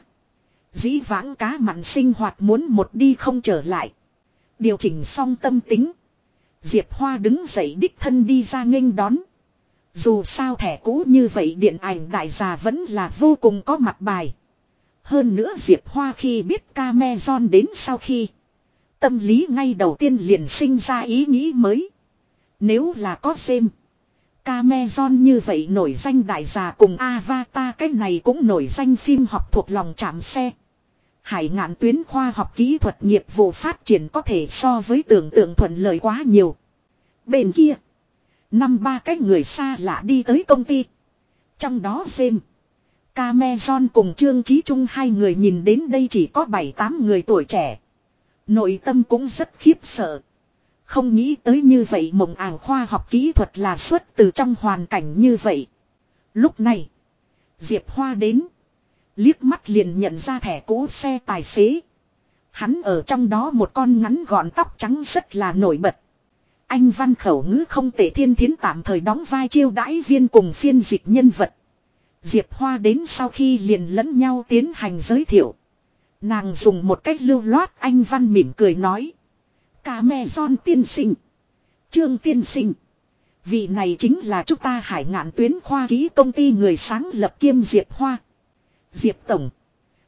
Dĩ vãng cá mặn sinh hoạt muốn một đi không trở lại. Điều chỉnh xong tâm tính. Diệp Hoa đứng dậy đích thân đi ra nghênh đón. Dù sao thẻ cũ như vậy điện ảnh đại gia vẫn là vô cùng có mặt bài. Hơn nữa Diệp Hoa khi biết Cameron đến sau khi. Tâm lý ngay đầu tiên liền sinh ra ý nghĩ mới. Nếu là có xem. Cameron như vậy nổi danh đại gia cùng Avatar, cái này cũng nổi danh phim học thuộc lòng chạm xe. Hải ngạn tuyến khoa học kỹ thuật nghiệp vụ phát triển có thể so với tưởng tượng thuận lợi quá nhiều. Bên kia. Năm ba cái người xa lạ đi tới công ty. Trong đó xem. Cameron cùng Trương Chí Trung hai người nhìn đến đây chỉ có 7-8 người tuổi trẻ. Nội tâm cũng rất khiếp sợ. Không nghĩ tới như vậy mộng ảo khoa học kỹ thuật là xuất từ trong hoàn cảnh như vậy. Lúc này. Diệp Hoa đến. Liếc mắt liền nhận ra thẻ cũ xe tài xế. Hắn ở trong đó một con ngắn gọn tóc trắng rất là nổi bật. Anh văn khẩu ngữ không tệ thiên thiến tạm thời đóng vai chiêu đãi viên cùng phiên dịch nhân vật. Diệp Hoa đến sau khi liền lẫn nhau tiến hành giới thiệu. Nàng dùng một cách lưu loát anh văn mỉm cười nói. Cả me son tiên sinh. Trương tiên sinh. Vị này chính là chúng ta hải ngạn tuyến khoa ký công ty người sáng lập kiêm Diệp Hoa. Diệp Tổng.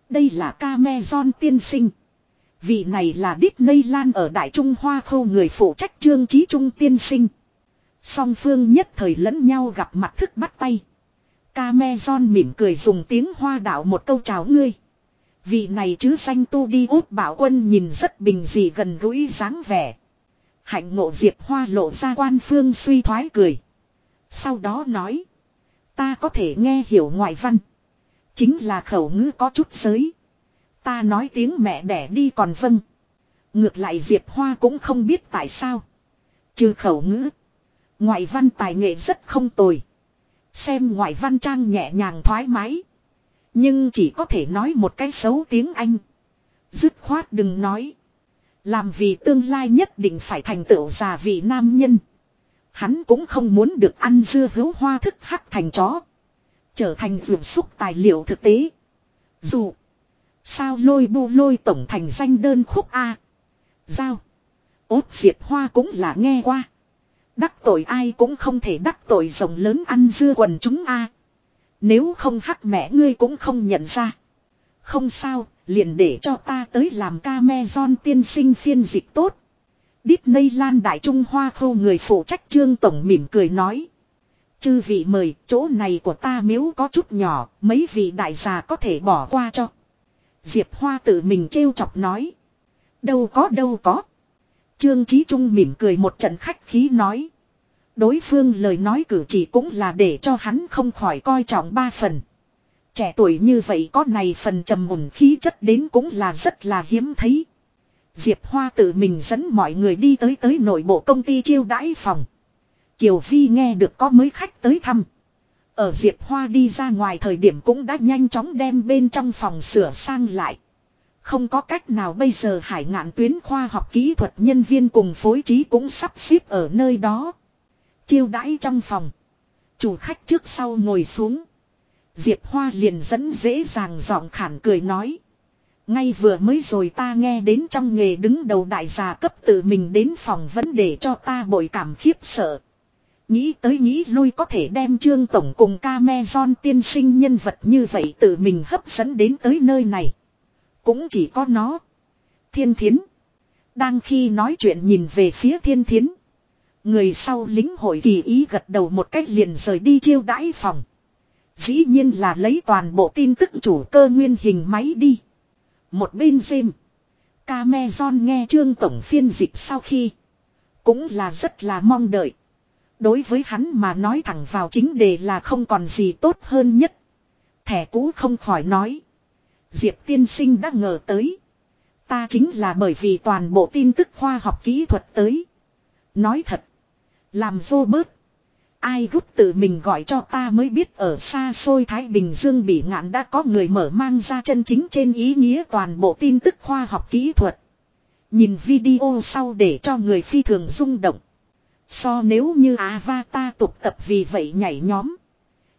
Đây là ca me son tiên sinh. Vị này là Disneyland ở Đại Trung Hoa khâu người phụ trách trương trí trung tiên sinh. Song phương nhất thời lẫn nhau gặp mặt thức bắt tay. Cameron mỉm cười dùng tiếng hoa đạo một câu chào ngươi. Vị này chứ danh tu đi út bảo quân nhìn rất bình dị gần gũi dáng vẻ. Hạnh ngộ diệp hoa lộ ra quan phương suy thoái cười. Sau đó nói. Ta có thể nghe hiểu ngoại văn. Chính là khẩu ngữ có chút giới. Ta nói tiếng mẹ đẻ đi còn vâng. Ngược lại Diệp Hoa cũng không biết tại sao. Trừ khẩu ngữ. Ngoại văn tài nghệ rất không tồi. Xem ngoại văn trang nhẹ nhàng thoải mái. Nhưng chỉ có thể nói một cái xấu tiếng Anh. Dứt khoát đừng nói. Làm vì tương lai nhất định phải thành tựu già vị nam nhân. Hắn cũng không muốn được ăn dưa hấu hoa thức hắc thành chó. Trở thành vườn xúc tài liệu thực tế. Dù. Sao lôi bu lôi tổng thành danh đơn khúc A. Giao. Ốt diệt hoa cũng là nghe qua. Đắc tội ai cũng không thể đắc tội rồng lớn ăn dưa quần chúng A. Nếu không hắc mẹ ngươi cũng không nhận ra. Không sao, liền để cho ta tới làm ca me son tiên sinh phiên dịch tốt. Disneyland Đại Trung Hoa khâu người phụ trách trương tổng mỉm cười nói. Chư vị mời, chỗ này của ta miếu có chút nhỏ, mấy vị đại già có thể bỏ qua cho. Diệp Hoa tự mình trêu chọc nói. Đâu có đâu có. Trương Chí Trung mỉm cười một trận khách khí nói. Đối phương lời nói cử chỉ cũng là để cho hắn không khỏi coi trọng ba phần. Trẻ tuổi như vậy có này phần trầm mùn khí chất đến cũng là rất là hiếm thấy. Diệp Hoa tự mình dẫn mọi người đi tới tới nội bộ công ty chiêu đãi phòng. Kiều Vi nghe được có mới khách tới thăm. Ở Diệp Hoa đi ra ngoài thời điểm cũng đã nhanh chóng đem bên trong phòng sửa sang lại. Không có cách nào bây giờ hải ngạn tuyến khoa học kỹ thuật nhân viên cùng phối trí cũng sắp xếp ở nơi đó. Chiêu đãi trong phòng. Chủ khách trước sau ngồi xuống. Diệp Hoa liền dẫn dễ dàng giọng khản cười nói. Ngay vừa mới rồi ta nghe đến trong nghề đứng đầu đại gia cấp tự mình đến phòng vấn đề cho ta bội cảm khiếp sợ. Nghĩ tới nghĩ lui có thể đem trương tổng cùng ca me son tiên sinh nhân vật như vậy tự mình hấp dẫn đến tới nơi này. Cũng chỉ có nó. Thiên thiến. Đang khi nói chuyện nhìn về phía thiên thiến. Người sau lính hội kỳ ý gật đầu một cách liền rời đi chiêu đãi phòng. Dĩ nhiên là lấy toàn bộ tin tức chủ cơ nguyên hình máy đi. Một bên xem. Cameron nghe trương tổng phiên dịch sau khi. Cũng là rất là mong đợi. Đối với hắn mà nói thẳng vào chính đề là không còn gì tốt hơn nhất. Thẻ cũ không khỏi nói. Diệp tiên sinh đã ngờ tới. Ta chính là bởi vì toàn bộ tin tức khoa học kỹ thuật tới. Nói thật. Làm vô bớt. Ai gút tự mình gọi cho ta mới biết ở xa xôi Thái Bình Dương bị ngạn đã có người mở mang ra chân chính trên ý nghĩa toàn bộ tin tức khoa học kỹ thuật. Nhìn video sau để cho người phi thường rung động. So nếu như Avatar tục tập vì vậy nhảy nhóm.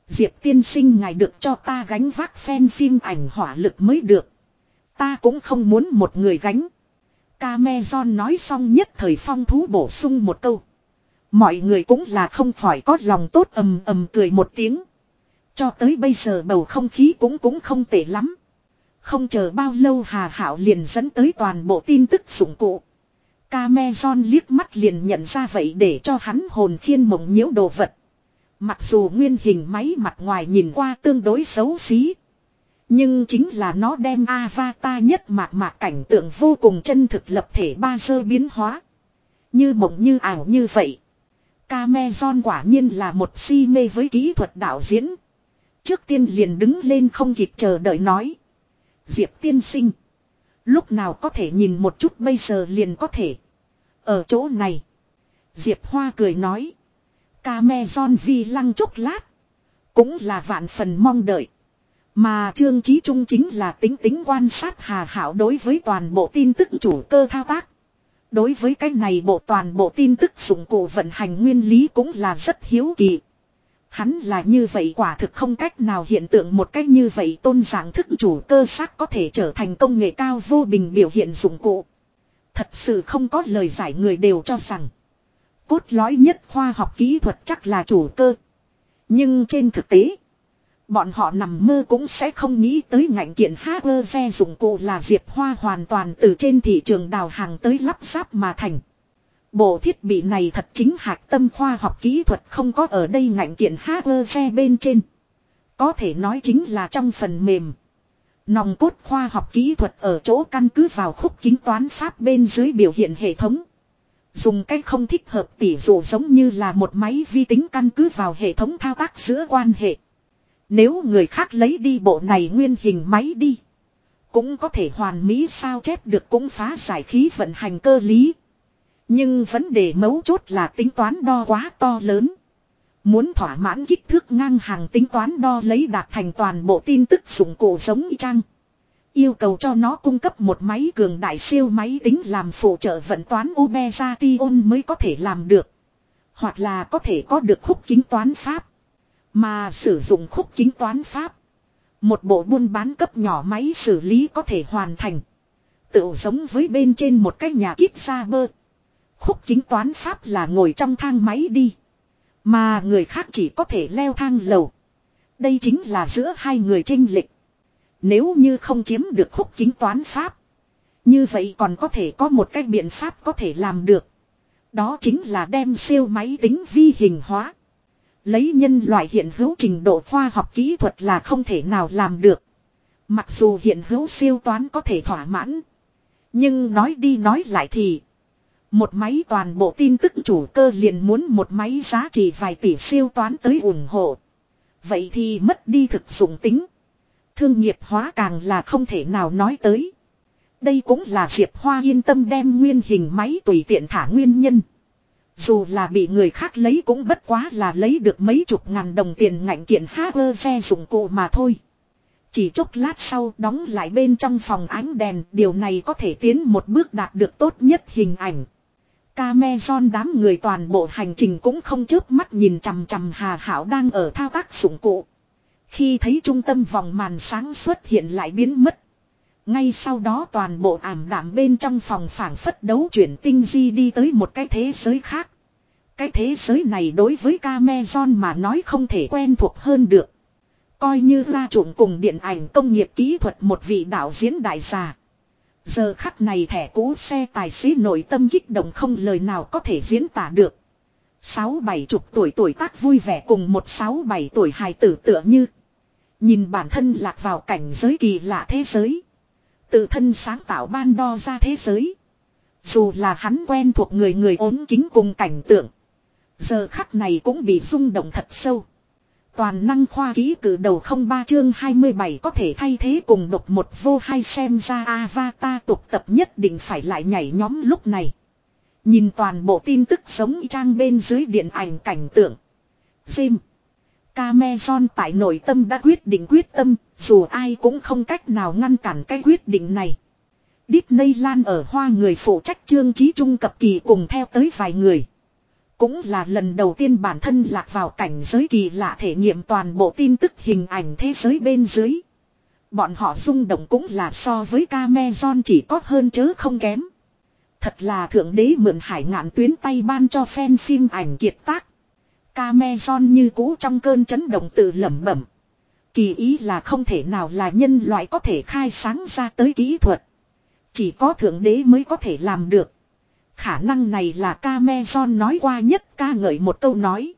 Diệp tiên sinh ngài được cho ta gánh vác fan phim ảnh hỏa lực mới được. Ta cũng không muốn một người gánh. Cameron nói xong nhất thời phong thú bổ sung một câu. Mọi người cũng là không khỏi có lòng tốt ầm ầm cười một tiếng. Cho tới bây giờ bầu không khí cũng cũng không tệ lắm. Không chờ bao lâu Hà Hảo liền dẫn tới toàn bộ tin tức dụng cụ. Cameron liếc mắt liền nhận ra vậy để cho hắn hồn khiên mộng nhiễu đồ vật. Mặc dù nguyên hình máy mặt ngoài nhìn qua tương đối xấu xí. Nhưng chính là nó đem avatar nhất mạc mạc cảnh tượng vô cùng chân thực lập thể ba sơ biến hóa. Như mộng như ảo như vậy. Cameron quả nhiên là một si mê với kỹ thuật đạo diễn. Trước tiên liền đứng lên không kịp chờ đợi nói. Diệp tiên sinh. Lúc nào có thể nhìn một chút bây giờ liền có thể. Ở chỗ này. Diệp Hoa cười nói. Cameron vi lăng chốc lát. Cũng là vạn phần mong đợi. Mà Trương Chí Trung chính là tính tính quan sát hà hảo đối với toàn bộ tin tức chủ cơ thao tác. Đối với cái này bộ toàn bộ tin tức dụng cụ vận hành nguyên lý cũng là rất hiếu kỳ. Hắn là như vậy quả thực không cách nào hiện tượng một cách như vậy tôn dạng thức chủ cơ xác có thể trở thành công nghệ cao vô bình biểu hiện dụng cụ. Thật sự không có lời giải người đều cho rằng. Cốt lõi nhất khoa học kỹ thuật chắc là chủ cơ. Nhưng trên thực tế. Bọn họ nằm mơ cũng sẽ không nghĩ tới ngành kiện hacker xe dụng cụ là Diệp Hoa hoàn toàn từ trên thị trường đào hàng tới lắp ráp mà thành. Bộ thiết bị này thật chính hạt tâm khoa học kỹ thuật không có ở đây ngành kiện hacker xe bên trên. Có thể nói chính là trong phần mềm. Nòng cốt khoa học kỹ thuật ở chỗ căn cứ vào khúc kính toán pháp bên dưới biểu hiện hệ thống. Dùng cách không thích hợp tỉ dụ giống như là một máy vi tính căn cứ vào hệ thống thao tác giữa quan hệ. Nếu người khác lấy đi bộ này nguyên hình máy đi. Cũng có thể hoàn mỹ sao chép được cũng phá giải khí vận hành cơ lý. Nhưng vấn đề mấu chốt là tính toán đo quá to lớn. Muốn thỏa mãn kích thước ngang hàng tính toán đo lấy đạt thành toàn bộ tin tức dụng cụ giống y chang. Yêu cầu cho nó cung cấp một máy cường đại siêu máy tính làm phụ trợ vận toán Ubezation mới có thể làm được. Hoặc là có thể có được khúc kính toán pháp. Mà sử dụng khúc kính toán pháp. Một bộ buôn bán cấp nhỏ máy xử lý có thể hoàn thành. Tự giống với bên trên một cái nhà kít xa bơ. Khúc kính toán pháp là ngồi trong thang máy đi. Mà người khác chỉ có thể leo thang lầu. Đây chính là giữa hai người trinh lịch. Nếu như không chiếm được khúc kính toán pháp. Như vậy còn có thể có một cái biện pháp có thể làm được. Đó chính là đem siêu máy tính vi hình hóa. Lấy nhân loại hiện hữu trình độ khoa học kỹ thuật là không thể nào làm được. Mặc dù hiện hữu siêu toán có thể thỏa mãn. Nhưng nói đi nói lại thì. Một máy toàn bộ tin tức chủ cơ liền muốn một máy giá trị vài tỷ siêu toán tới ủng hộ. Vậy thì mất đi thực dụng tính. Thương nghiệp hóa càng là không thể nào nói tới. Đây cũng là Diệp Hoa yên tâm đem nguyên hình máy tùy tiện thả nguyên nhân. Dù là bị người khác lấy cũng bất quá là lấy được mấy chục ngàn đồng tiền ngạnh kiện hacker xe dụng cụ mà thôi. Chỉ chốc lát sau đóng lại bên trong phòng ánh đèn, điều này có thể tiến một bước đạt được tốt nhất hình ảnh. Cameron đám người toàn bộ hành trình cũng không chớp mắt nhìn chằm chằm Hà Hảo đang ở thao tác dụng cụ. Khi thấy trung tâm vòng màn sáng xuất hiện lại biến mất. Ngay sau đó toàn bộ ảm đạm bên trong phòng phảng phất đấu chuyển tinh di đi tới một cái thế giới khác. Cái thế giới này đối với Cameron mà nói không thể quen thuộc hơn được. Coi như ra trụng cùng điện ảnh công nghiệp kỹ thuật một vị đạo diễn đại gia. Giờ khắc này thẻ cũ xe tài xế nội tâm kích động không lời nào có thể diễn tả được. Sáu bảy chục tuổi tuổi tác vui vẻ cùng một sáu bảy tuổi hài tử tựa như. Nhìn bản thân lạc vào cảnh giới kỳ lạ thế giới. Tự thân sáng tạo ban đo ra thế giới. Dù là hắn quen thuộc người người ốm kính cùng cảnh tượng. Giờ khắc này cũng bị rung động thật sâu. Toàn năng khoa ký cử đầu không ba chương 27 có thể thay thế cùng độc một vô hai xem ra avatar tục tập nhất định phải lại nhảy nhóm lúc này. Nhìn toàn bộ tin tức sống trang bên dưới điện ảnh cảnh tượng. Sim. Cameron tại nội tâm đã quyết định quyết tâm, dù ai cũng không cách nào ngăn cản cái quyết định này. Disney Lan ở hoa người phụ trách chương trí trung cập kỳ cùng theo tới vài người. Cũng là lần đầu tiên bản thân lạc vào cảnh giới kỳ lạ thể nghiệm toàn bộ tin tức hình ảnh thế giới bên dưới. Bọn họ rung động cũng là so với Cameron chỉ có hơn chớ không kém. Thật là thượng đế mượn hải ngạn tuyến tay ban cho fan phim ảnh kiệt tác. Cameron như cũ trong cơn chấn động tự lẩm bẩm. Kỳ ý là không thể nào là nhân loại có thể khai sáng ra tới kỹ thuật. Chỉ có thượng đế mới có thể làm được. Khả năng này là Cameron nói qua nhất ca ngợi một câu nói.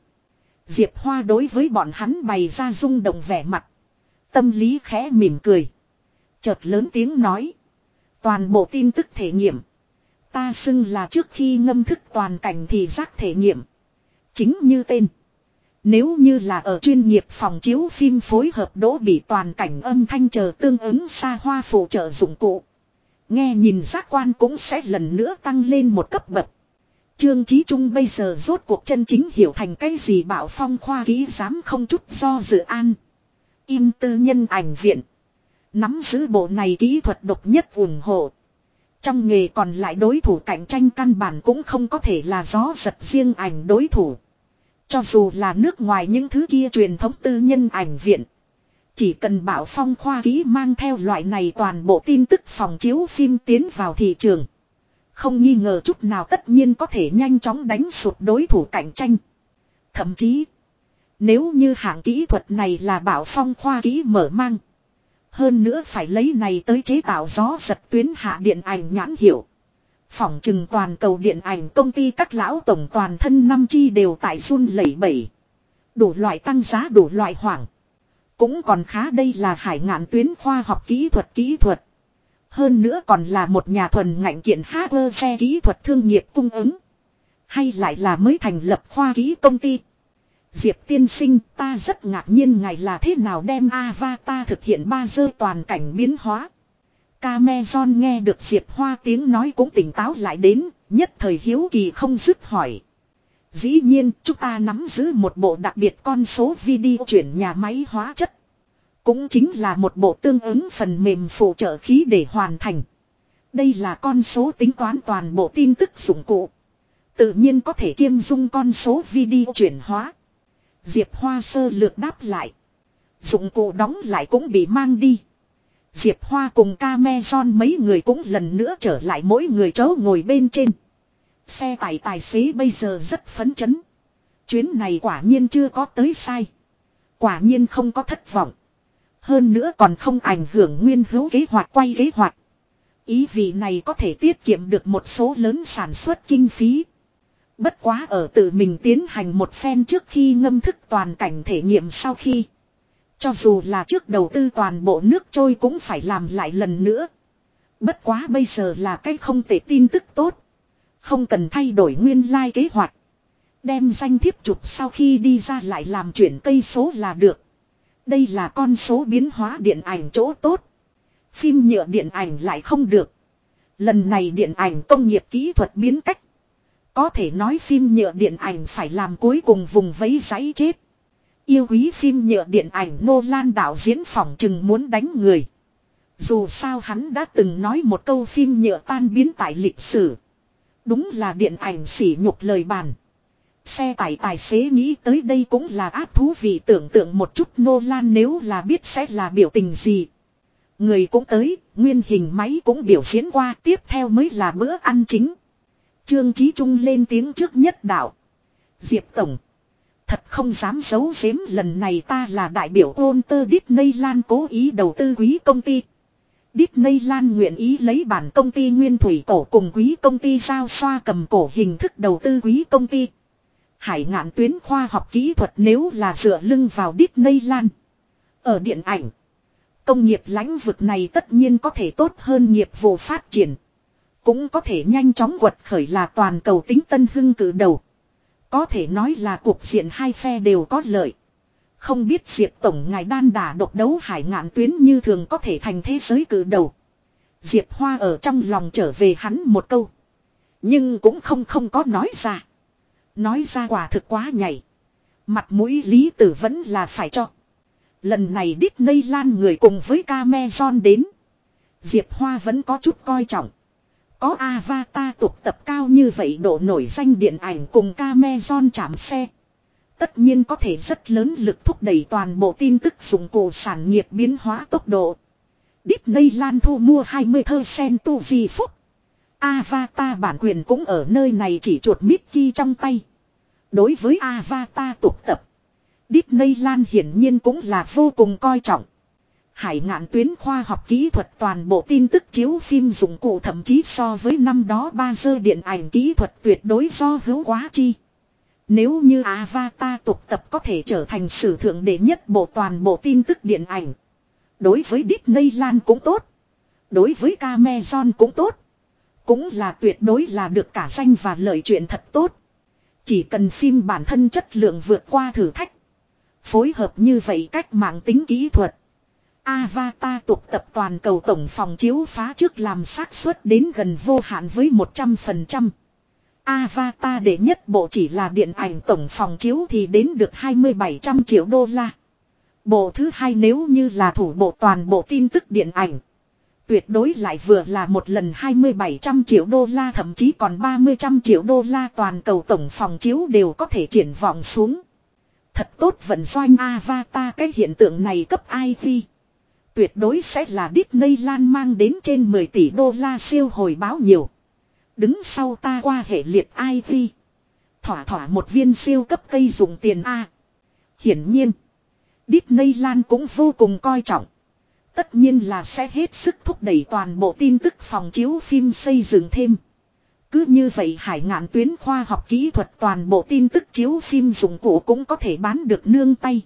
Diệp Hoa đối với bọn hắn bày ra rung động vẻ mặt. Tâm lý khẽ mỉm cười. Chợt lớn tiếng nói. Toàn bộ tin tức thể nghiệm. Ta xưng là trước khi ngâm thức toàn cảnh thì giác thể nghiệm. Chính như tên. Nếu như là ở chuyên nghiệp phòng chiếu phim phối hợp đỗ bị toàn cảnh âm thanh chờ tương ứng xa hoa phụ trợ dụng cụ. Nghe nhìn giác quan cũng sẽ lần nữa tăng lên một cấp bậc. Trương Chí Trung bây giờ rốt cuộc chân chính hiểu thành cái gì bảo phong khoa ký dám không chút do dự an. im tư nhân ảnh viện. Nắm giữ bộ này kỹ thuật độc nhất ủng hộ. Trong nghề còn lại đối thủ cạnh tranh căn bản cũng không có thể là gió giật riêng ảnh đối thủ. Cho dù là nước ngoài những thứ kia truyền thống tư nhân ảnh viện. Chỉ cần bảo phong khoa ký mang theo loại này toàn bộ tin tức phòng chiếu phim tiến vào thị trường. Không nghi ngờ chút nào tất nhiên có thể nhanh chóng đánh sụt đối thủ cạnh tranh. Thậm chí, nếu như hạng kỹ thuật này là bảo phong khoa ký mở mang. Hơn nữa phải lấy này tới chế tạo gió giật tuyến hạ điện ảnh nhãn hiệu. Phỏng chừng toàn cầu điện ảnh công ty các lão tổng toàn thân năm chi đều tại run lẩy bẩy. Đủ loại tăng giá, đủ loại hoảng. Cũng còn khá đây là hải ngạn tuyến khoa học kỹ thuật kỹ thuật. Hơn nữa còn là một nhà thuần ngạnh kiện hardware xe kỹ thuật thương nghiệp cung ứng. Hay lại là mới thành lập khoa kỹ công ty. Diệp tiên sinh ta rất ngạc nhiên ngài là thế nào đem avatar thực hiện ba dơ toàn cảnh biến hóa. Cameron nghe được Diệp Hoa tiếng nói cũng tỉnh táo lại đến, nhất thời hiếu kỳ không dứt hỏi. Dĩ nhiên, chúng ta nắm giữ một bộ đặc biệt con số video chuyển nhà máy hóa chất. Cũng chính là một bộ tương ứng phần mềm phụ trợ khí để hoàn thành. Đây là con số tính toán toàn bộ tin tức dụng cụ. Tự nhiên có thể kiêm dung con số video chuyển hóa. Diệp Hoa sơ lược đáp lại. Dụng cụ đóng lại cũng bị mang đi. Diệp Hoa cùng Cameron mấy người cũng lần nữa trở lại mỗi người chỗ ngồi bên trên. Xe tải tài xế bây giờ rất phấn chấn. Chuyến này quả nhiên chưa có tới sai. Quả nhiên không có thất vọng. Hơn nữa còn không ảnh hưởng nguyên hữu kế hoạch quay kế hoạch. Ý vị này có thể tiết kiệm được một số lớn sản xuất kinh phí. Bất quá ở tự mình tiến hành một phen trước khi ngâm thức toàn cảnh thể nghiệm sau khi. Cho dù là trước đầu tư toàn bộ nước trôi cũng phải làm lại lần nữa. Bất quá bây giờ là cái không thể tin tức tốt. Không cần thay đổi nguyên lai like kế hoạch. Đem danh thiếp chụp sau khi đi ra lại làm chuyển cây số là được. Đây là con số biến hóa điện ảnh chỗ tốt. Phim nhựa điện ảnh lại không được. Lần này điện ảnh công nghiệp kỹ thuật biến cách. Có thể nói phim nhựa điện ảnh phải làm cuối cùng vùng vấy giấy chết. Yêu quý phim nhựa điện ảnh Nô Lan đạo diễn phỏng chừng muốn đánh người. Dù sao hắn đã từng nói một câu phim nhựa tan biến tại lịch sử. Đúng là điện ảnh sỉ nhục lời bàn. Xe tải tài xế nghĩ tới đây cũng là ác thú vị tưởng tượng một chút Nô Lan nếu là biết sẽ là biểu tình gì. Người cũng tới, nguyên hình máy cũng biểu diễn qua, tiếp theo mới là bữa ăn chính. Trương Chí Trung lên tiếng trước nhất đạo. Diệp Tổng. Thật không dám giấu giếm lần này ta là đại biểu ôn tơ Disney Lan cố ý đầu tư quý công ty. Disney Lan nguyện ý lấy bản công ty nguyên thủy cổ cùng quý công ty giao xoa cầm cổ hình thức đầu tư quý công ty. Hải ngạn tuyến khoa học kỹ thuật nếu là dựa lưng vào Disney Lan Ở điện ảnh. Công nghiệp lãnh vực này tất nhiên có thể tốt hơn nghiệp vụ phát triển. Cũng có thể nhanh chóng quật khởi là toàn cầu tính tân hưng cử đầu. Có thể nói là cuộc diện hai phe đều có lợi. Không biết Diệp Tổng ngài đan đả độc đấu hải ngạn tuyến như thường có thể thành thế giới cử đầu. Diệp Hoa ở trong lòng trở về hắn một câu. Nhưng cũng không không có nói ra. Nói ra quả thực quá nhảy. Mặt mũi lý tử vẫn là phải cho. Lần này Disney Lan người cùng với Cameron đến. Diệp Hoa vẫn có chút coi trọng. Có avatar tục tập cao như vậy độ nổi danh điện ảnh cùng Cameron chạm xe. Tất nhiên có thể rất lớn lực thúc đẩy toàn bộ tin tức dụng cụ sản nghiệp biến hóa tốc độ. Disney Lan thu mua 20 thơ sen tu vi phúc. Avatar bản quyền cũng ở nơi này chỉ chuột Mickey trong tay. Đối với Avatar tục tập. disney lan hiển nhiên cũng là vô cùng coi trọng. Hải ngạn tuyến khoa học kỹ thuật toàn bộ tin tức chiếu phim dụng cụ thậm chí so với năm đó ba giờ điện ảnh kỹ thuật tuyệt đối do hữu quá chi. Nếu như Avatar tục tập có thể trở thành sử thượng đệ nhất bộ toàn bộ tin tức điện ảnh. Đối với disney lan cũng tốt. Đối với Cameron cũng tốt. Cũng là tuyệt đối là được cả danh và lợi chuyện thật tốt. Chỉ cần phim bản thân chất lượng vượt qua thử thách. Phối hợp như vậy cách mạng tính kỹ thuật. Avatar tục tập toàn cầu tổng phòng chiếu phá trước làm xác suất đến gần vô hạn với 100%. Avatar đệ nhất bộ chỉ là điện ảnh tổng phòng chiếu thì đến được 2700 triệu đô la. Bộ thứ hai nếu như là thủ bộ toàn bộ tin tức điện ảnh. Tuyệt đối lại vừa là một lần 2700 triệu đô la, thậm chí còn 30 trăm triệu đô la toàn cầu tổng phòng chiếu đều có thể triển vọng xuống. Thật tốt vận doanh avatar, cái hiện tượng này cấp IP. Tuyệt đối sẽ là Disneyland mang đến trên 10 tỷ đô la siêu hồi báo nhiều. Đứng sau ta qua hệ liệt IT. Thỏa thỏa một viên siêu cấp cây dùng tiền A. Hiển nhiên. Disneyland cũng vô cùng coi trọng. Tất nhiên là sẽ hết sức thúc đẩy toàn bộ tin tức phòng chiếu phim xây dựng thêm. Cứ như vậy hải ngạn tuyến khoa học kỹ thuật toàn bộ tin tức chiếu phim dụng cụ cũng có thể bán được nương tay.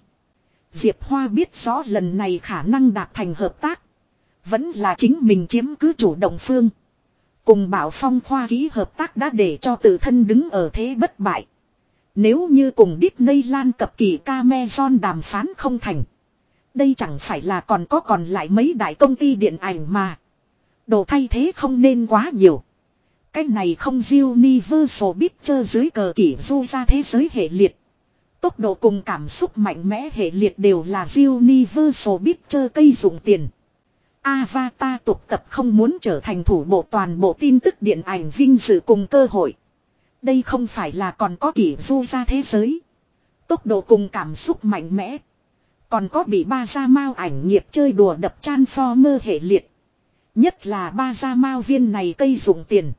Diệp Hoa biết rõ lần này khả năng đạt thành hợp tác. Vẫn là chính mình chiếm cứ chủ động phương. Cùng bảo phong khoa ký hợp tác đã để cho tự thân đứng ở thế bất bại. Nếu như cùng Disney Lan cập kỳ Cameron đàm phán không thành. Đây chẳng phải là còn có còn lại mấy đại công ty điện ảnh mà. Đồ thay thế không nên quá nhiều. Cái này không Universal Pictures dưới cờ kỷ du ra thế giới hệ liệt. Tốc độ cùng cảm xúc mạnh mẽ hệ liệt đều là Universal Pictures cây dụng tiền. Avatar tục tập không muốn trở thành thủ bộ toàn bộ tin tức điện ảnh vinh dự cùng cơ hội. Đây không phải là còn có kỷ du ra thế giới. Tốc độ cùng cảm xúc mạnh mẽ. Còn có bị ba gia mao ảnh nghiệp chơi đùa đập chan pho mơ hệ liệt. Nhất là ba gia mao viên này cây dụng tiền.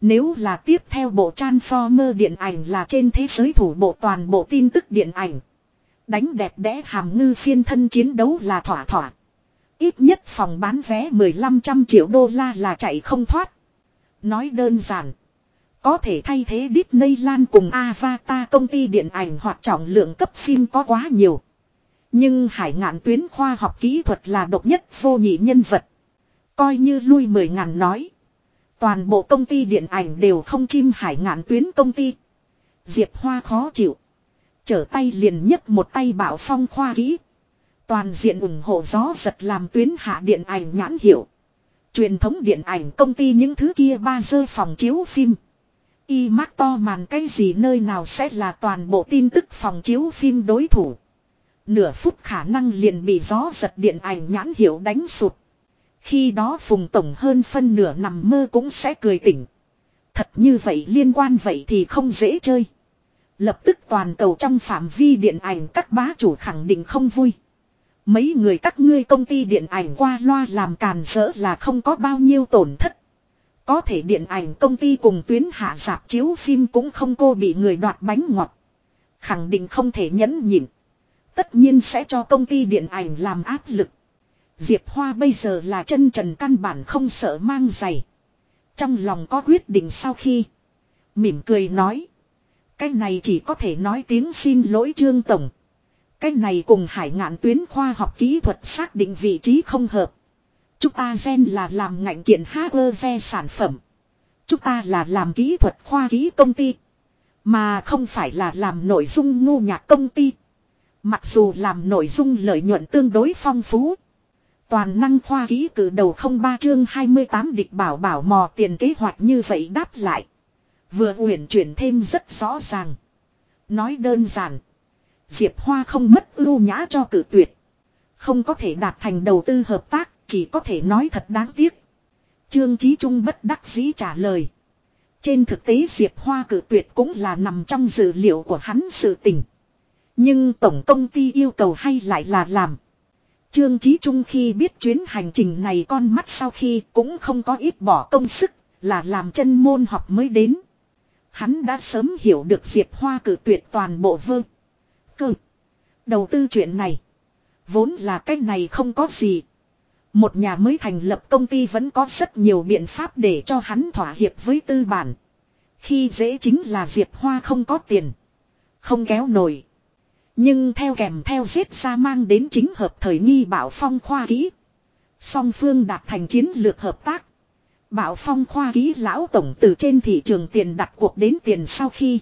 Nếu là tiếp theo bộ Transformer điện ảnh là trên thế giới thủ bộ toàn bộ tin tức điện ảnh. Đánh đẹp đẽ hàm ngư phiên thân chiến đấu là thỏa thỏa. Ít nhất phòng bán vé 1500 triệu đô la là chạy không thoát. Nói đơn giản. Có thể thay thế disney lan cùng Avatar công ty điện ảnh hoặc trọng lượng cấp phim có quá nhiều. Nhưng hải ngạn tuyến khoa học kỹ thuật là độc nhất vô nhị nhân vật. Coi như lui mười ngàn nói. Toàn bộ công ty điện ảnh đều không chim hải ngạn tuyến công ty. Diệp Hoa khó chịu. Trở tay liền nhấc một tay bảo phong khoa kỹ. Toàn diện ủng hộ gió giật làm tuyến hạ điện ảnh nhãn hiệu. Truyền thống điện ảnh công ty những thứ kia ba dơ phòng chiếu phim. Y mắc to màn cái gì nơi nào sẽ là toàn bộ tin tức phòng chiếu phim đối thủ. Nửa phút khả năng liền bị gió giật điện ảnh nhãn hiệu đánh sụt. Khi đó Phùng Tổng hơn phân nửa nằm mơ cũng sẽ cười tỉnh. Thật như vậy liên quan vậy thì không dễ chơi. Lập tức toàn cầu trong phạm vi điện ảnh các bá chủ khẳng định không vui. Mấy người các ngươi công ty điện ảnh qua loa làm càn rỡ là không có bao nhiêu tổn thất. Có thể điện ảnh công ty cùng tuyến hạ giạp chiếu phim cũng không cô bị người đoạt bánh ngọt. Khẳng định không thể nhẫn nhịn. Tất nhiên sẽ cho công ty điện ảnh làm áp lực. Diệp Hoa bây giờ là chân trần căn bản không sợ mang giày. Trong lòng có quyết định sau khi. Mỉm cười nói. Cái này chỉ có thể nói tiếng xin lỗi Trương Tổng. Cái này cùng hải ngạn tuyến khoa học kỹ thuật xác định vị trí không hợp. Chúng ta gen là làm ngạnh kiện hacker sản phẩm. Chúng ta là làm kỹ thuật khoa kỹ công ty. Mà không phải là làm nội dung ngu nhạc công ty. Mặc dù làm nội dung lợi nhuận tương đối phong phú. Toàn năng khoa ký cử đầu không ba chương 28 địch bảo bảo mò tiền kế hoạch như vậy đáp lại. Vừa uyển chuyển thêm rất rõ ràng. Nói đơn giản. Diệp Hoa không mất ưu nhã cho cử tuyệt. Không có thể đạt thành đầu tư hợp tác, chỉ có thể nói thật đáng tiếc. Trương Chí Trung bất đắc dĩ trả lời. Trên thực tế Diệp Hoa cử tuyệt cũng là nằm trong dữ liệu của hắn sự tình. Nhưng tổng công ty yêu cầu hay lại là làm. Trương Chí Trung khi biết chuyến hành trình này con mắt sau khi cũng không có ít bỏ công sức, là làm chân môn học mới đến. Hắn đã sớm hiểu được Diệp Hoa cử tuyệt toàn bộ vơ. Cơ. Đầu tư chuyện này. Vốn là cái này không có gì. Một nhà mới thành lập công ty vẫn có rất nhiều biện pháp để cho hắn thỏa hiệp với tư bản. Khi dễ chính là Diệp Hoa không có tiền. Không kéo nổi. Nhưng theo kèm theo giết ra mang đến chính hợp thời nghi bảo phong khoa kỹ. Song phương đạt thành chiến lược hợp tác. Bảo phong khoa ký lão tổng từ trên thị trường tiền đặt cuộc đến tiền sau khi.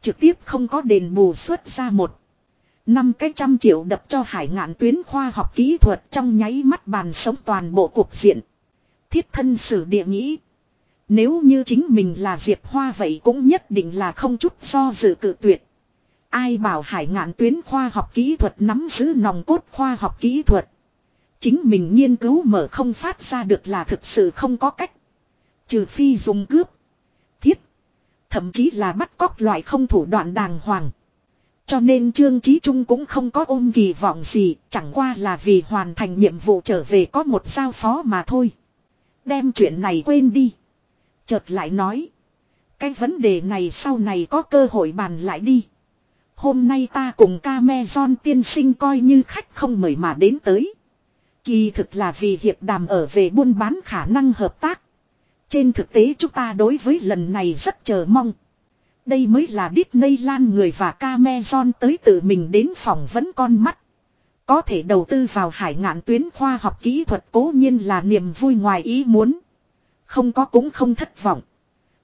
Trực tiếp không có đền bù xuất ra một. Năm cái trăm triệu đập cho hải ngạn tuyến khoa học kỹ thuật trong nháy mắt bàn sống toàn bộ cuộc diện. Thiết thân sử địa nghĩ. Nếu như chính mình là Diệp Hoa vậy cũng nhất định là không chút do dự cự tuyệt. Ai bảo hải ngạn tuyến khoa học kỹ thuật nắm giữ nòng cốt khoa học kỹ thuật. Chính mình nghiên cứu mở không phát ra được là thực sự không có cách. Trừ phi dùng cướp. Thiết. Thậm chí là bắt cóc loại không thủ đoạn đàng hoàng. Cho nên Trương Chí Trung cũng không có ôm kỳ vọng gì, chẳng qua là vì hoàn thành nhiệm vụ trở về có một giao phó mà thôi. Đem chuyện này quên đi. Chợt lại nói. Cái vấn đề này sau này có cơ hội bàn lại đi. Hôm nay ta cùng ca me son tiên sinh coi như khách không mời mà đến tới. Kỳ thực là vì hiệp đàm ở về buôn bán khả năng hợp tác. Trên thực tế chúng ta đối với lần này rất chờ mong. Đây mới là Disney Lan người và Cameron tới tự mình đến phòng vẫn con mắt. Có thể đầu tư vào hải ngạn tuyến khoa học kỹ thuật cố nhiên là niềm vui ngoài ý muốn. Không có cũng không thất vọng.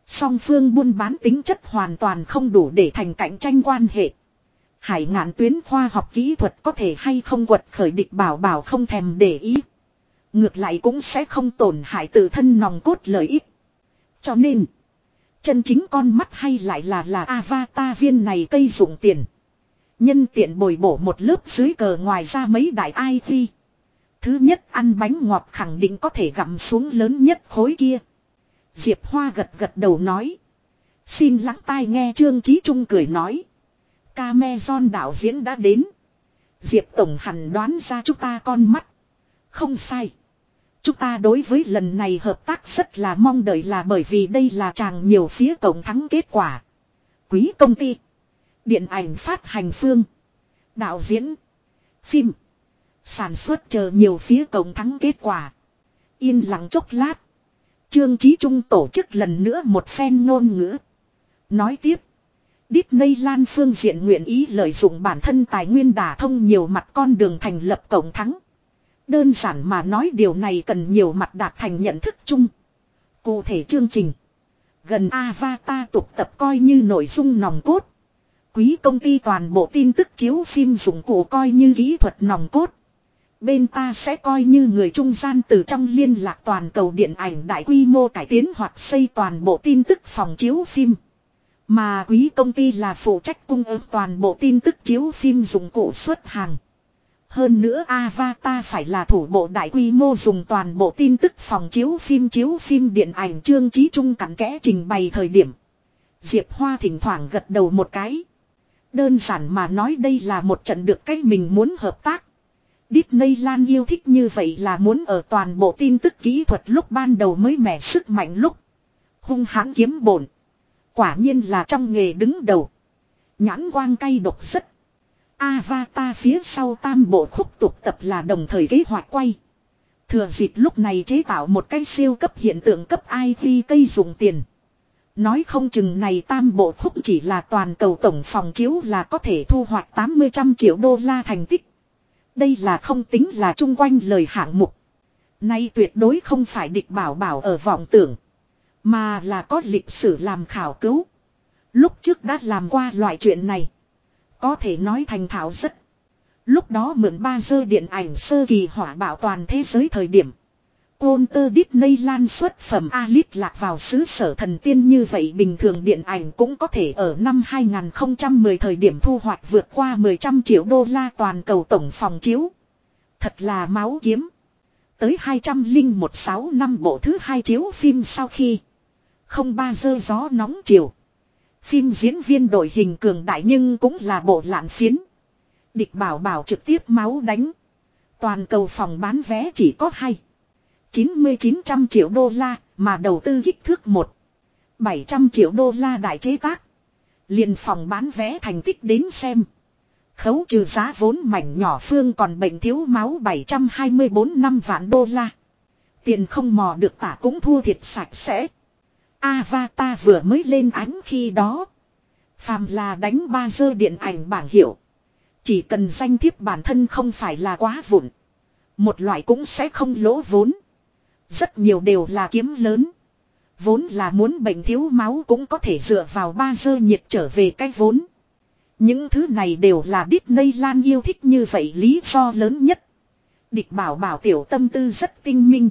Song phương buôn bán tính chất hoàn toàn không đủ để thành cạnh tranh quan hệ. Hải ngạn tuyến khoa học kỹ thuật có thể hay không quật khởi địch bảo bảo không thèm để ý. Ngược lại cũng sẽ không tổn hại tự thân nòng cốt lợi ích. Cho nên, chân chính con mắt hay lại là là avatar viên này cây dụng tiền. Nhân tiện bồi bổ một lớp dưới cờ ngoài ra mấy đại IT. Thứ nhất ăn bánh ngọt khẳng định có thể gặm xuống lớn nhất khối kia. Diệp Hoa gật gật đầu nói. Xin lắng tai nghe Trương Chí Trung cười nói. Cameron đạo diễn đã đến. Diệp Tổng hẳn đoán ra chúng ta con mắt. Không sai. Chúng ta đối với lần này hợp tác rất là mong đợi là bởi vì đây là chàng nhiều phía tổng thắng kết quả. Quý công ty. Điện ảnh phát hành phương. Đạo diễn. Phim. Sản xuất chờ nhiều phía tổng thắng kết quả. Yên lặng chốc lát. Trương Chí Trung tổ chức lần nữa một phen ngôn ngữ. Nói tiếp. Disney Lan phương diện nguyện ý lợi dụng bản thân tài nguyên đả thông nhiều mặt con đường thành lập cổng thắng. Đơn giản mà nói điều này cần nhiều mặt đạt thành nhận thức chung. Cụ thể chương trình. Gần Avatar tục tập coi như nội dung nòng cốt. Quý công ty toàn bộ tin tức chiếu phim dụng cụ coi như kỹ thuật nòng cốt. Bên ta sẽ coi như người trung gian từ trong liên lạc toàn cầu điện ảnh đại quy mô cải tiến hoặc xây toàn bộ tin tức phòng chiếu phim. Mà quý công ty là phụ trách cung ứng toàn bộ tin tức chiếu phim dụng cụ xuất hàng. Hơn nữa Avatar phải là thủ bộ đại quy mô dùng toàn bộ tin tức phòng chiếu phim chiếu phim điện ảnh trương trí trung cặn kẽ trình bày thời điểm. Diệp Hoa thỉnh thoảng gật đầu một cái. Đơn giản mà nói đây là một trận được cách mình muốn hợp tác. Disney Lan yêu thích như vậy là muốn ở toàn bộ tin tức kỹ thuật lúc ban đầu mới mẻ sức mạnh lúc. Hung hãn kiếm bổn. Quả nhiên là trong nghề đứng đầu. Nhãn quang cay độc rất. Avatar phía sau tam bộ khúc tục tập là đồng thời kế hoạch quay. Thừa dịp lúc này chế tạo một cái siêu cấp hiện tượng cấp IT cây dùng tiền. Nói không chừng này tam bộ khúc chỉ là toàn cầu tổng phòng chiếu là có thể thu hoạch 80 trăm triệu đô la thành tích. Đây là không tính là chung quanh lời hạng mục. Nay tuyệt đối không phải địch bảo bảo ở vọng tưởng. Mà là có lịch sử làm khảo cứu. Lúc trước đã làm qua loại chuyện này. Có thể nói thành thảo rất. Lúc đó mượn ba dơ điện ảnh sơ kỳ hỏa bảo toàn thế giới thời điểm. Walter Disney lan xuất phẩm Alice lạc vào xứ sở thần tiên như vậy bình thường điện ảnh cũng có thể ở năm 2010 thời điểm thu hoạch vượt qua 100 triệu đô la toàn cầu tổng phòng chiếu. Thật là máu kiếm. Tới 2016 năm bộ thứ hai chiếu phim sau khi. Không ba dơ gió nóng chiều. Phim diễn viên đội hình cường đại nhưng cũng là bộ lạn phiến. Địch bảo bảo trực tiếp máu đánh. Toàn cầu phòng bán vé chỉ có hay. 90-900 triệu đô la mà đầu tư kích thước 1. 700 triệu đô la đại chế tác. liền phòng bán vé thành tích đến xem. Khấu trừ giá vốn mảnh nhỏ phương còn bệnh thiếu máu 724 năm vạn đô la. Tiền không mò được tả cũng thua thiệt sạch sẽ. Avatar vừa mới lên ánh khi đó. Phàm là đánh ba dơ điện ảnh bảng hiệu. Chỉ cần danh thiếp bản thân không phải là quá vụn. Một loại cũng sẽ không lỗ vốn. Rất nhiều đều là kiếm lớn. Vốn là muốn bệnh thiếu máu cũng có thể dựa vào ba dơ nhiệt trở về cái vốn. Những thứ này đều là Disney Lan yêu thích như vậy lý do lớn nhất. Địch bảo bảo tiểu tâm tư rất tinh minh.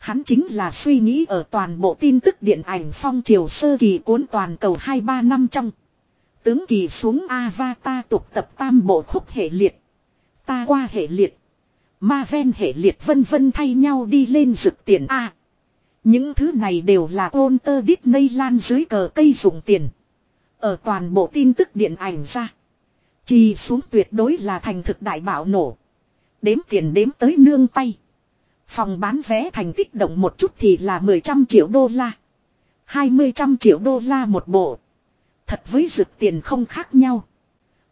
Hắn chính là suy nghĩ ở toàn bộ tin tức điện ảnh phong triều sơ kỳ cuốn toàn cầu 2-3 năm trong. Tướng kỳ xuống Avatar tục tập tam bộ khúc hệ liệt. Ta qua hệ liệt. Ma ven hệ liệt vân vân thay nhau đi lên rực tiền A. những thứ này đều là ôn tơ Disney lan dưới cờ cây dùng tiền. Ở toàn bộ tin tức điện ảnh ra. Chi xuống tuyệt đối là thành thực đại bảo nổ. Đếm tiền đếm tới nương tay. Phòng bán vé thành tích động một chút thì là 10 trăm triệu đô la. 20 trăm triệu đô la một bộ. Thật với dược tiền không khác nhau.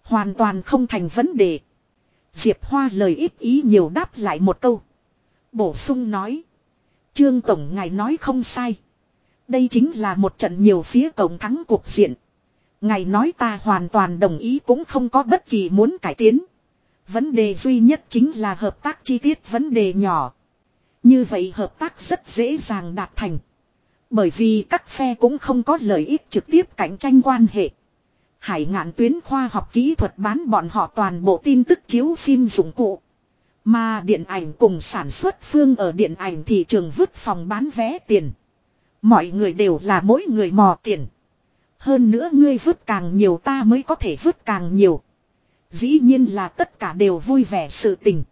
Hoàn toàn không thành vấn đề. Diệp Hoa lời ít ý nhiều đáp lại một câu. Bổ sung nói. Trương Tổng ngài nói không sai. Đây chính là một trận nhiều phía tổng thắng cuộc diện. Ngài nói ta hoàn toàn đồng ý cũng không có bất kỳ muốn cải tiến. Vấn đề duy nhất chính là hợp tác chi tiết vấn đề nhỏ. Như vậy hợp tác rất dễ dàng đạt thành. Bởi vì các phe cũng không có lợi ích trực tiếp cạnh tranh quan hệ. Hải ngạn tuyến khoa học kỹ thuật bán bọn họ toàn bộ tin tức chiếu phim dụng cụ. Mà điện ảnh cùng sản xuất phương ở điện ảnh thị trường vứt phòng bán vé tiền. Mọi người đều là mỗi người mò tiền. Hơn nữa ngươi vứt càng nhiều ta mới có thể vứt càng nhiều. Dĩ nhiên là tất cả đều vui vẻ sự tình.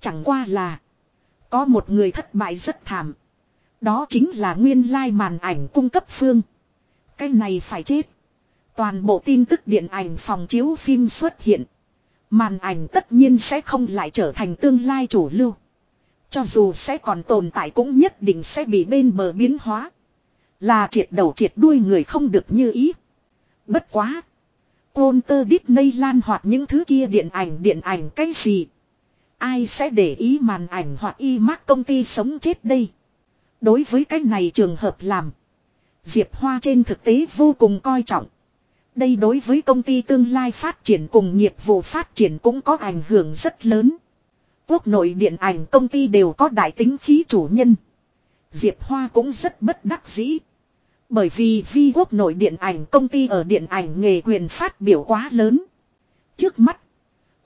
Chẳng qua là. Có một người thất bại rất thảm. Đó chính là nguyên lai màn ảnh cung cấp phương. Cái này phải chết. Toàn bộ tin tức điện ảnh phòng chiếu phim xuất hiện. Màn ảnh tất nhiên sẽ không lại trở thành tương lai chủ lưu. Cho dù sẽ còn tồn tại cũng nhất định sẽ bị bên bờ biến hóa. Là triệt đầu triệt đuôi người không được như ý. Bất quá. Walter Disney lan hoạt những thứ kia điện ảnh điện ảnh cái gì. Ai sẽ để ý màn ảnh hoặc y mắc công ty sống chết đây. Đối với cái này trường hợp làm. Diệp Hoa trên thực tế vô cùng coi trọng. Đây đối với công ty tương lai phát triển cùng nghiệp vụ phát triển cũng có ảnh hưởng rất lớn. Quốc nội điện ảnh công ty đều có đại tính khí chủ nhân. Diệp Hoa cũng rất bất đắc dĩ. Bởi vì vi quốc nội điện ảnh công ty ở điện ảnh nghề quyền phát biểu quá lớn. Trước mắt,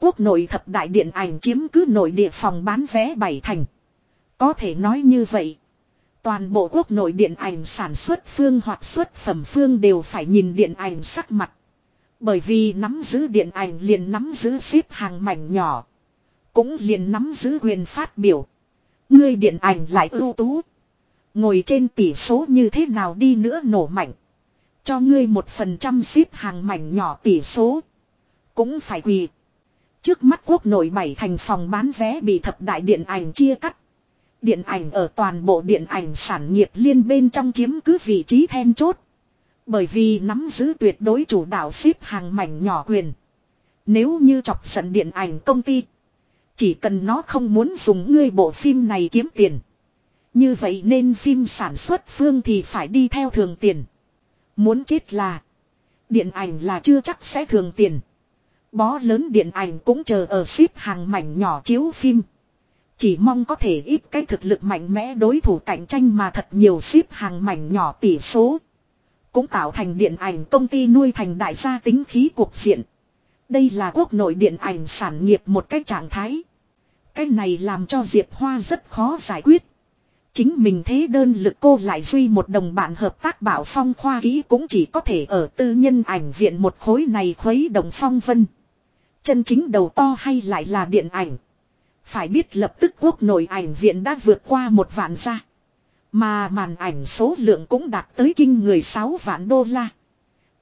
quốc nội thập đại điện ảnh chiếm cứ nội địa phòng bán vé bảy thành. Có thể nói như vậy. Toàn bộ quốc nội điện ảnh sản xuất phương hoặc xuất phẩm phương đều phải nhìn điện ảnh sắc mặt. Bởi vì nắm giữ điện ảnh liền nắm giữ xếp hàng mảnh nhỏ. Cũng liền nắm giữ quyền phát biểu. Ngươi điện ảnh lại ưu tú. Ngồi trên tỷ số như thế nào đi nữa nổ mạnh. Cho ngươi một phần trăm ship hàng mảnh nhỏ tỷ số. Cũng phải quỳ. Trước mắt quốc nội bảy thành phòng bán vé bị thập đại điện ảnh chia cắt. Điện ảnh ở toàn bộ điện ảnh sản nghiệp liên bên trong chiếm cứ vị trí then chốt. Bởi vì nắm giữ tuyệt đối chủ đạo ship hàng mảnh nhỏ quyền. Nếu như chọc giận điện ảnh công ty. Chỉ cần nó không muốn dùng ngươi bộ phim này kiếm tiền. Như vậy nên phim sản xuất phương thì phải đi theo thường tiền. Muốn chết là. Điện ảnh là chưa chắc sẽ thường tiền. Bó lớn điện ảnh cũng chờ ở ship hàng mảnh nhỏ chiếu phim. Chỉ mong có thể ít cái thực lực mạnh mẽ đối thủ cạnh tranh mà thật nhiều ship hàng mảnh nhỏ tỷ số. Cũng tạo thành điện ảnh công ty nuôi thành đại gia tính khí cuộc diện. Đây là quốc nội điện ảnh sản nghiệp một cái trạng thái. Cái này làm cho Diệp Hoa rất khó giải quyết. Chính mình thế đơn lực cô lại duy một đồng bạn hợp tác bảo phong khoa kỹ cũng chỉ có thể ở tư nhân ảnh viện một khối này khuấy đồng phong vân. Chân chính đầu to hay lại là điện ảnh. Phải biết lập tức quốc nội ảnh viện đã vượt qua một vạn ra. Mà màn ảnh số lượng cũng đạt tới kinh người 6 vạn đô la.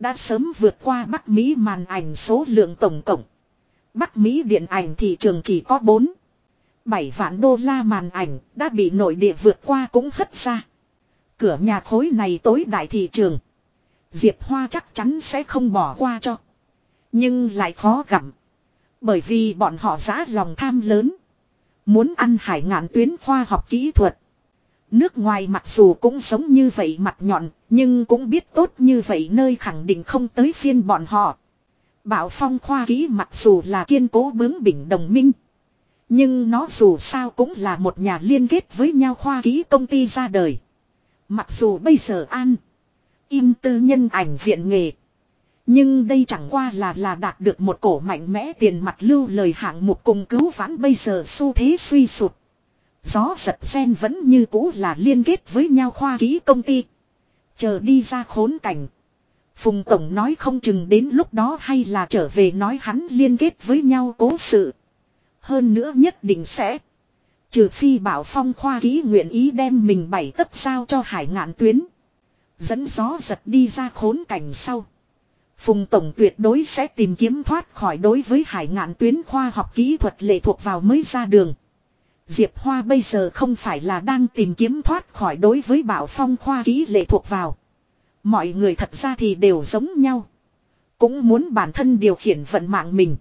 Đã sớm vượt qua Bắc Mỹ màn ảnh số lượng tổng cộng. Bắc Mỹ điện ảnh thị trường chỉ có 4. 7 vạn đô la màn ảnh đã bị nội địa vượt qua cũng hất ra. Cửa nhà khối này tối đại thị trường. Diệp Hoa chắc chắn sẽ không bỏ qua cho. Nhưng lại khó gặm. Bởi vì bọn họ giá lòng tham lớn. Muốn ăn hải ngạn tuyến khoa học kỹ thuật. Nước ngoài mặc dù cũng sống như vậy mặt nhọn, nhưng cũng biết tốt như vậy nơi khẳng định không tới phiên bọn họ. Bảo phong khoa kỹ mặc dù là kiên cố bướng bỉnh đồng minh. Nhưng nó dù sao cũng là một nhà liên kết với nhau khoa kỹ công ty ra đời. Mặc dù bây giờ an. im tư nhân ảnh viện nghề. Nhưng đây chẳng qua là là đạt được một cổ mạnh mẽ tiền mặt lưu lời hạng mục cùng cứu vãn bây giờ xu thế suy sụt. Gió giật sen vẫn như cũ là liên kết với nhau khoa ký công ty. Chờ đi ra khốn cảnh. Phùng Tổng nói không chừng đến lúc đó hay là trở về nói hắn liên kết với nhau cố sự. Hơn nữa nhất định sẽ. Trừ phi bảo phong khoa ký nguyện ý đem mình bảy tất sao cho hải ngạn tuyến. Dẫn gió giật đi ra khốn cảnh sau. Phùng Tổng tuyệt đối sẽ tìm kiếm thoát khỏi đối với hải ngạn tuyến khoa học kỹ thuật lệ thuộc vào mới ra đường. Diệp Hoa bây giờ không phải là đang tìm kiếm thoát khỏi đối với bảo phong khoa kỹ lệ thuộc vào. Mọi người thật ra thì đều giống nhau. Cũng muốn bản thân điều khiển vận mạng mình.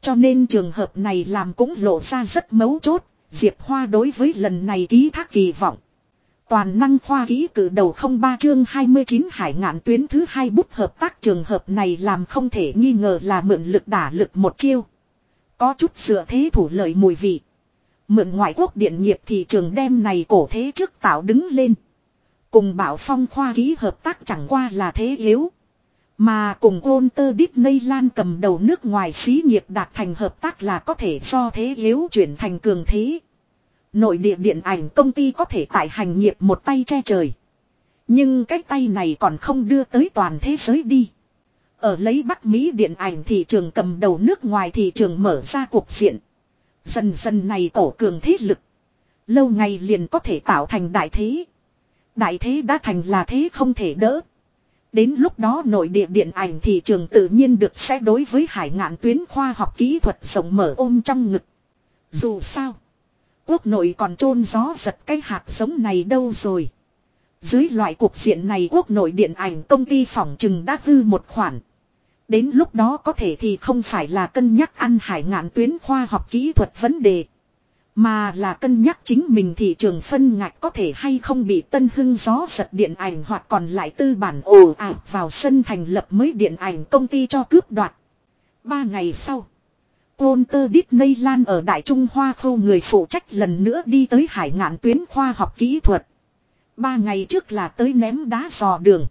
Cho nên trường hợp này làm cũng lộ ra rất mấu chốt. Diệp Hoa đối với lần này ký thác kỳ vọng. Toàn năng khoa ký cử đầu không ba chương 29 hải ngạn tuyến thứ hai bút hợp tác trường hợp này làm không thể nghi ngờ là mượn lực đả lực một chiêu. Có chút dựa thế thủ lợi mùi vị. Mượn ngoại quốc điện nghiệp thị trường đem này cổ thế trước tạo đứng lên. Cùng bảo phong khoa ký hợp tác chẳng qua là thế yếu. Mà cùng ôn tơ Disney Lan cầm đầu nước ngoài xí nghiệp đạt thành hợp tác là có thể do thế yếu chuyển thành cường thế. Nội địa điện ảnh công ty có thể tại hành nghiệp một tay che trời. Nhưng cái tay này còn không đưa tới toàn thế giới đi. Ở lấy Bắc Mỹ điện ảnh thị trường cầm đầu nước ngoài thị trường mở ra cuộc diện. Dần dần này cổ cường thế lực. Lâu ngày liền có thể tạo thành đại thế. Đại thế đã thành là thế không thể đỡ. Đến lúc đó nội địa điện ảnh thị trường tự nhiên được sẽ đối với hải ngạn tuyến khoa học kỹ thuật rộng mở ôm trong ngực. Dù sao. Quốc nội còn chôn gió giật cái hạt giống này đâu rồi. Dưới loại cuộc diện này quốc nội điện ảnh công ty phỏng chừng đã hư một khoản. Đến lúc đó có thể thì không phải là cân nhắc ăn hải ngạn tuyến khoa học kỹ thuật vấn đề. Mà là cân nhắc chính mình thị trường phân ngạch có thể hay không bị tân hưng gió giật điện ảnh hoặc còn lại tư bản ồ ạt vào sân thành lập mới điện ảnh công ty cho cướp đoạt. Ba ngày sau. Walter Disneyland ở Đại Trung Hoa khu người phụ trách lần nữa đi tới hải ngạn tuyến khoa học kỹ thuật. Ba ngày trước là tới ném đá dò đường.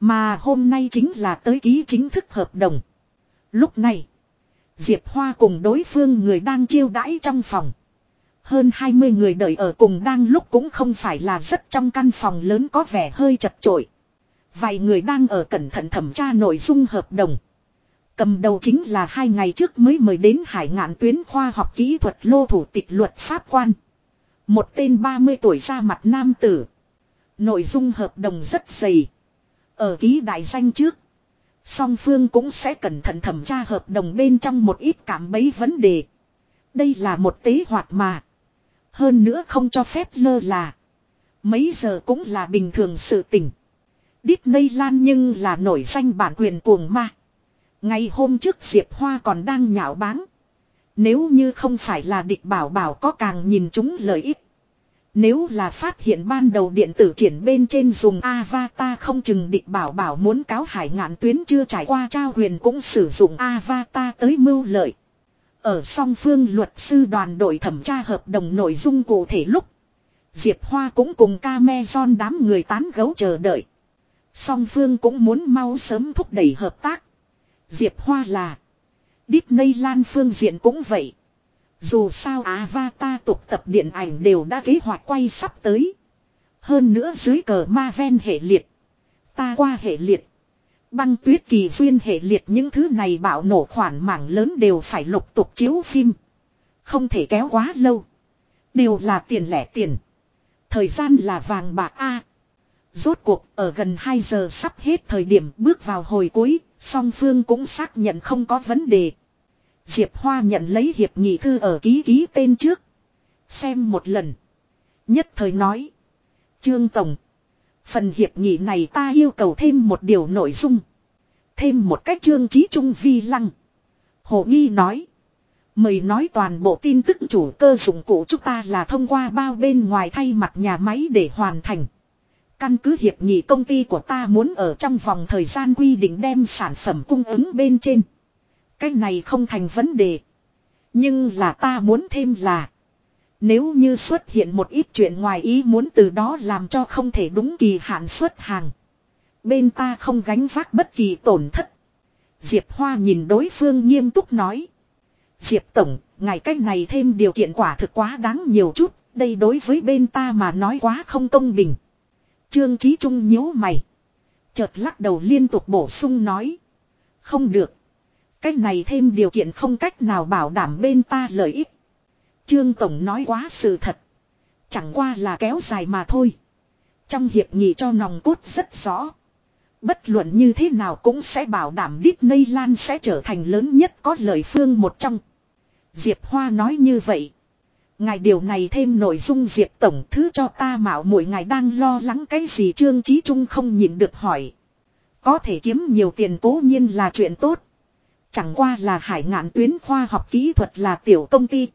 Mà hôm nay chính là tới ký chính thức hợp đồng. Lúc này, Diệp Hoa cùng đối phương người đang chiêu đãi trong phòng. Hơn 20 người đợi ở cùng đang lúc cũng không phải là rất trong căn phòng lớn có vẻ hơi chật chội. Vài người đang ở cẩn thận thẩm tra nội dung hợp đồng. Cầm đầu chính là hai ngày trước mới mời đến hải ngạn tuyến khoa học kỹ thuật lô thủ tịch luật pháp quan. Một tên 30 tuổi ra mặt nam tử. Nội dung hợp đồng rất dày. Ở ký đại danh trước. Song phương cũng sẽ cẩn thận thẩm tra hợp đồng bên trong một ít cảm bấy vấn đề. Đây là một tế hoạt mà. Hơn nữa không cho phép lơ là. Mấy giờ cũng là bình thường sự tình. Disney Lan nhưng là nổi danh bản quyền cuồng ma. Ngày hôm trước Diệp Hoa còn đang nhạo báng. Nếu như không phải là địch bảo bảo có càng nhìn chúng lợi ích. Nếu là phát hiện ban đầu điện tử triển bên trên dùng avatar không chừng địch bảo bảo muốn cáo hải ngạn tuyến chưa trải qua trao huyền cũng sử dụng avatar tới mưu lợi. Ở song phương luật sư đoàn đội thẩm tra hợp đồng nội dung cụ thể lúc. Diệp Hoa cũng cùng Cameron đám người tán gấu chờ đợi. Song phương cũng muốn mau sớm thúc đẩy hợp tác. Diệp Hoa là. Disney Lan phương diện cũng vậy. Dù sao Avatar tục tập điện ảnh đều đã kế hoạch quay sắp tới. Hơn nữa dưới cờ ma ven hệ liệt. Ta qua hệ liệt. Băng tuyết kỳ duyên hệ liệt những thứ này bạo nổ khoản mảng lớn đều phải lục tục chiếu phim. Không thể kéo quá lâu. Đều là tiền lẻ tiền. Thời gian là vàng bạc A. Rốt cuộc ở gần 2 giờ sắp hết thời điểm bước vào hồi cuối, song phương cũng xác nhận không có vấn đề. Diệp Hoa nhận lấy hiệp nghị thư ở ký ký tên trước. Xem một lần. Nhất thời nói. Trương Tổng. Phần hiệp nghị này ta yêu cầu thêm một điều nội dung. Thêm một cách trương trí trung vi lăng. Hồ Nghi nói. Mời nói toàn bộ tin tức chủ cơ dụng cụ chúng ta là thông qua bao bên ngoài thay mặt nhà máy để hoàn thành. Căn cứ hiệp nghị công ty của ta muốn ở trong vòng thời gian quy định đem sản phẩm cung ứng bên trên. Cái này không thành vấn đề. Nhưng là ta muốn thêm là. Nếu như xuất hiện một ít chuyện ngoài ý muốn từ đó làm cho không thể đúng kỳ hạn xuất hàng. Bên ta không gánh vác bất kỳ tổn thất. Diệp Hoa nhìn đối phương nghiêm túc nói. Diệp Tổng, ngài cách này thêm điều kiện quả thực quá đáng nhiều chút, đây đối với bên ta mà nói quá không công bình. Trương Trí Trung nhíu mày. Chợt lắc đầu liên tục bổ sung nói. Không được. Cách này thêm điều kiện không cách nào bảo đảm bên ta lợi ích. Trương Tổng nói quá sự thật. Chẳng qua là kéo dài mà thôi. Trong hiệp nghị cho nòng cốt rất rõ. Bất luận như thế nào cũng sẽ bảo đảm Disneyland sẽ trở thành lớn nhất có lợi phương một trong. Diệp Hoa nói như vậy. Ngài điều này thêm nội dung Diệp Tổng thứ cho ta mạo mỗi ngài đang lo lắng cái gì Trương Trí Trung không nhìn được hỏi. Có thể kiếm nhiều tiền cố nhiên là chuyện tốt. Chẳng qua là hải ngạn tuyến khoa học kỹ thuật là tiểu công ty.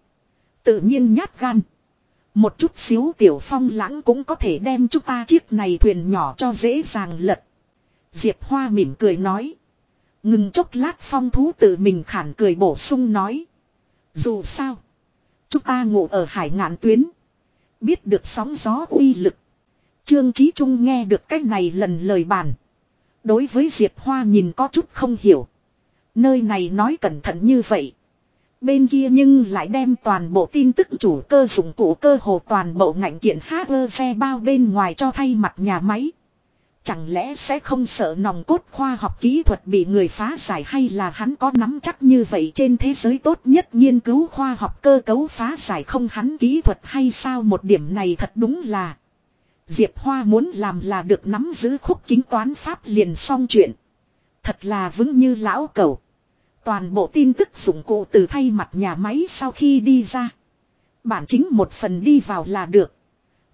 Tự nhiên nhát gan. Một chút xíu tiểu phong lãng cũng có thể đem chúng ta chiếc này thuyền nhỏ cho dễ dàng lật. Diệp Hoa mỉm cười nói. Ngừng chốc lát phong thú tự mình khản cười bổ sung nói. Dù sao. Chúng ta ngủ ở hải ngạn tuyến. Biết được sóng gió uy lực. Trương Trí Trung nghe được cách này lần lời bàn. Đối với Diệp Hoa nhìn có chút không hiểu. Nơi này nói cẩn thận như vậy. Bên kia nhưng lại đem toàn bộ tin tức chủ cơ dụng, cụ cơ hồ toàn bộ ngành kiện xe bao bên ngoài cho thay mặt nhà máy. Chẳng lẽ sẽ không sợ nòng cốt khoa học kỹ thuật bị người phá giải hay là hắn có nắm chắc như vậy trên thế giới tốt nhất nghiên cứu khoa học cơ cấu phá giải không hắn kỹ thuật hay sao một điểm này thật đúng là. Diệp Hoa muốn làm là được nắm giữ khúc kính toán pháp liền xong chuyện. Thật là vững như lão cầu. Toàn bộ tin tức dụng cụ từ thay mặt nhà máy sau khi đi ra. Bản chính một phần đi vào là được.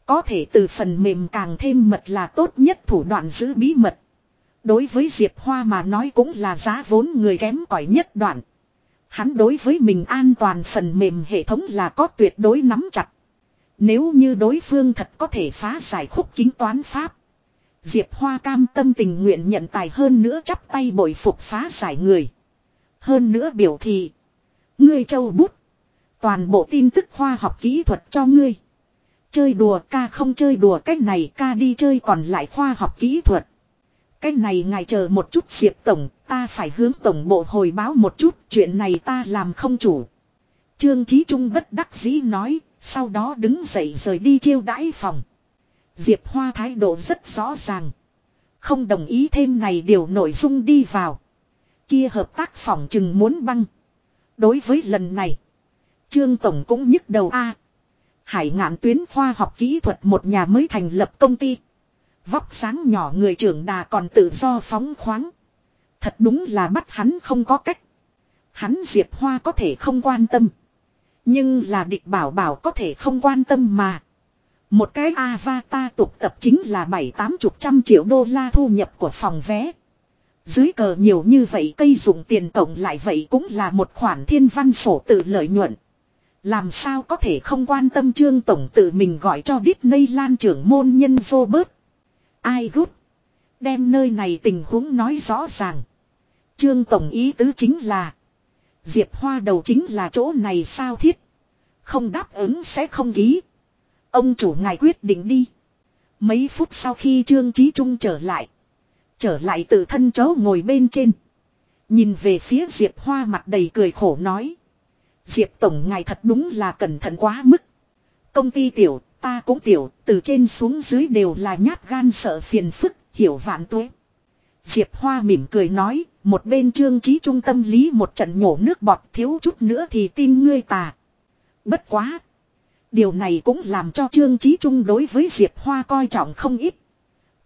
Có thể từ phần mềm càng thêm mật là tốt nhất thủ đoạn giữ bí mật. Đối với Diệp Hoa mà nói cũng là giá vốn người kém cỏi nhất đoạn. Hắn đối với mình an toàn phần mềm hệ thống là có tuyệt đối nắm chặt. Nếu như đối phương thật có thể phá giải khúc kính toán pháp. Diệp Hoa cam tâm tình nguyện nhận tài hơn nữa chắp tay bội phục phá giải người. Hơn nữa biểu thị. Ngươi châu bút. Toàn bộ tin tức khoa học kỹ thuật cho ngươi. Chơi đùa ca không chơi đùa cách này ca đi chơi còn lại khoa học kỹ thuật. Cách này ngài chờ một chút diệp tổng, ta phải hướng tổng bộ hồi báo một chút, chuyện này ta làm không chủ. Trương Chí Trung bất đắc dĩ nói, sau đó đứng dậy rời đi chiêu đãi phòng. Diệp Hoa thái độ rất rõ ràng. Không đồng ý thêm này điều nội dung đi vào. Kia hợp tác phòng chừng muốn băng. Đối với lần này. Trương Tổng cũng nhức đầu A. Hải ngạn tuyến khoa học kỹ thuật một nhà mới thành lập công ty. Vóc sáng nhỏ người trưởng đà còn tự do phóng khoáng. Thật đúng là bắt hắn không có cách. Hắn Diệp Hoa có thể không quan tâm. Nhưng là địch bảo bảo có thể không quan tâm mà. Một cái avatar tục tập chính là bảy tám chục trăm triệu đô la thu nhập của phòng vé. Dưới cờ nhiều như vậy cây dùng tiền cộng lại vậy cũng là một khoản thiên văn sổ tự lợi nhuận. Làm sao có thể không quan tâm trương tổng tự mình gọi cho Disney lan trưởng môn nhân vô bớt. Ai gút. Đem nơi này tình huống nói rõ ràng. Trương tổng ý tứ chính là. Diệp Hoa đầu chính là chỗ này sao thiết. Không đáp ứng sẽ không ký. Ông chủ ngài quyết định đi. Mấy phút sau khi Trương Chí Trung trở lại. Trở lại tự thân chó ngồi bên trên. Nhìn về phía Diệp Hoa mặt đầy cười khổ nói. Diệp Tổng ngài thật đúng là cẩn thận quá mức. Công ty tiểu, ta cũng tiểu, từ trên xuống dưới đều là nhát gan sợ phiền phức, hiểu vạn tuế. Diệp Hoa mỉm cười nói, một bên trương trí trung tâm lý một trận nhổ nước bọt thiếu chút nữa thì tin ngươi tà. Bất quá. Điều này cũng làm cho trương trí trung đối với Diệp Hoa coi trọng không ít.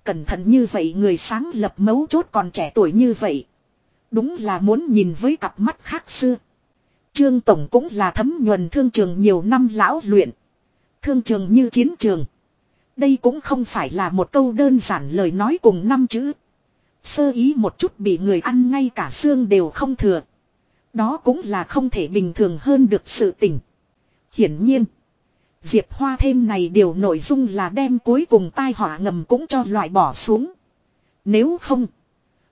Cẩn thận như vậy người sáng lập mấu chốt còn trẻ tuổi như vậy. Đúng là muốn nhìn với cặp mắt khác xưa. Trương Tổng cũng là thấm nhuần thương trường nhiều năm lão luyện. Thương trường như chiến trường. Đây cũng không phải là một câu đơn giản lời nói cùng năm chữ. Sơ ý một chút bị người ăn ngay cả xương đều không thừa. Đó cũng là không thể bình thường hơn được sự tỉnh. Hiển nhiên. Diệp Hoa thêm này điều nội dung là đem cuối cùng tai họa ngầm cũng cho loại bỏ xuống. Nếu không.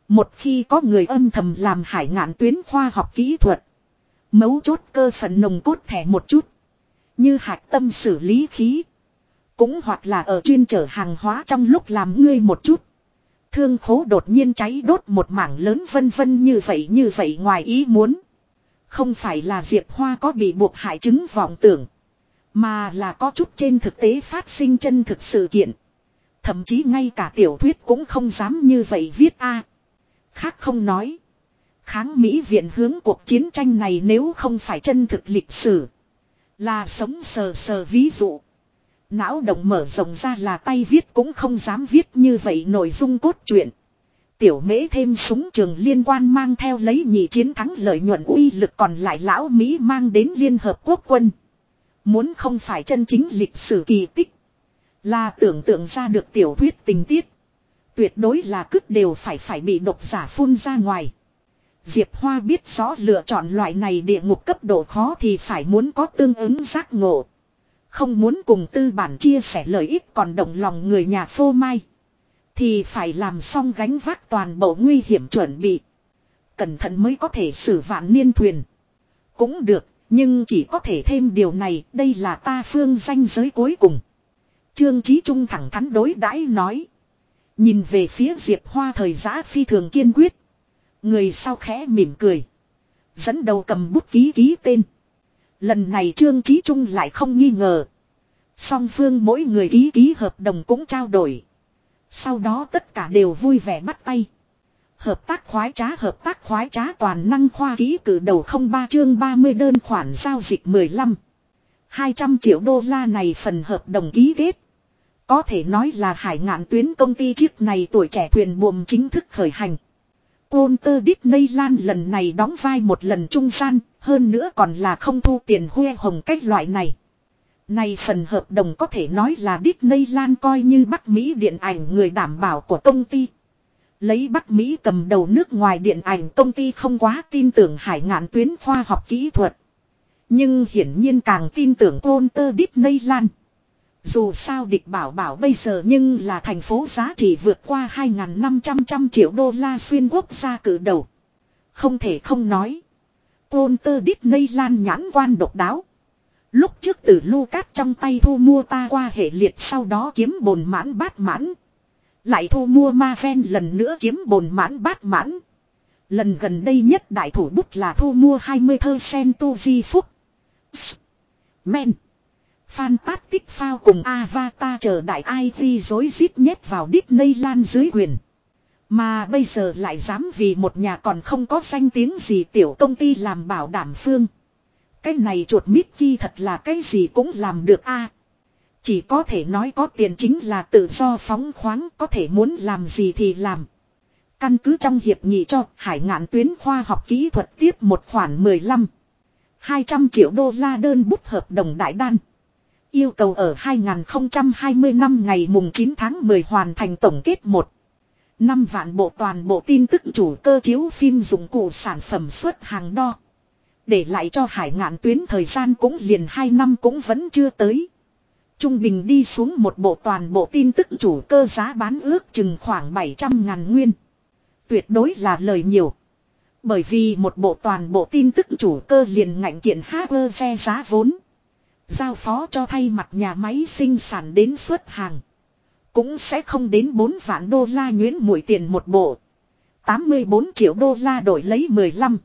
Một khi có người âm thầm làm hải ngạn tuyến khoa học kỹ thuật. Mấu chốt cơ phận nồng cốt thẻ một chút. Như hạt tâm xử lý khí. Cũng hoặc là ở chuyên trở hàng hóa trong lúc làm ngươi một chút. Thương khố đột nhiên cháy đốt một mảng lớn vân vân như vậy như vậy ngoài ý muốn. Không phải là Diệp Hoa có bị buộc hại chứng vọng tưởng. Mà là có chút trên thực tế phát sinh chân thực sự kiện. Thậm chí ngay cả tiểu thuyết cũng không dám như vậy viết a. Khác không nói. Kháng Mỹ viện hướng cuộc chiến tranh này nếu không phải chân thực lịch sử. Là sống sờ sờ ví dụ. Não động mở rộng ra là tay viết cũng không dám viết như vậy nội dung cốt truyện. Tiểu mễ thêm súng trường liên quan mang theo lấy nhị chiến thắng lợi nhuận uy lực còn lại lão Mỹ mang đến Liên Hợp Quốc quân. Muốn không phải chân chính lịch sử kỳ tích. Là tưởng tượng ra được tiểu thuyết tình tiết. Tuyệt đối là cứt đều phải phải bị độc giả phun ra ngoài. Diệp Hoa biết rõ lựa chọn loại này địa ngục cấp độ khó thì phải muốn có tương ứng giác ngộ. Không muốn cùng tư bản chia sẻ lợi ích còn động lòng người nhà phô mai. Thì phải làm xong gánh vác toàn bộ nguy hiểm chuẩn bị. Cẩn thận mới có thể xử vạn niên thuyền. Cũng được, nhưng chỉ có thể thêm điều này, đây là ta phương danh giới cuối cùng. Trương Chí Trung thẳng thắn đối đãi nói. Nhìn về phía Diệp Hoa thời giá phi thường kiên quyết. Người sau khẽ mỉm cười. Dẫn đầu cầm bút ký ký tên. Lần này Trương Chí Trung lại không nghi ngờ. Song phương mỗi người ký ký hợp đồng cũng trao đổi. Sau đó tất cả đều vui vẻ bắt tay. Hợp tác khoái trá, hợp tác khoái trá toàn năng khoa ký cử đầu không ba chương 30 đơn khoản giao dịch 15. 200 triệu đô la này phần hợp đồng ký kết. Có thể nói là hải ngạn tuyến công ty chiếc này tuổi trẻ thuyền buồm chính thức khởi hành. Walter Disneyland lần này đóng vai một lần trung gian, hơn nữa còn là không thu tiền huê hồng cách loại này. Này phần hợp đồng có thể nói là Disneyland coi như Bắc Mỹ điện ảnh người đảm bảo của công ty. Lấy Bắc Mỹ cầm đầu nước ngoài điện ảnh công ty không quá tin tưởng hải ngạn tuyến khoa học kỹ thuật. Nhưng hiển nhiên càng tin tưởng Walter Disneyland. Dù sao địch bảo bảo bây giờ nhưng là thành phố giá trị vượt qua 2.500 triệu đô la xuyên quốc gia cử đầu. Không thể không nói. Côn tơ đít nây lan nhãn quan độc đáo. Lúc trước từ Lucas trong tay thu mua ta qua hệ liệt sau đó kiếm bồn mãn bát mãn. Lại thu mua ma ven lần nữa kiếm bồn mãn bát mãn. Lần gần đây nhất đại thủ bút là thu mua 20 thơ sen tu di phúc. Men phan tát tích phao cùng Avatar chờ đại IT dối rít nhét vào disney lan dưới quyền. Mà bây giờ lại dám vì một nhà còn không có danh tiếng gì tiểu công ty làm bảo đảm phương. Cái này chuột Mickey thật là cái gì cũng làm được a. chỉ có thể nói có tiền chính là tự do phóng khoáng, có thể muốn làm gì thì làm. Căn cứ trong hiệp nghị cho hải ngạn tuyến khoa học kỹ thuật tiếp một khoản 15. 200 triệu đô la đơn bút hợp đồng đại đan. Yêu cầu ở 2020 năm ngày mùng 9 tháng 10 hoàn thành tổng kết một năm vạn bộ toàn bộ tin tức chủ cơ chiếu phim dụng cụ sản phẩm xuất hàng đo. Để lại cho hải ngạn tuyến thời gian cũng liền 2 năm cũng vẫn chưa tới. Trung bình đi xuống một bộ toàn bộ tin tức chủ cơ giá bán ước chừng khoảng 700 ngàn nguyên. Tuyệt đối là lời nhiều. Bởi vì một bộ toàn bộ tin tức chủ cơ liền ngạnh kiện hacker xe giá vốn. Giao phó cho thay mặt nhà máy sinh sản đến xuất hàng. Cũng sẽ không đến 4 vạn đô la nhuyễn mũi tiền một bộ. 84 triệu đô la đổi lấy 15.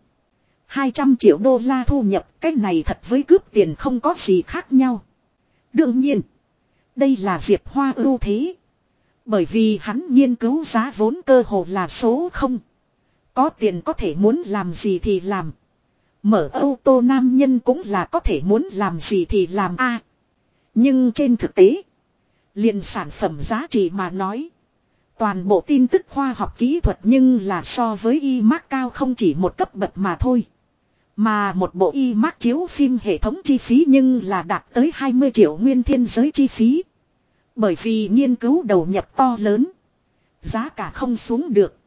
200 triệu đô la thu nhập, cái này thật với cướp tiền không có gì khác nhau. Đương nhiên. Đây là Diệp Hoa ưu thế. Bởi vì hắn nghiên cứu giá vốn cơ hồ là số không. Có tiền có thể muốn làm gì thì làm. Mở ô tô nam nhân cũng là có thể muốn làm gì thì làm a. nhưng trên thực tế. liền sản phẩm giá trị mà nói. Toàn bộ tin tức khoa học kỹ thuật nhưng là so với y mác cao không chỉ một cấp bậc mà thôi. Mà một bộ y mác chiếu phim hệ thống chi phí nhưng là đạt tới 20 triệu nguyên thiên giới chi phí. Bởi vì nghiên cứu đầu nhập to lớn. Giá cả không xuống được.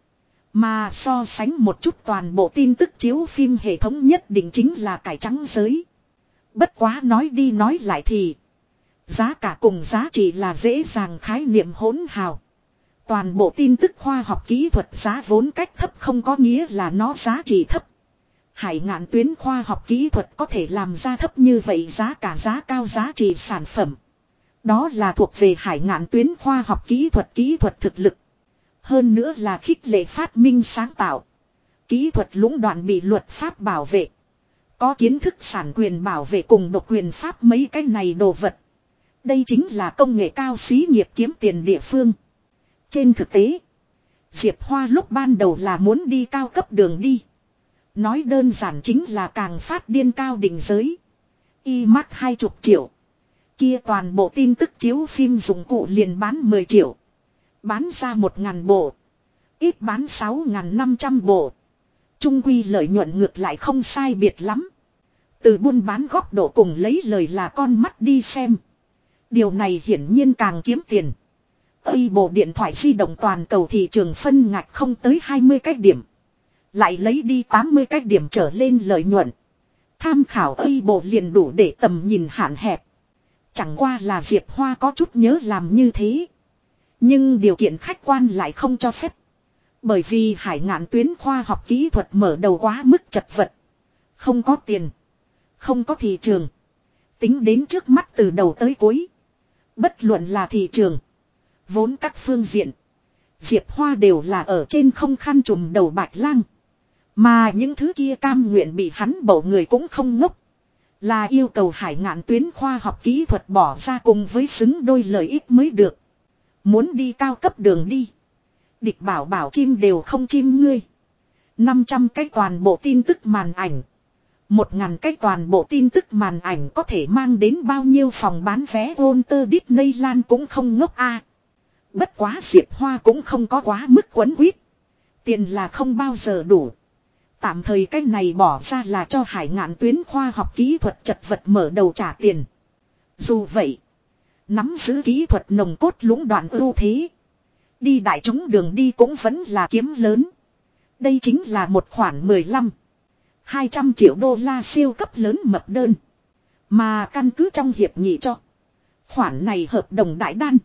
Mà so sánh một chút toàn bộ tin tức chiếu phim hệ thống nhất định chính là cải trắng giới. Bất quá nói đi nói lại thì. Giá cả cùng giá trị là dễ dàng khái niệm hỗn hào. Toàn bộ tin tức khoa học kỹ thuật giá vốn cách thấp không có nghĩa là nó giá trị thấp. Hải ngạn tuyến khoa học kỹ thuật có thể làm ra thấp như vậy giá cả giá cao giá trị sản phẩm. Đó là thuộc về hải ngạn tuyến khoa học kỹ thuật kỹ thuật thực lực. Hơn nữa là khích lệ phát minh sáng tạo. Kỹ thuật lũng đoạn bị luật pháp bảo vệ. Có kiến thức sản quyền bảo vệ cùng độc quyền pháp mấy cái này đồ vật. Đây chính là công nghệ cao xí nghiệp kiếm tiền địa phương. Trên thực tế, Diệp Hoa lúc ban đầu là muốn đi cao cấp đường đi. Nói đơn giản chính là càng phát điên cao đỉnh giới. Y mắc hai chục triệu. Kia toàn bộ tin tức chiếu phim dụng cụ liền bán 10 triệu. Bán ra một ngàn bộ. Ít bán sáu ngàn năm trăm bộ. Trung quy lợi nhuận ngược lại không sai biệt lắm. Từ buôn bán góc độ cùng lấy lời là con mắt đi xem. Điều này hiển nhiên càng kiếm tiền. Ây bộ điện thoại di động toàn cầu thị trường phân ngạch không tới 20 cách điểm. Lại lấy đi 80 cách điểm trở lên lợi nhuận. Tham khảo Ây bộ liền đủ để tầm nhìn hạn hẹp. Chẳng qua là Diệp Hoa có chút nhớ làm như thế. Nhưng điều kiện khách quan lại không cho phép. Bởi vì hải ngạn tuyến khoa học kỹ thuật mở đầu quá mức chật vật. Không có tiền. Không có thị trường. Tính đến trước mắt từ đầu tới cuối. Bất luận là thị trường. Vốn các phương diện. Diệp Hoa đều là ở trên không khăn trùm đầu bạch lang. Mà những thứ kia cam nguyện bị hắn bổ người cũng không ngốc. Là yêu cầu hải ngạn tuyến khoa học kỹ thuật bỏ ra cùng với xứng đôi lợi ích mới được. Muốn đi cao cấp đường đi. Địch bảo bảo chim đều không chim ngươi. 500 cái toàn bộ tin tức màn ảnh. Một ngàn cái toàn bộ tin tức màn ảnh có thể mang đến bao nhiêu phòng bán vé Walter Disneyland cũng không ngốc a. Bất quá Diệp Hoa cũng không có quá mức quấn quýt. Tiền là không bao giờ đủ. Tạm thời cái này bỏ ra là cho hải ngạn tuyến khoa học kỹ thuật chật vật mở đầu trả tiền. Dù vậy, nắm giữ kỹ thuật nồng cốt lũng đoạn ưu thế. Đi đại chúng đường đi cũng vẫn là kiếm lớn. Đây chính là một khoản 15. 200 triệu đô la siêu cấp lớn mập đơn. Mà căn cứ trong hiệp nghị cho. Khoản này hợp đồng đại đan.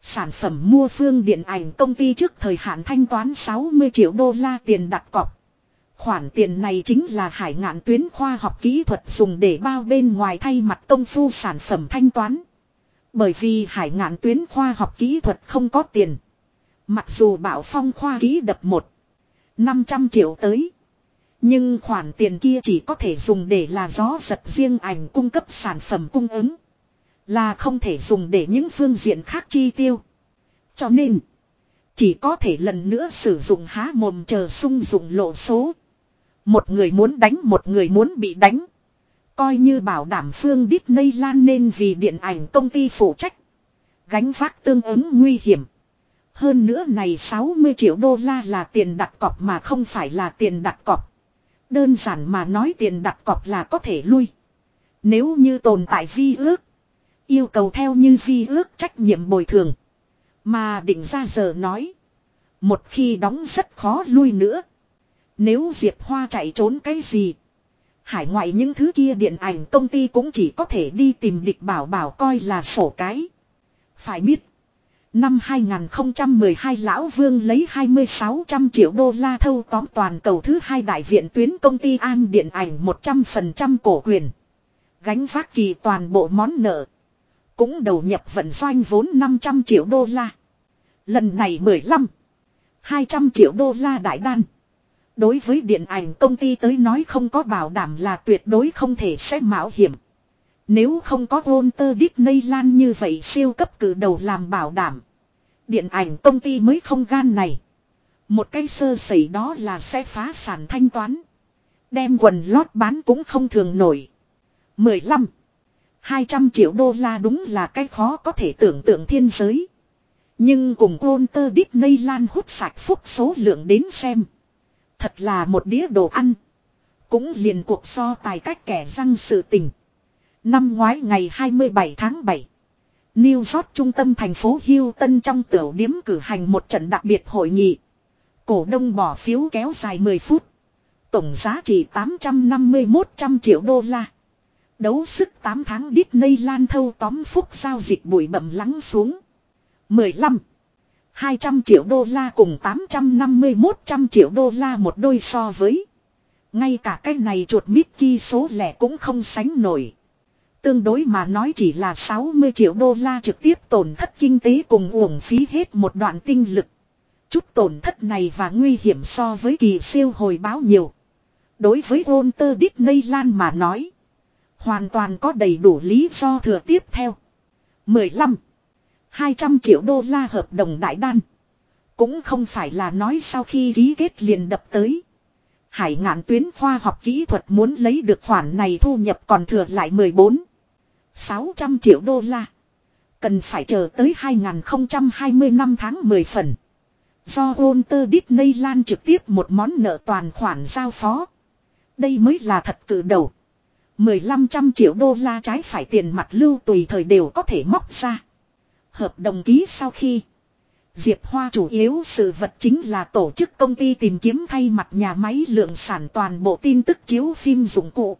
Sản phẩm mua phương điện ảnh công ty trước thời hạn thanh toán 60 triệu đô la tiền đặt cọc. Khoản tiền này chính là hải ngạn tuyến khoa học kỹ thuật dùng để bao bên ngoài thay mặt công phu sản phẩm thanh toán. Bởi vì hải ngạn tuyến khoa học kỹ thuật không có tiền. Mặc dù bảo phong khoa ký đập một 500 triệu tới. Nhưng khoản tiền kia chỉ có thể dùng để là gió giật riêng ảnh cung cấp sản phẩm cung ứng. Là không thể dùng để những phương diện khác chi tiêu. Cho nên, Chỉ có thể lần nữa sử dụng há mồm chờ sung dụng lộ số. Một người muốn đánh một người muốn bị đánh. Coi như bảo đảm phương Disney lan nên vì điện ảnh công ty phụ trách. Gánh vác tương ứng nguy hiểm. Hơn nữa này 60 triệu đô la là tiền đặt cọc mà không phải là tiền đặt cọc. Đơn giản mà nói tiền đặt cọc là có thể lui. Nếu như tồn tại vi ước. Yêu cầu theo như vi ước trách nhiệm bồi thường. Mà định ra giờ nói. Một khi đóng rất khó lui nữa. Nếu Diệp Hoa chạy trốn cái gì. Hải ngoại những thứ kia điện ảnh công ty cũng chỉ có thể đi tìm địch bảo bảo coi là sổ cái. Phải biết. Năm 2012 Lão Vương lấy 2600 triệu đô la thâu tóm toàn cầu thứ hai đại viện tuyến công ty An Điện ảnh 100% cổ quyền. Gánh vác kỳ toàn bộ món nợ. Cũng đầu nhập vận doanh vốn 500 triệu đô la. Lần này 15. 200 triệu đô la đại đan. Đối với điện ảnh công ty tới nói không có bảo đảm là tuyệt đối không thể sẽ mạo hiểm. Nếu không có Walter Disneyland như vậy siêu cấp cử đầu làm bảo đảm. Điện ảnh công ty mới không gan này. Một cái sơ sẩy đó là sẽ phá sản thanh toán. Đem quần lót bán cũng không thường nổi. 15. 200 triệu đô la đúng là cái khó có thể tưởng tượng thiên giới. Nhưng cùng Walter Disneyland hút sạch phúc số lượng đến xem. Thật là một đĩa đồ ăn. Cũng liền cuộc so tài cách kẻ răng sự tình. Năm ngoái ngày 27 tháng 7. New York trung tâm thành phố Hilton trong tiểu điếm cử hành một trận đặc biệt hội nghị. Cổ đông bỏ phiếu kéo dài 10 phút. Tổng giá trị 851 trăm triệu đô la. Đấu sức 8 tháng Disneyland thâu tóm phúc giao dịch bụi bẩm lắng xuống. 15. 200 triệu đô la cùng 851 trăm triệu đô la một đôi so với. Ngay cả cái này chuột Mickey số lẻ cũng không sánh nổi. Tương đối mà nói chỉ là 60 triệu đô la trực tiếp tổn thất kinh tế cùng uổng phí hết một đoạn tinh lực. Chút tổn thất này và nguy hiểm so với kỳ siêu hồi báo nhiều. Đối với Walter Disneyland mà nói. Hoàn toàn có đầy đủ lý do thừa tiếp theo. 15. 200 triệu đô la hợp đồng đại đan. Cũng không phải là nói sau khi ký kết liền đập tới. Hải ngạn tuyến khoa học kỹ thuật muốn lấy được khoản này thu nhập còn thừa lại 14. 600 triệu đô la. Cần phải chờ tới 2020 năm tháng 10 phần. Do Walter Disneyland trực tiếp một món nợ toàn khoản giao phó. Đây mới là thật cử đầu. 1500 triệu đô la trái phải tiền mặt lưu tùy thời đều có thể móc ra. Hợp đồng ký sau khi. Diệp Hoa chủ yếu sự vật chính là tổ chức công ty tìm kiếm thay mặt nhà máy lượng sản toàn bộ tin tức chiếu phim dụng cụ.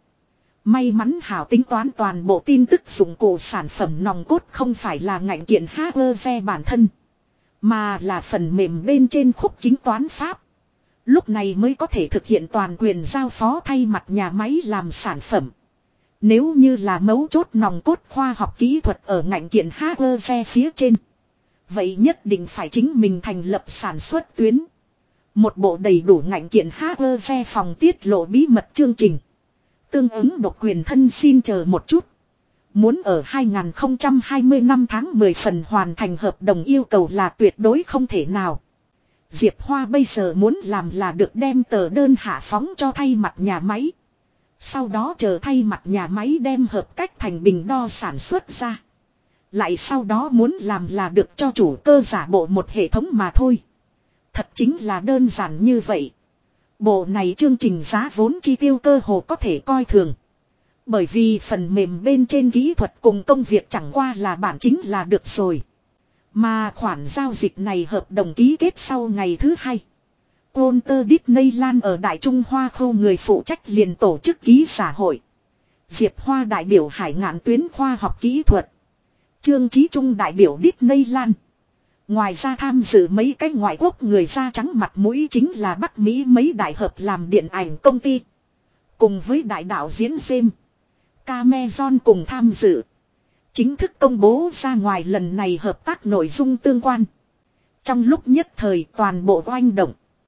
May mắn hảo tính toán toàn bộ tin tức dụng cụ sản phẩm nòng cốt không phải là ngạnh kiện hardware bản thân. Mà là phần mềm bên trên khúc kính toán pháp. Lúc này mới có thể thực hiện toàn quyền giao phó thay mặt nhà máy làm sản phẩm. Nếu như là mấu chốt nòng cốt khoa học kỹ thuật ở ngành kiện hardware phía trên. Vậy nhất định phải chính mình thành lập sản xuất tuyến. Một bộ đầy đủ ngành kiện hardware phòng tiết lộ bí mật chương trình. Tương ứng độc quyền thân xin chờ một chút. Muốn ở 2020 năm tháng 10 phần hoàn thành hợp đồng yêu cầu là tuyệt đối không thể nào. Diệp Hoa bây giờ muốn làm là được đem tờ đơn hạ phóng cho thay mặt nhà máy. Sau đó chờ thay mặt nhà máy đem hợp cách thành bình đo sản xuất ra. Lại sau đó muốn làm là được cho chủ cơ giả bộ một hệ thống mà thôi. Thật chính là đơn giản như vậy. Bộ này chương trình giá vốn chi tiêu cơ hồ có thể coi thường. Bởi vì phần mềm bên trên kỹ thuật cùng công việc chẳng qua là bản chính là được rồi. Mà khoản giao dịch này hợp đồng ký kết sau ngày thứ hai. Walter Disneyland ở Đại Trung Hoa khâu người phụ trách liền tổ chức ký xã hội. Diệp Hoa đại biểu hải ngạn tuyến khoa học kỹ thuật. Trương Chí Trung đại biểu Disneyland. Ngoài ra tham dự mấy cái ngoại quốc người da trắng mặt mũi chính là Bắc Mỹ mấy đại hợp làm điện ảnh công ty. Cùng với đại đạo diễn xem. Cameron cùng tham dự. Chính thức công bố ra ngoài lần này hợp tác nội dung tương quan. Trong lúc nhất thời toàn bộ oanh động.